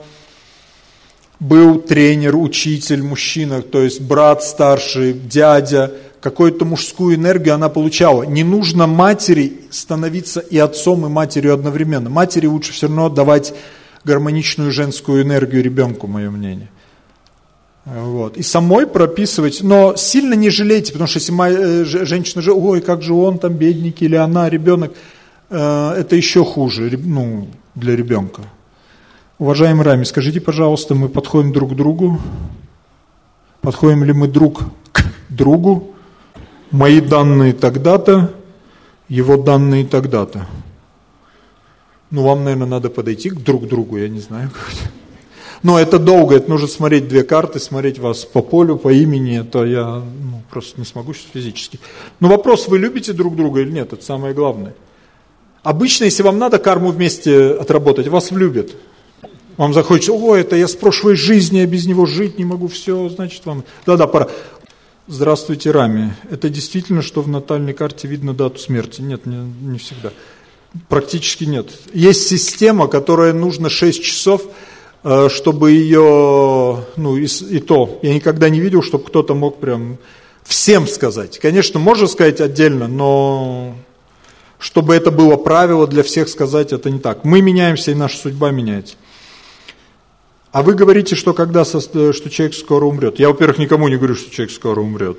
Speaker 1: был тренер, учитель, мужчина, то есть брат старший, дядя, какую-то мужскую энергию она получала. Не нужно матери становиться и отцом, и матерью одновременно. Матери лучше все равно давать гармоничную женскую энергию ребенку, мое мнение. Вот. И самой прописывать, но сильно не жалейте, потому что если моя, э, женщина же, ой, как же он там бедненький, или она, ребенок, э, это еще хуже ну, для ребенка. Уважаемый Рами, скажите, пожалуйста, мы подходим друг к другу? Подходим ли мы друг к другу? Мои данные тогда-то, его данные тогда-то. Ну, вам, наверное, надо подойти друг к другу, я не знаю как-то. Но это долго, это нужно смотреть две карты, смотреть вас по полю, по имени, это я ну, просто не смогу сейчас физически. Но вопрос, вы любите друг друга или нет, это самое главное. Обычно, если вам надо карму вместе отработать, вас влюбят. Вам захочется, о, это я с прошлой жизни, я без него жить не могу, все, значит вам... Да-да, пора. Здравствуйте, Рами. Это действительно, что в натальной карте видно дату смерти? Нет, не, не всегда. Практически нет. Есть система, которая нужно 6 часов чтобы ее, ну и, и то, я никогда не видел, чтобы кто-то мог прям всем сказать. Конечно, можно сказать отдельно, но чтобы это было правило для всех сказать, это не так. Мы меняемся, и наша судьба меняется. А вы говорите, что когда что человек скоро умрет. Я, во-первых, никому не говорю, что человек скоро умрет.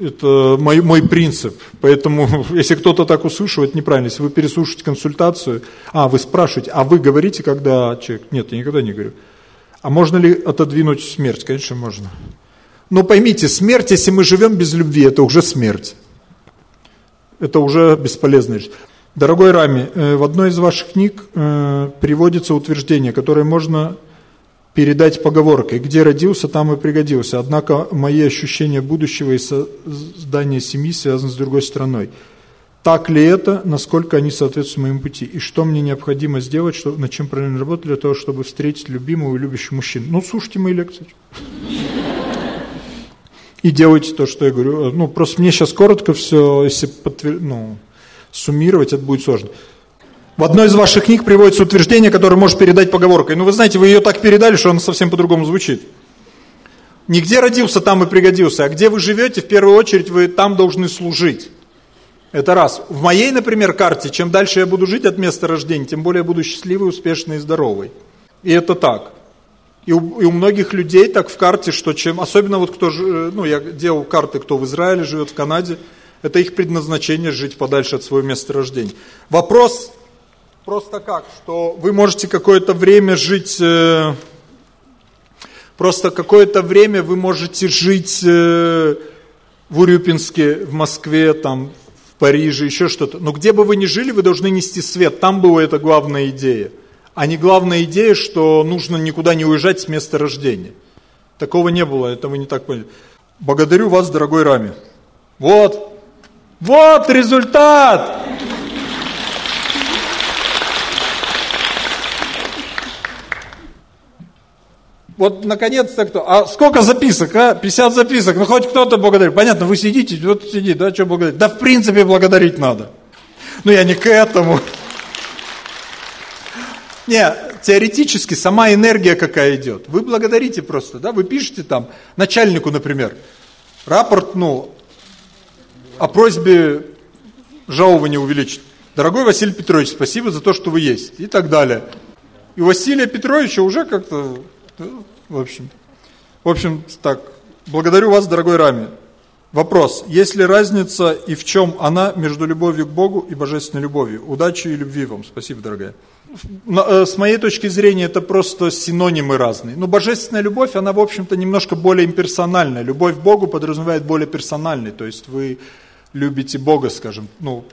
Speaker 1: Это мой, мой принцип. Поэтому, если кто-то так услышал, это неправильно. Если вы переслушаете консультацию, а, вы спрашиваете, а вы говорите, когда человек... Нет, я никогда не говорю. А можно ли отодвинуть смерть? Конечно, можно. Но поймите, смерть, если мы живем без любви, это уже смерть. Это уже бесполезная жизнь. Дорогой Рами, э, в одной из ваших книг э, приводится утверждение, которое можно передать поговоркой «где родился, там и пригодился». Однако мои ощущения будущего и создания семьи связаны с другой страной. так ли это, насколько они соответствуют моему пути, и что мне необходимо сделать, что, над чем правильно работать для того, чтобы встретить любимого и любящего мужчину. Ну, слушайте мои лекции. И делайте то, что я говорю. Ну, просто мне сейчас коротко все, если подтвер... ну, суммировать, это будет сложно. В одной из ваших книг приводится утверждение, которое может передать поговоркой. Ну, вы знаете, вы ее так передали, что она совсем по-другому звучит. Не где родился, там и пригодился, а где вы живете, в первую очередь вы там должны служить. Это раз. В моей, например, карте, чем дальше я буду жить от места рождения, тем более я буду счастливый, успешный и здоровый. И это так. И у, и у многих людей так в карте, что чем, особенно вот кто, э, ну я делал карты, кто в Израиле живет, в Канаде, это их предназначение жить подальше от своего места рождения. Вопрос просто как, что вы можете какое-то время жить, э, просто какое-то время вы можете жить э, в Урюпинске, в Москве, там, Париже, еще что-то. Но где бы вы ни жили, вы должны нести свет. Там была эта главная идея. А не главная идея, что нужно никуда не уезжать с места рождения. Такого не было, это вы не так поняли. Благодарю вас, дорогой Рами. Вот, вот результат! Вот наконец-то кто? А сколько записок, а? 50 записок, ну хоть кто-то благодарит. Понятно, вы сидите, вот сидит, да, что благодарить? Да в принципе благодарить надо. Ну я не к этому. Не, теоретически сама энергия какая идет. Вы благодарите просто, да, вы пишете там начальнику, например, рапорт, ну, о просьбе жалования увеличить. Дорогой Василий Петрович, спасибо за то, что вы есть. И так далее. И Василия Петровича уже как-то в общем, в общем, так, благодарю вас, дорогой Рами. Вопрос, есть ли разница и в чем она между любовью к Богу и божественной любовью? Удачи и любви вам. Спасибо, дорогая. Э, с моей точки зрения, это просто синонимы разные. Но божественная любовь, она, в общем-то, немножко более имперсональная. Любовь к Богу подразумевает более персональный. То есть вы любите Бога, скажем. Ну,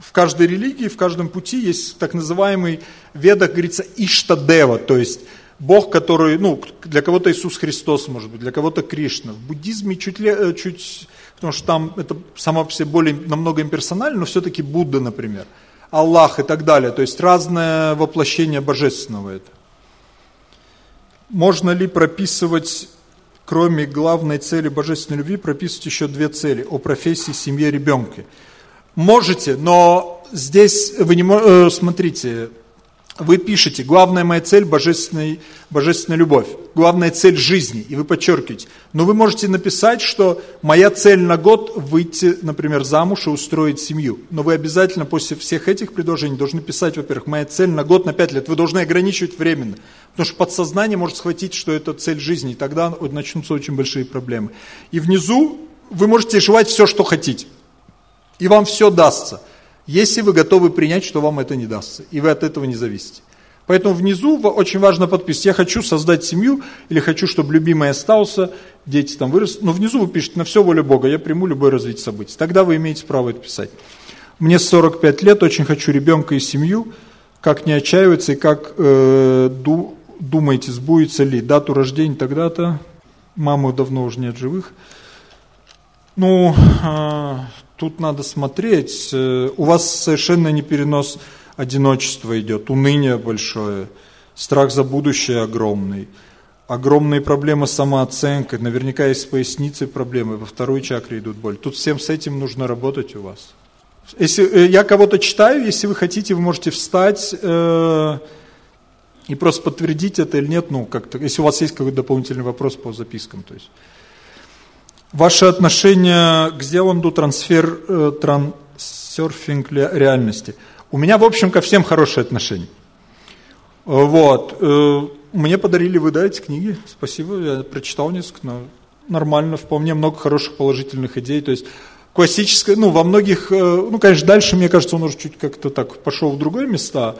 Speaker 1: в каждой религии, в каждом пути есть так называемый, в ведах говорится, Иштадева, то есть Бог, который, ну, для кого-то Иисус Христос, может быть, для кого-то Кришна. В буддизме чуть, э, чуть потому что там это само по себе более, намного имперсонально, но все-таки Будда, например, Аллах и так далее. То есть разное воплощение божественного это. Можно ли прописывать, кроме главной цели божественной любви, прописывать еще две цели о профессии, семье, ребенке? Можете, но здесь вы не можете, э, смотрите, вы пишете, главная моя цель божественная, божественная любовь, главная цель жизни, и вы подчеркиваете. Но вы можете написать, что моя цель на год выйти, например, замуж и устроить семью. Но вы обязательно после всех этих предложений должны писать, во-первых, моя цель на год, на пять лет. Вы должны ограничивать временно. Потому что подсознание может схватить, что это цель жизни, и тогда начнутся очень большие проблемы. И внизу вы можете желать все, что хотите. И вам все дастся если вы готовы принять, что вам это не дастся, и вы от этого не зависите. Поэтому внизу очень важно подписать, я хочу создать семью, или хочу, чтобы любимый остался, дети там выросли. Но внизу вы пишете, на все воля Бога, я приму любое развитие событий. Тогда вы имеете право это писать. Мне 45 лет, очень хочу ребенка и семью, как не отчаиваться и как э, ду, думаете, сбудется ли дату рождения тогда-то, мамы давно уже нет живых. Ну, э, тут надо смотреть. Э, у вас совершенно не перенос одиночества идет, уныние большое, страх за будущее огромный, огромные проблемы с самооценкой, наверняка есть с поясницей проблемы, во второй чакре идут боль. Тут всем с этим нужно работать у вас. Если э, я кого-то читаю, если вы хотите, вы можете встать э, и просто подтвердить это или нет, ну как-то, если у вас есть какой-то дополнительный вопрос по запискам, то есть. Ваше отношение к Зеланду, трансфер, э, трансерфинг реальности. У меня, в общем, ко всем хорошее отношение. Вот. Э, мне подарили, вы да, эти книги, спасибо, я прочитал несколько, но нормально, вполне много хороших положительных идей, то есть классическое, ну, во многих, э, ну, конечно, дальше, мне кажется, он уже чуть как-то так пошел в другие места,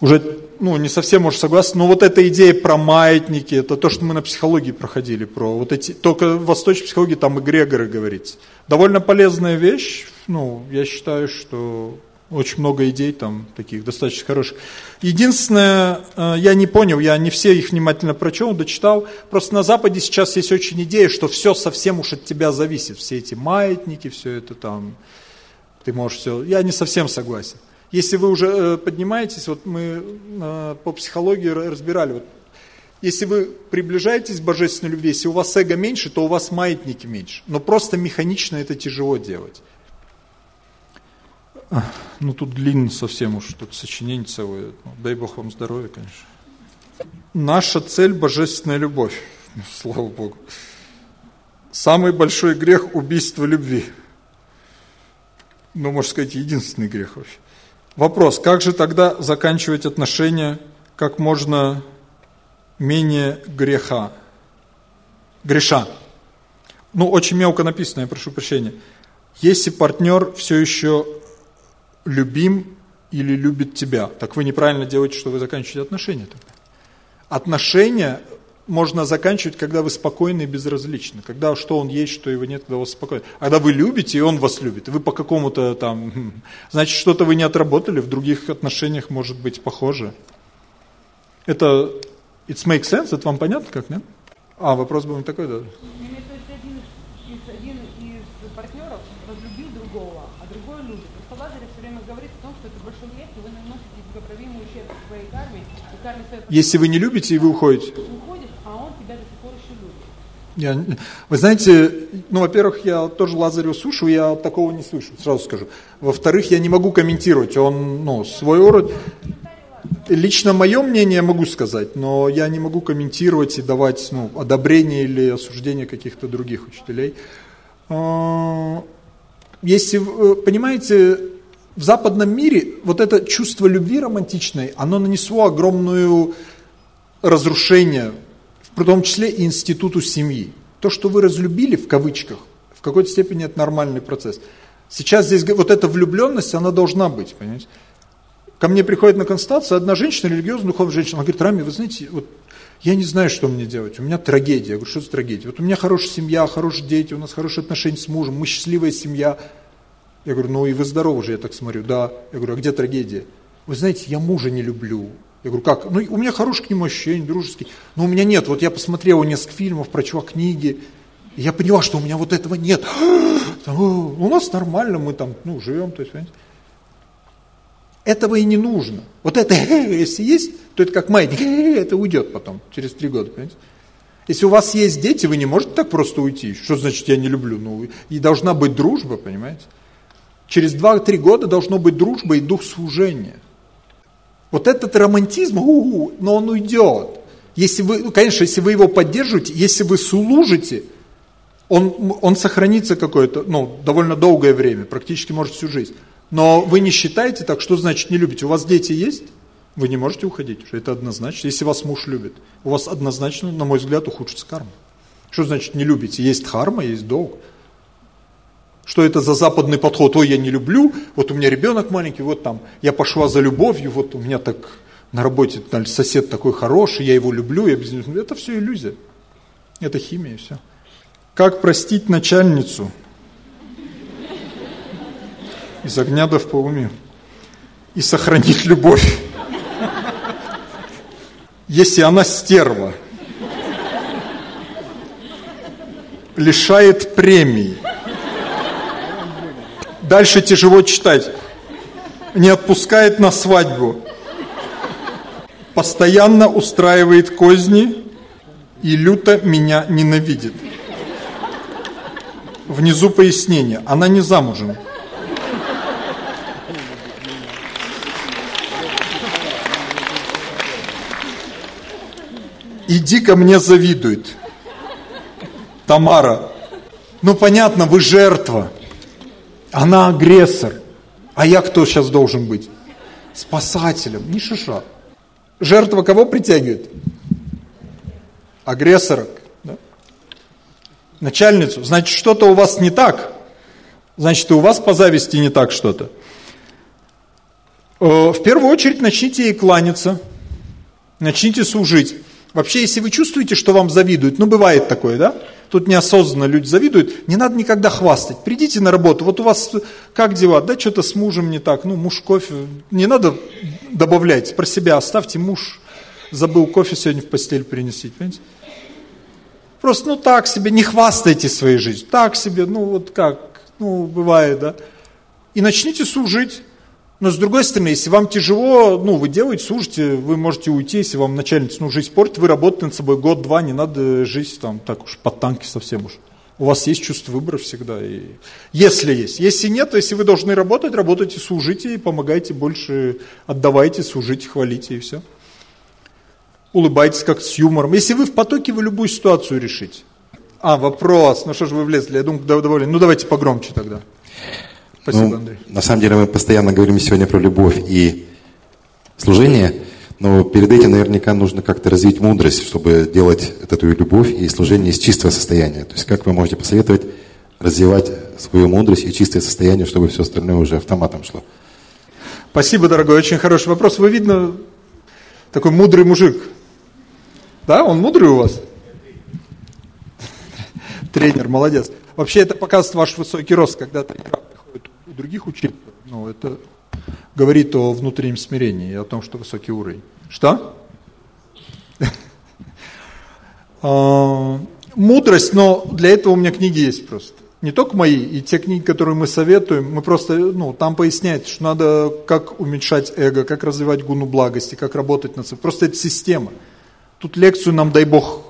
Speaker 1: уже ну, не совсем, может, согласен, но вот эта идея про маятники, это то, что мы на психологии проходили, про вот эти, только в восточной психологии там эгрегоры говорится. Довольно полезная вещь, ну, я считаю, что очень много идей там таких достаточно хороших. Единственное, э, я не понял, я не все их внимательно прочел, дочитал. Просто на Западе сейчас есть очень идея, что все совсем уж от тебя зависит. Все эти маятники, все это там ты можешь все. Я не совсем согласен. Если вы уже э, поднимаетесь, вот мы э, по психологии разбирали, вот, если вы приближаетесь к божественной любви, если у вас эго меньше, то у вас маятники меньше. Но просто механично это тяжело делать. Ну тут длинно совсем уж, тут сочинение целое. Ну, дай Бог вам здоровья, конечно. Наша цель – божественная любовь. Слава Богу. Самый большой грех – убийство любви. Ну, можно сказать, единственный грех вообще. Вопрос, как же тогда заканчивать отношения как можно менее греха? Греша. Ну, очень мелко написано, я прошу прощения. Если партнер все еще любим или любит тебя, так вы неправильно делаете, что вы заканчиваете отношения тогда. Отношения можно заканчивать, когда вы спокойны и безразличны. Когда что он есть, что его нет, когда вас спокойно. А когда вы любите, и он вас любит. Вы по какому-то там... Значит, что-то вы не отработали, в других отношениях может быть похоже. Это... It makes sense? Это вам понятно как, нет? А, вопрос был такой, да? Если вы не любите, и вы уходите. Я, вы знаете, ну, во-первых, я тоже Лазарю слушаю, я такого не слышу, сразу скажу. Во-вторых, я не могу комментировать, он, ну, свой урод. Лично мое мнение могу сказать, но я не могу комментировать и давать, ну, одобрение или осуждение каких-то других учителей. А, если, понимаете, в западном мире вот это чувство любви романтичной, оно нанесло огромную разрушение, в том числе и институту семьи. То, что вы разлюбили, в кавычках, в какой-то степени это нормальный процесс. Сейчас здесь вот эта влюбленность, она должна быть, понимаете? Ко мне приходит на констатацию одна женщина, религиозная духовная женщина, она говорит, Рами, вы знаете, вот я не знаю, что мне делать, у меня трагедия. Я говорю, что за трагедия? Вот у меня хорошая семья, хорошие дети, у нас хорошие отношения с мужем, мы счастливая семья. Я говорю, ну и вы здоровы же, я так смотрю. Да. Я говорю, а где трагедия? Вы знаете, я мужа не люблю. Я говорю, как? Ну, у меня хорошие к нему ощущения, дружеские. Но у меня нет. Вот я посмотрел несколько фильмов, прочла книги. И я поняла, что у меня вот этого нет. У нас нормально, мы там, ну, живем, то есть, понимаете? Этого и не нужно. Вот это, если есть, то это как маятник, это уйдет потом, через три года, понимаете? Если у вас есть дети, вы не можете так просто уйти. Что значит я не люблю? Ну, и должна быть дружба, понимаете? Через 2-3 года должно быть дружба и дух служения. Вот этот романтизм, у -у, но он уйдет. Если вы, ну, конечно, если вы его поддерживаете, если вы служите, он, он сохранится какое-то, ну, довольно долгое время, практически может всю жизнь. Но вы не считаете так, что значит не любите? У вас дети есть? Вы не можете уходить уже, это однозначно. Если вас муж любит, у вас однозначно, на мой взгляд, ухудшится карма. Что значит не любите? Есть харма, есть долг что это за западный подход, ой, я не люблю, вот у меня ребенок маленький, вот там, я пошла за любовью, вот у меня так на работе там, сосед такой хороший, я его люблю, я без него... Это все иллюзия, это химия и все. Как простить начальницу из огня до в полумир и сохранить любовь, если она стерва, лишает премии, Дальше тяжело читать. Не отпускает на свадьбу. Постоянно устраивает козни и люто меня ненавидит. Внизу пояснение. Она не замужем. Иди ко мне завидует. Тамара. Ну понятно, вы жертва. Она агрессор. А я кто сейчас должен быть? Спасателем, не шиша. Жертва кого притягивает? Агрессорок. Да? Начальницу. Значит, что-то у вас не так. Значит, и у вас по зависти не так что-то. Э, в первую очередь начните ей кланяться. Начните служить. Вообще, если вы чувствуете, что вам завидуют, ну бывает такое, да? Тут неосознанно люди завидуют, не надо никогда хвастать. Придите на работу, вот у вас как дела? Да что-то с мужем не так, ну муж кофе. Не надо добавлять, про себя оставьте, муж забыл кофе сегодня в постель принести, понимаете? Просто, ну так себе, не хвастайте своей жизнью, так себе, ну вот как, ну бывает, да. и начните служить. Но с другой стороны, если вам тяжело, ну, вы делаете, служите, вы можете уйти, если вам начальница, ну, жизнь портит, вы работаете над собой год-два, не надо жить там так уж под танки совсем уж. У вас есть чувство выбора всегда. И... Если есть. Если нет, если вы должны работать, работайте, служите и помогайте больше, отдавайте, служите, хвалите и все. Улыбайтесь как с юмором. Если вы в потоке, вы любую ситуацию решите. А, вопрос. Ну что же вы влезли? Я думаю, довольны. Ну давайте погромче тогда.
Speaker 5: Спасибо, ну, Андрей. На самом деле мы постоянно говорим сегодня про любовь и служение, но перед этим наверняка нужно как-то развить мудрость, чтобы делать эту любовь и служение из чистого состояния. То есть как вы можете посоветовать развивать свою мудрость и чистое состояние, чтобы все остальное уже автоматом шло?
Speaker 1: Спасибо, дорогой, очень хороший вопрос. Вы, видно, такой мудрый мужик. Да, он мудрый у вас? Тренер, молодец. Вообще это показывает ваш высокий рост, когда тренера других учителей, ну, это говорит о внутреннем смирении и о том, что высокий уровень. Что? А, мудрость, но для этого у меня книги есть просто. Не только мои, и те книги, которые мы советуем, мы просто, ну, там поясняется, что надо, как уменьшать эго, как развивать гуну благости, как работать над собой. Просто это система. Тут лекцию нам, дай Бог,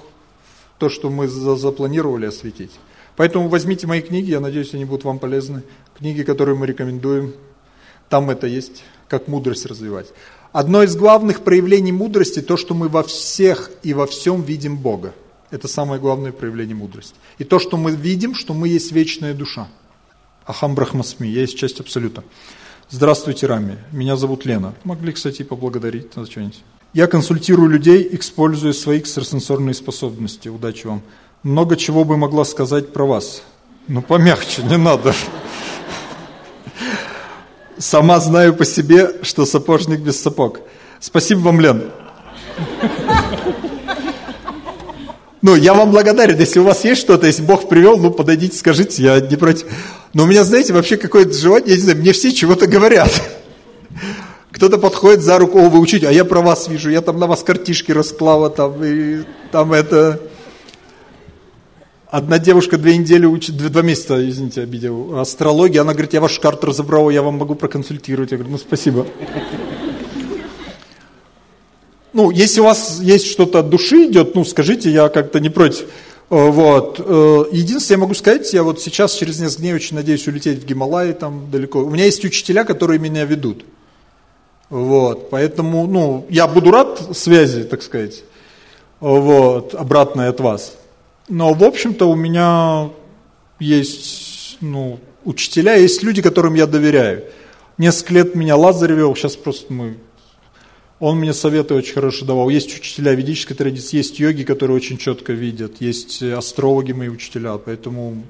Speaker 1: то, что мы запланировали осветить. Поэтому возьмите мои книги, я надеюсь, они будут вам полезны. Книги, которые мы рекомендуем, там это есть, как мудрость развивать. Одно из главных проявлений мудрости – то, что мы во всех и во всем видим Бога. Это самое главное проявление мудрости. И то, что мы видим, что мы есть вечная душа. Ахам Брахмасми, я есть часть Абсолюта. Здравствуйте, Рами. Меня зовут Лена. Могли, кстати, поблагодарить за что-нибудь. Я консультирую людей, используя свои экстрасенсорные способности. Удачи вам много чего бы могла сказать про вас. Ну, помягче, не надо. Сама знаю по себе, что сапожник без сапог. Спасибо вам, Лен. Ну, я вам благодарен, если у вас есть что-то, если Бог привел, ну, подойдите, скажите, я не против. Но у меня, знаете, вообще какое-то желание, я не знаю, мне все чего-то говорят. Кто-то подходит за руку, о, вы учите, а я про вас вижу, я там на вас картишки расклала, там, и там это... Одна девушка две недели учит, два месяца, извините, обидел, астрологии. Она говорит, я вашу карту разобрала, я вам могу проконсультировать. Я говорю, ну спасибо. Ну, если у вас есть что-то от души идет, ну скажите, я как-то не против. Э, вот. Э, единственное, я могу сказать, я вот сейчас через несколько дней очень надеюсь улететь в Гималаи там далеко. У меня есть учителя, которые меня ведут. Вот. Поэтому, ну, я буду рад связи, так сказать, вот, обратной от вас. Но, в общем-то, у меня есть ну, учителя, есть люди, которым я доверяю. Несколько лет меня Лазарь вел, сейчас просто мы... Он мне советы очень хорошо давал. Есть учителя ведической традиции, есть йоги, которые очень четко видят, есть астрологи мои учителя, поэтому...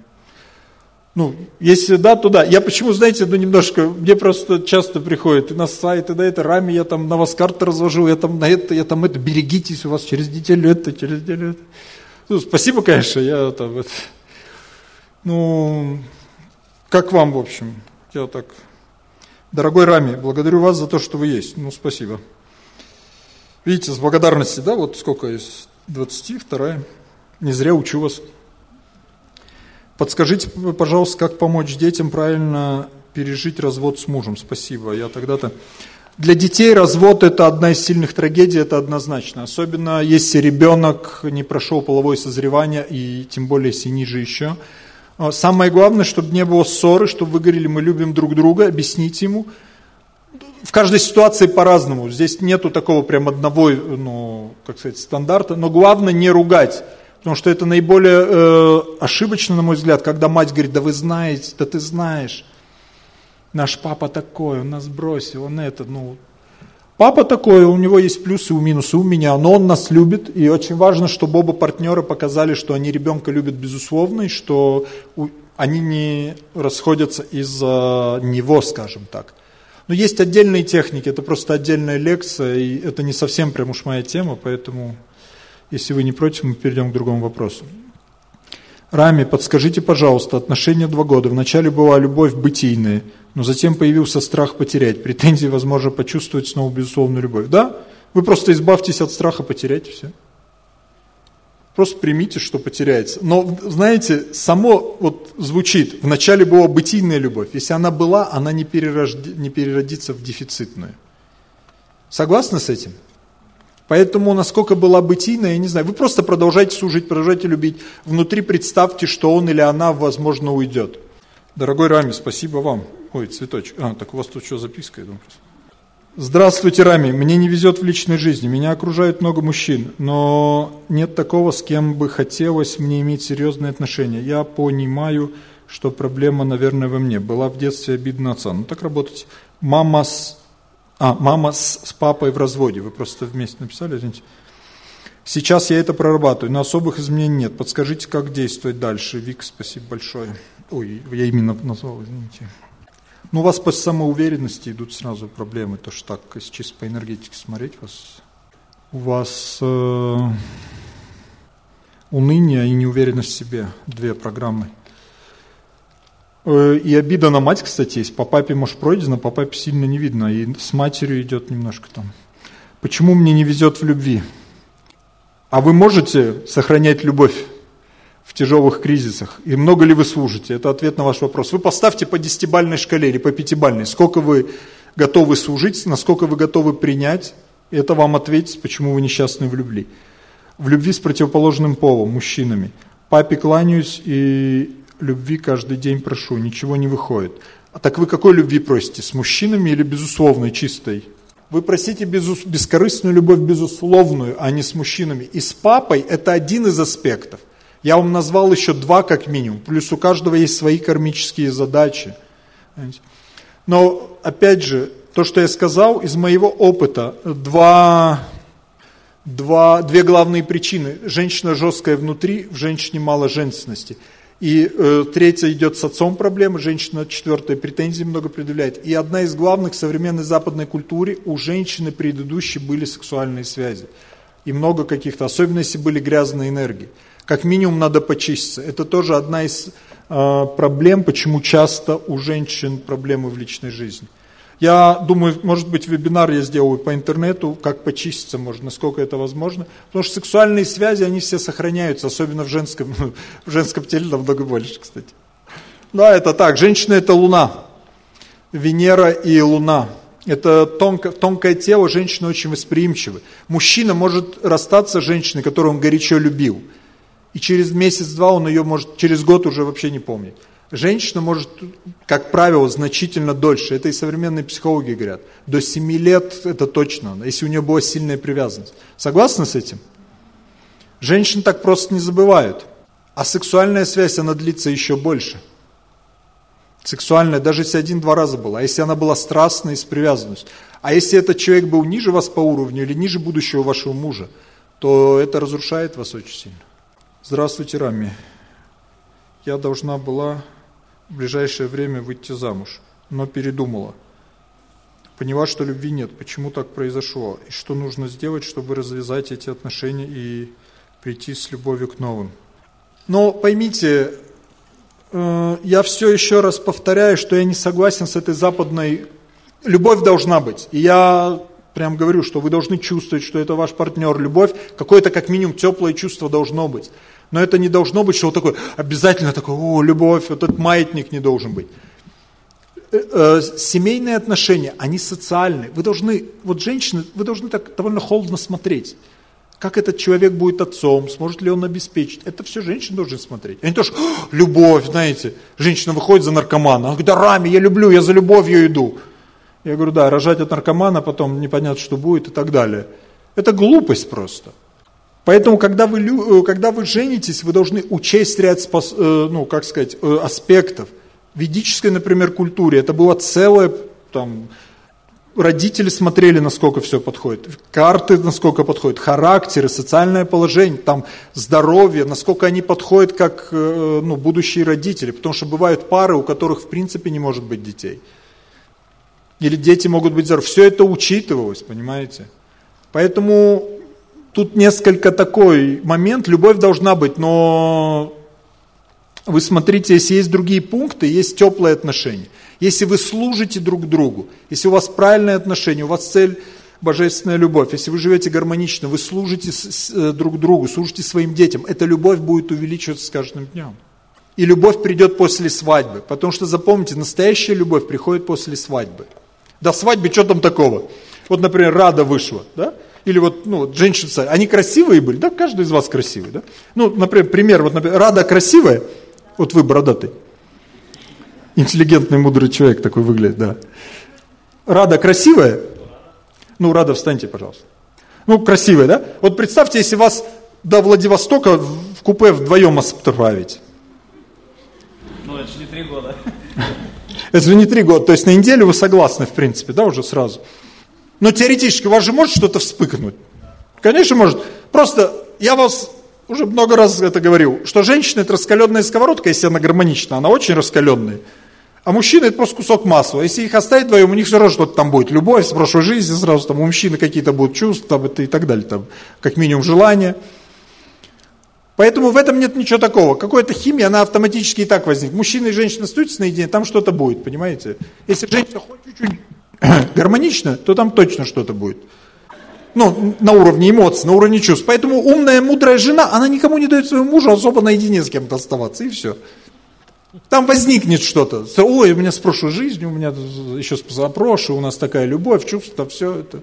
Speaker 1: Ну, если да, то да. Я почему, знаете, ну немножко, мне просто часто приходит на сайты, да, это раме, я там на вас карты развожу, я там на это, я там это, берегитесь, у вас через неделю это, через неделю это. Ну, спасибо, конечно, я там, это, ну, как вам, в общем, я так, дорогой Рами, благодарю вас за то, что вы есть, ну, спасибо. Видите, с благодарности, да, вот сколько из 22 не зря учу вас. Подскажите, пожалуйста, как помочь детям правильно пережить развод с мужем? Спасибо. Я тогда-то... Для детей развод – это одна из сильных трагедий, это однозначно. Особенно если ребенок не прошел половое созревание, и тем более если ниже еще. А, самое главное, чтобы не было ссоры, чтобы вы говорили, мы любим друг друга, объясните ему. В каждой ситуации по-разному. Здесь нету такого прям одного, ну, как сказать, стандарта. Но главное не ругать. Потому что это наиболее э, ошибочно, на мой взгляд, когда мать говорит, да вы знаете, да ты знаешь наш папа такой, он нас бросил, он это, ну... Папа такой, у него есть плюсы и минусы у меня, но он нас любит, и очень важно, чтобы оба партнера показали, что они ребенка любят безусловно, и что они не расходятся из-за него, скажем так. Но есть отдельные техники, это просто отдельная лекция, и это не совсем прям уж моя тема, поэтому, если вы не против, мы перейдем к другому вопросу. Рами, подскажите, пожалуйста, отношения два года. Вначале была любовь бытийная, но затем появился страх потерять. Претензии, возможно, почувствовать снова безусловную любовь. Да, вы просто избавьтесь от страха потерять, все. Просто примите, что потеряется. Но, знаете, само вот звучит, вначале была бытийная любовь. Если она была, она не, перерожди, не переродится в дефицитную. Согласны с этим? Поэтому, насколько была бытийная, я не знаю. Вы просто продолжайте служить, продолжайте любить. Внутри представьте, что он или она, возможно, уйдет. Дорогой Рами, спасибо вам. Ой, цветочек. А, так у вас тут что, записка? Я думаю, Здравствуйте, Рами. Мне не везет в личной жизни. Меня окружает много мужчин, но нет такого, с кем бы хотелось мне иметь серьезные отношения. Я понимаю, что проблема, наверное, во мне. Была в детстве обида на отца. Ну так работать. Мама с а, мама с, с папой в разводе. Вы просто вместе написали, извините. Сейчас я это прорабатываю, но особых изменений нет. Подскажите, как действовать дальше. Вик, спасибо большое. Ой, я именно назвал, извините. Ну, у вас по самоуверенности идут сразу проблемы. То, что так, если чисто по энергетике смотреть, вас, у вас э, уныние и неуверенность в себе. Две программы. Э, и обида на мать, кстати, есть. По папе, может, пройдено, по папе сильно не видно. И с матерью идет немножко там. Почему мне не везет в любви? А вы можете сохранять любовь в тяжелых кризисах? И много ли вы служите? Это ответ на ваш вопрос. Вы поставьте по десятибальной шкале или по пятибальной. Сколько вы готовы служить, насколько вы готовы принять. Это вам ответить, почему вы несчастны в любви. В любви с противоположным полом, мужчинами. Папе кланяюсь и любви каждый день прошу, ничего не выходит. А так вы какой любви просите? С мужчинами или безусловной, чистой? Вы просите безус... бескорыстную любовь безусловную, а не с мужчинами. И с папой это один из аспектов. Я вам назвал еще два как минимум. Плюс у каждого есть свои кармические задачи. Но, опять же, то, что я сказал, из моего опыта, два, два, две главные причины. Женщина жесткая внутри, в женщине мало женственности. И э, третья идет с отцом проблема, женщина четвертая претензии много предъявляет. И одна из главных в современной западной культуре, у женщины предыдущей были сексуальные связи. И много каких-то, особенно если были грязные энергии. Как минимум надо почиститься. Это тоже одна из э, проблем, почему часто у женщин проблемы в личной жизни. Я думаю, может быть, вебинар я сделаю по интернету, как почиститься можно, насколько это возможно. Потому что сексуальные связи, они все сохраняются, особенно в женском, в женском теле намного больше, кстати. Да, это так. Женщина – это Луна. Венера и Луна. Это тонко, тонкое тело, женщина очень восприимчивы. Мужчина может расстаться с женщиной, которую он горячо любил. И через месяц-два он ее может, через год уже вообще не помнить. Женщина может, как правило, значительно дольше. Это и современные психологи говорят. До 7 лет это точно, если у нее была сильная привязанность. Согласны с этим? Женщин так просто не забывают. А сексуальная связь, она длится еще больше. Сексуальная, даже если один-два раза была. А если она была страстной, с привязанностью. А если этот человек был ниже вас по уровню или ниже будущего вашего мужа, то это разрушает вас очень сильно. Здравствуйте, Рами. Я должна была в ближайшее время выйти замуж, но передумала. Поняла, что любви нет. Почему так произошло? И что нужно сделать, чтобы развязать эти отношения и прийти с любовью к новым? Но поймите, э, я все еще раз повторяю, что я не согласен с этой западной... Любовь должна быть. И я прям говорю, что вы должны чувствовать, что это ваш партнер. Любовь, какое-то как минимум теплое чувство должно быть. Но это не должно быть, что вот такое, обязательно такое, о, любовь, вот этот маятник не должен быть. Э, э, семейные отношения, они социальные. Вы должны, вот женщины, вы должны так довольно холодно смотреть. Как этот человек будет отцом, сможет ли он обеспечить. Это все женщины должны смотреть. Они тоже, любовь, знаете, женщина выходит за наркомана, она говорит, да, Рами, я люблю, я за любовью иду. Я говорю, да, рожать от наркомана, потом непонятно, что будет и так далее. Это глупость просто. Поэтому, когда вы, э, когда вы женитесь, вы должны учесть ряд э, ну, как сказать, э, аспектов. В ведической, например, культуре это было целое, там, родители смотрели, насколько все подходит, карты, насколько подходят, характеры, социальное положение, там, здоровье, насколько они подходят как ну, будущие родители. Потому что бывают пары, у которых в принципе не может быть детей. Или дети могут быть здоровы. Все это учитывалось, понимаете? Поэтому тут несколько такой момент, любовь должна быть, но вы смотрите, если есть другие пункты, есть теплые отношения. Если вы служите друг другу, если у вас правильные отношения, у вас цель божественная любовь, если вы живете гармонично, вы служите э, друг другу, служите своим детям, эта любовь будет увеличиваться с каждым днем. И любовь придет после свадьбы, потому что запомните, настоящая любовь приходит после свадьбы. До свадьбы что там такого? Вот, например, Рада вышла, да? Или вот, ну, вот женщины, они красивые были, да? Каждый из вас красивый, да? Ну, например, пример, вот, например, Рада красивая, вот вы бородатый, интеллигентный, мудрый человек такой выглядит, да. Рада красивая, ну, Рада, встаньте, пожалуйста. Ну, красивая, да? Вот представьте, если вас до Владивостока в купе вдвоем отправить.
Speaker 9: Ну, это же не три года.
Speaker 1: Это же не три года, то есть на неделю вы согласны, в принципе, да, уже сразу. Но теоретически у вас же может что-то вспыхнуть. Конечно, может. Просто я вас уже много раз это говорил, что женщина это раскаленная сковородка, если она гармонична, она очень раскаленная. А мужчина это просто кусок масла. Если их оставить вдвоем, у них все равно что-то там будет. Любовь с прошлой жизни сразу, там у мужчины какие-то будут чувства там, это и так далее. Там, как минимум желания. Поэтому в этом нет ничего такого. Какая-то химия, она автоматически и так возникнет. Мужчина и женщина остаются наедине, там что-то будет, понимаете? Если женщина хоть чуть-чуть гармонично, то там точно что-то будет. Ну, на уровне эмоций, на уровне чувств. Поэтому умная, мудрая жена, она никому не дает своему мужу особо наедине с кем-то оставаться, и все. Там возникнет что-то. Ой, у меня с прошлой жизни, у меня еще с позапрошлой, у нас такая любовь, чувство, все это.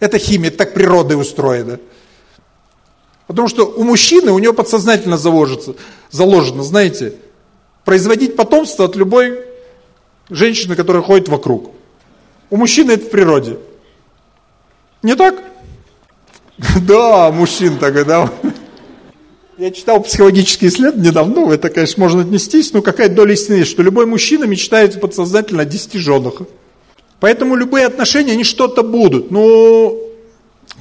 Speaker 1: Это химия, так природой устроено. Потому что у мужчины, у него подсознательно заложится, заложено, знаете, производить потомство от любой женщины, которая ходит вокруг. У мужчины это в природе. Не так? Да, мужчин так, да. Я читал психологические исследования недавно, ну, это, конечно, можно отнестись, но какая-то доля истины есть, что любой мужчина мечтает подсознательно о 10 женах. Поэтому любые отношения, они что-то будут. Но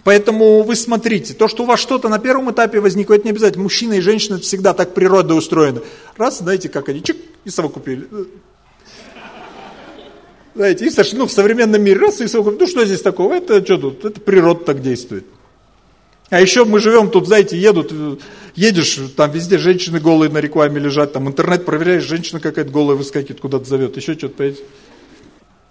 Speaker 1: поэтому вы смотрите, то, что у вас что-то на первом этапе возникло, это не обязательно. Мужчина и женщина всегда так природой устроены. Раз, знаете, как они, чик, и совокупили. Знаете, и ну, в современном мире раз и совокупили. Ну, что здесь такого? Это что тут? Это природа так действует. А еще мы живем тут, знаете, едут, едешь, там везде женщины голые на рекламе лежат, там интернет проверяешь, женщина какая-то голая выскакивает, куда-то зовет, еще что-то, понимаете.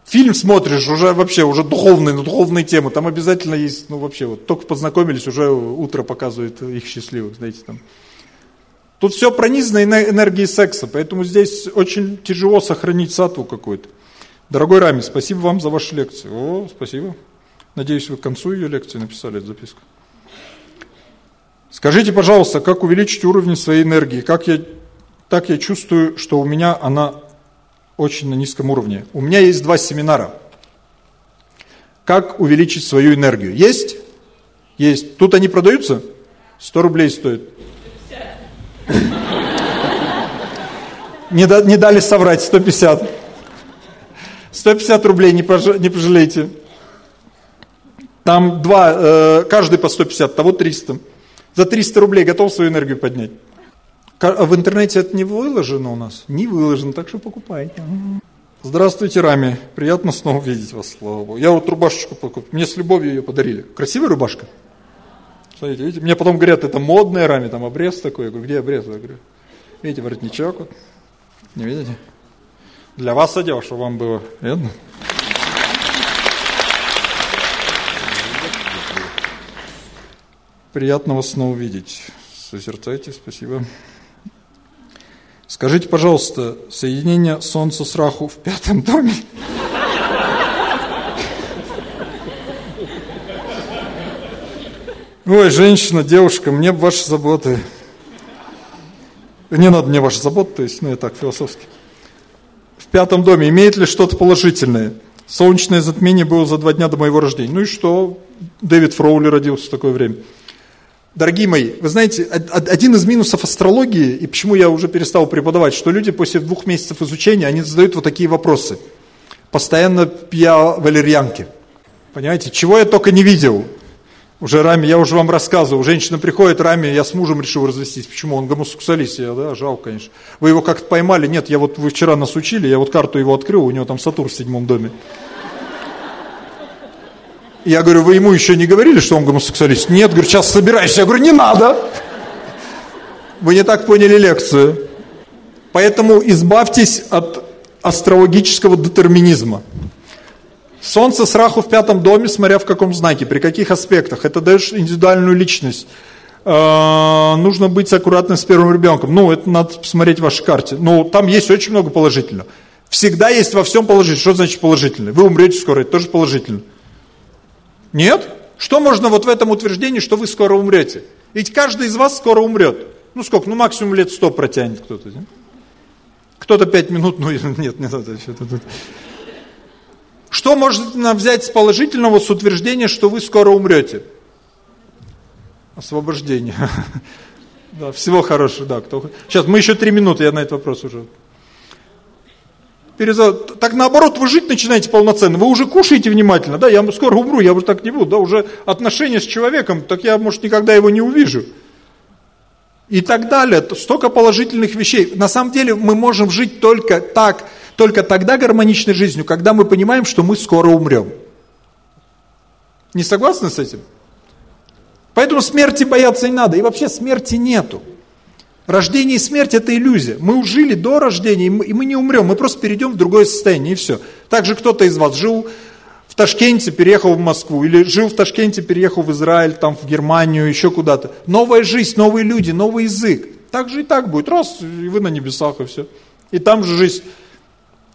Speaker 1: Фильм смотришь, уже вообще, уже духовный, на духовные темы, там обязательно есть, ну вообще, вот только познакомились, уже утро показывает их счастливых, знаете, там. Тут все пронизано энергией секса, поэтому здесь очень тяжело сохранить сатву какой-то. Дорогой Рами, спасибо вам за вашу лекцию. О, спасибо. Надеюсь, вы к концу ее лекции написали эту записку. Скажите, пожалуйста, как увеличить уровень своей энергии? Как я, так я чувствую, что у меня она очень на низком уровне. У меня есть два семинара. Как увеличить свою энергию? Есть? Есть. Тут они продаются? 100 рублей стоят. Не, да, не дали соврать, 150. 150 рублей, не, пож, не пожалейте. Там два, э, каждый по 150, того 300. За 300 рублей готов свою энергию поднять. А в интернете это не выложено у нас? Не выложено, так что покупайте. Здравствуйте, Рами. Приятно снова видеть вас, слава Богу. Я вот рубашечку покупал. Мне с любовью ее подарили. Красивая рубашка? Смотрите, видите? Мне потом говорят, это модная Рами, там обрез такой. Я говорю, где обрез? Я говорю, видите, воротничок вот. Не видите? Для вас одел, чтобы вам было видно. Приятно вас снова увидеть. Созерцайте, спасибо. Скажите, пожалуйста, соединение Солнца с Раху в пятом доме? Ой, женщина, девушка, мне ваши заботы. Не надо мне ваши заботы, то есть, ну я так, философски. Пятом доме имеет ли что-то положительное? Солнечное затмение было за два дня до моего рождения. Ну и что? Дэвид Фроули родился в такое время. Дорогие мои, вы знаете, один из минусов астрологии, и почему я уже перестал преподавать, что люди после двух месяцев изучения, они задают вот такие вопросы. Постоянно пья валерьянки. Понимаете, чего я только не видел. Уже Рами, я уже вам рассказывал, женщина приходит, Рами, я с мужем решил развестись. Почему? Он гомосексуалист. Я, да, жалко, конечно. Вы его как-то поймали? Нет, я вот, вы вчера нас учили, я вот карту его открыл, у него там Сатурн в седьмом доме. Я говорю, вы ему еще не говорили, что он гомосексуалист? Нет, говорю, сейчас собирайся. Я говорю, не надо. Вы не так поняли лекцию. Поэтому избавьтесь от астрологического детерминизма. Солнце с Раху в пятом доме, смотря в каком знаке, при каких аспектах. Это даешь индивидуальную личность. Э, нужно быть аккуратным с первым ребенком. Ну, это надо посмотреть в вашей карте. Ну, там есть очень много положительного. Всегда есть во всем положительное. Что значит положительное? Вы умрете скоро, это тоже положительно. Нет? Что можно вот в этом утверждении, что вы скоро умрете? Ведь каждый из вас скоро умрет. Ну сколько? Ну максимум лет сто протянет кто-то. Кто-то пять минут, ну нет, не надо. Что можно взять с положительного, с утверждения, что вы скоро умрете? Освобождение. Да, всего хорошего, да. Кто... Сейчас, мы еще три минуты, я на этот вопрос уже. Перезад... Так наоборот, вы жить начинаете полноценно, вы уже кушаете внимательно, да, я скоро умру, я уже так не буду, да, уже отношения с человеком, так я, может, никогда его не увижу. И так далее, столько положительных вещей. На самом деле мы можем жить только так, только тогда гармоничной жизнью, когда мы понимаем, что мы скоро умрем. Не согласны с этим? Поэтому смерти бояться не надо. И вообще смерти нету. Рождение и смерть – это иллюзия. Мы ужили до рождения, и мы не умрем, мы просто перейдем в другое состояние, и все. Также кто-то из вас жил в Ташкенте, переехал в Москву, или жил в Ташкенте, переехал в Израиль, там, в Германию, еще куда-то. Новая жизнь, новые люди, новый язык. Так же и так будет. Раз, и вы на небесах, и все. И там же жизнь.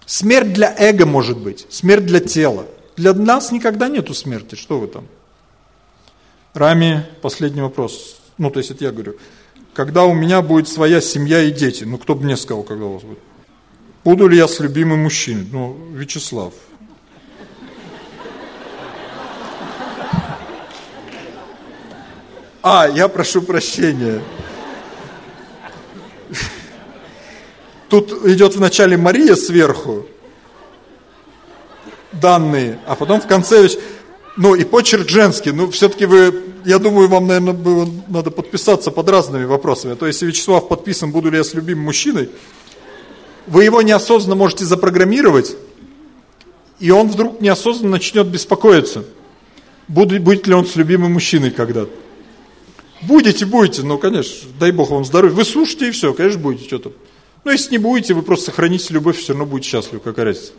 Speaker 1: Смерть для эго может быть, смерть для тела. Для нас никогда нету смерти. Что вы там? Рами, последний вопрос. Ну, то есть это я говорю. Когда у меня будет своя семья и дети? Ну, кто бы мне сказал, когда у вас будет? Буду ли я с любимым мужчиной? Ну, Вячеслав. А, я прошу прощения. Тут идет вначале Мария сверху, данные, а потом в конце ну и почерк женский, ну все-таки вы, я думаю, вам, наверное, было, надо подписаться под разными вопросами. То есть, если Вячеслав подписан, буду ли я с любимым мужчиной, вы его неосознанно можете запрограммировать, и он вдруг неосознанно начнет беспокоиться, будет, будет ли он с любимым мужчиной когда-то. Будете, будете, ну, конечно, дай Бог вам здоровья. Вы слушайте и все, конечно, будете что-то. Но если не будете, вы просто сохраните любовь, все равно будете счастливы, какая разница.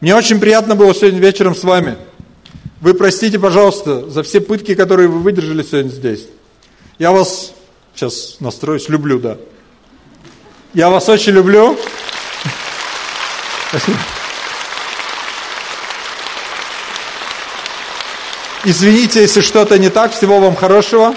Speaker 1: Мне очень приятно было сегодня вечером с вами. Вы простите, пожалуйста, за все пытки, которые вы выдержали сегодня здесь. Я вас, сейчас настроюсь, люблю, да. Я вас очень люблю. Извините, если что-то не так. Всего вам хорошего.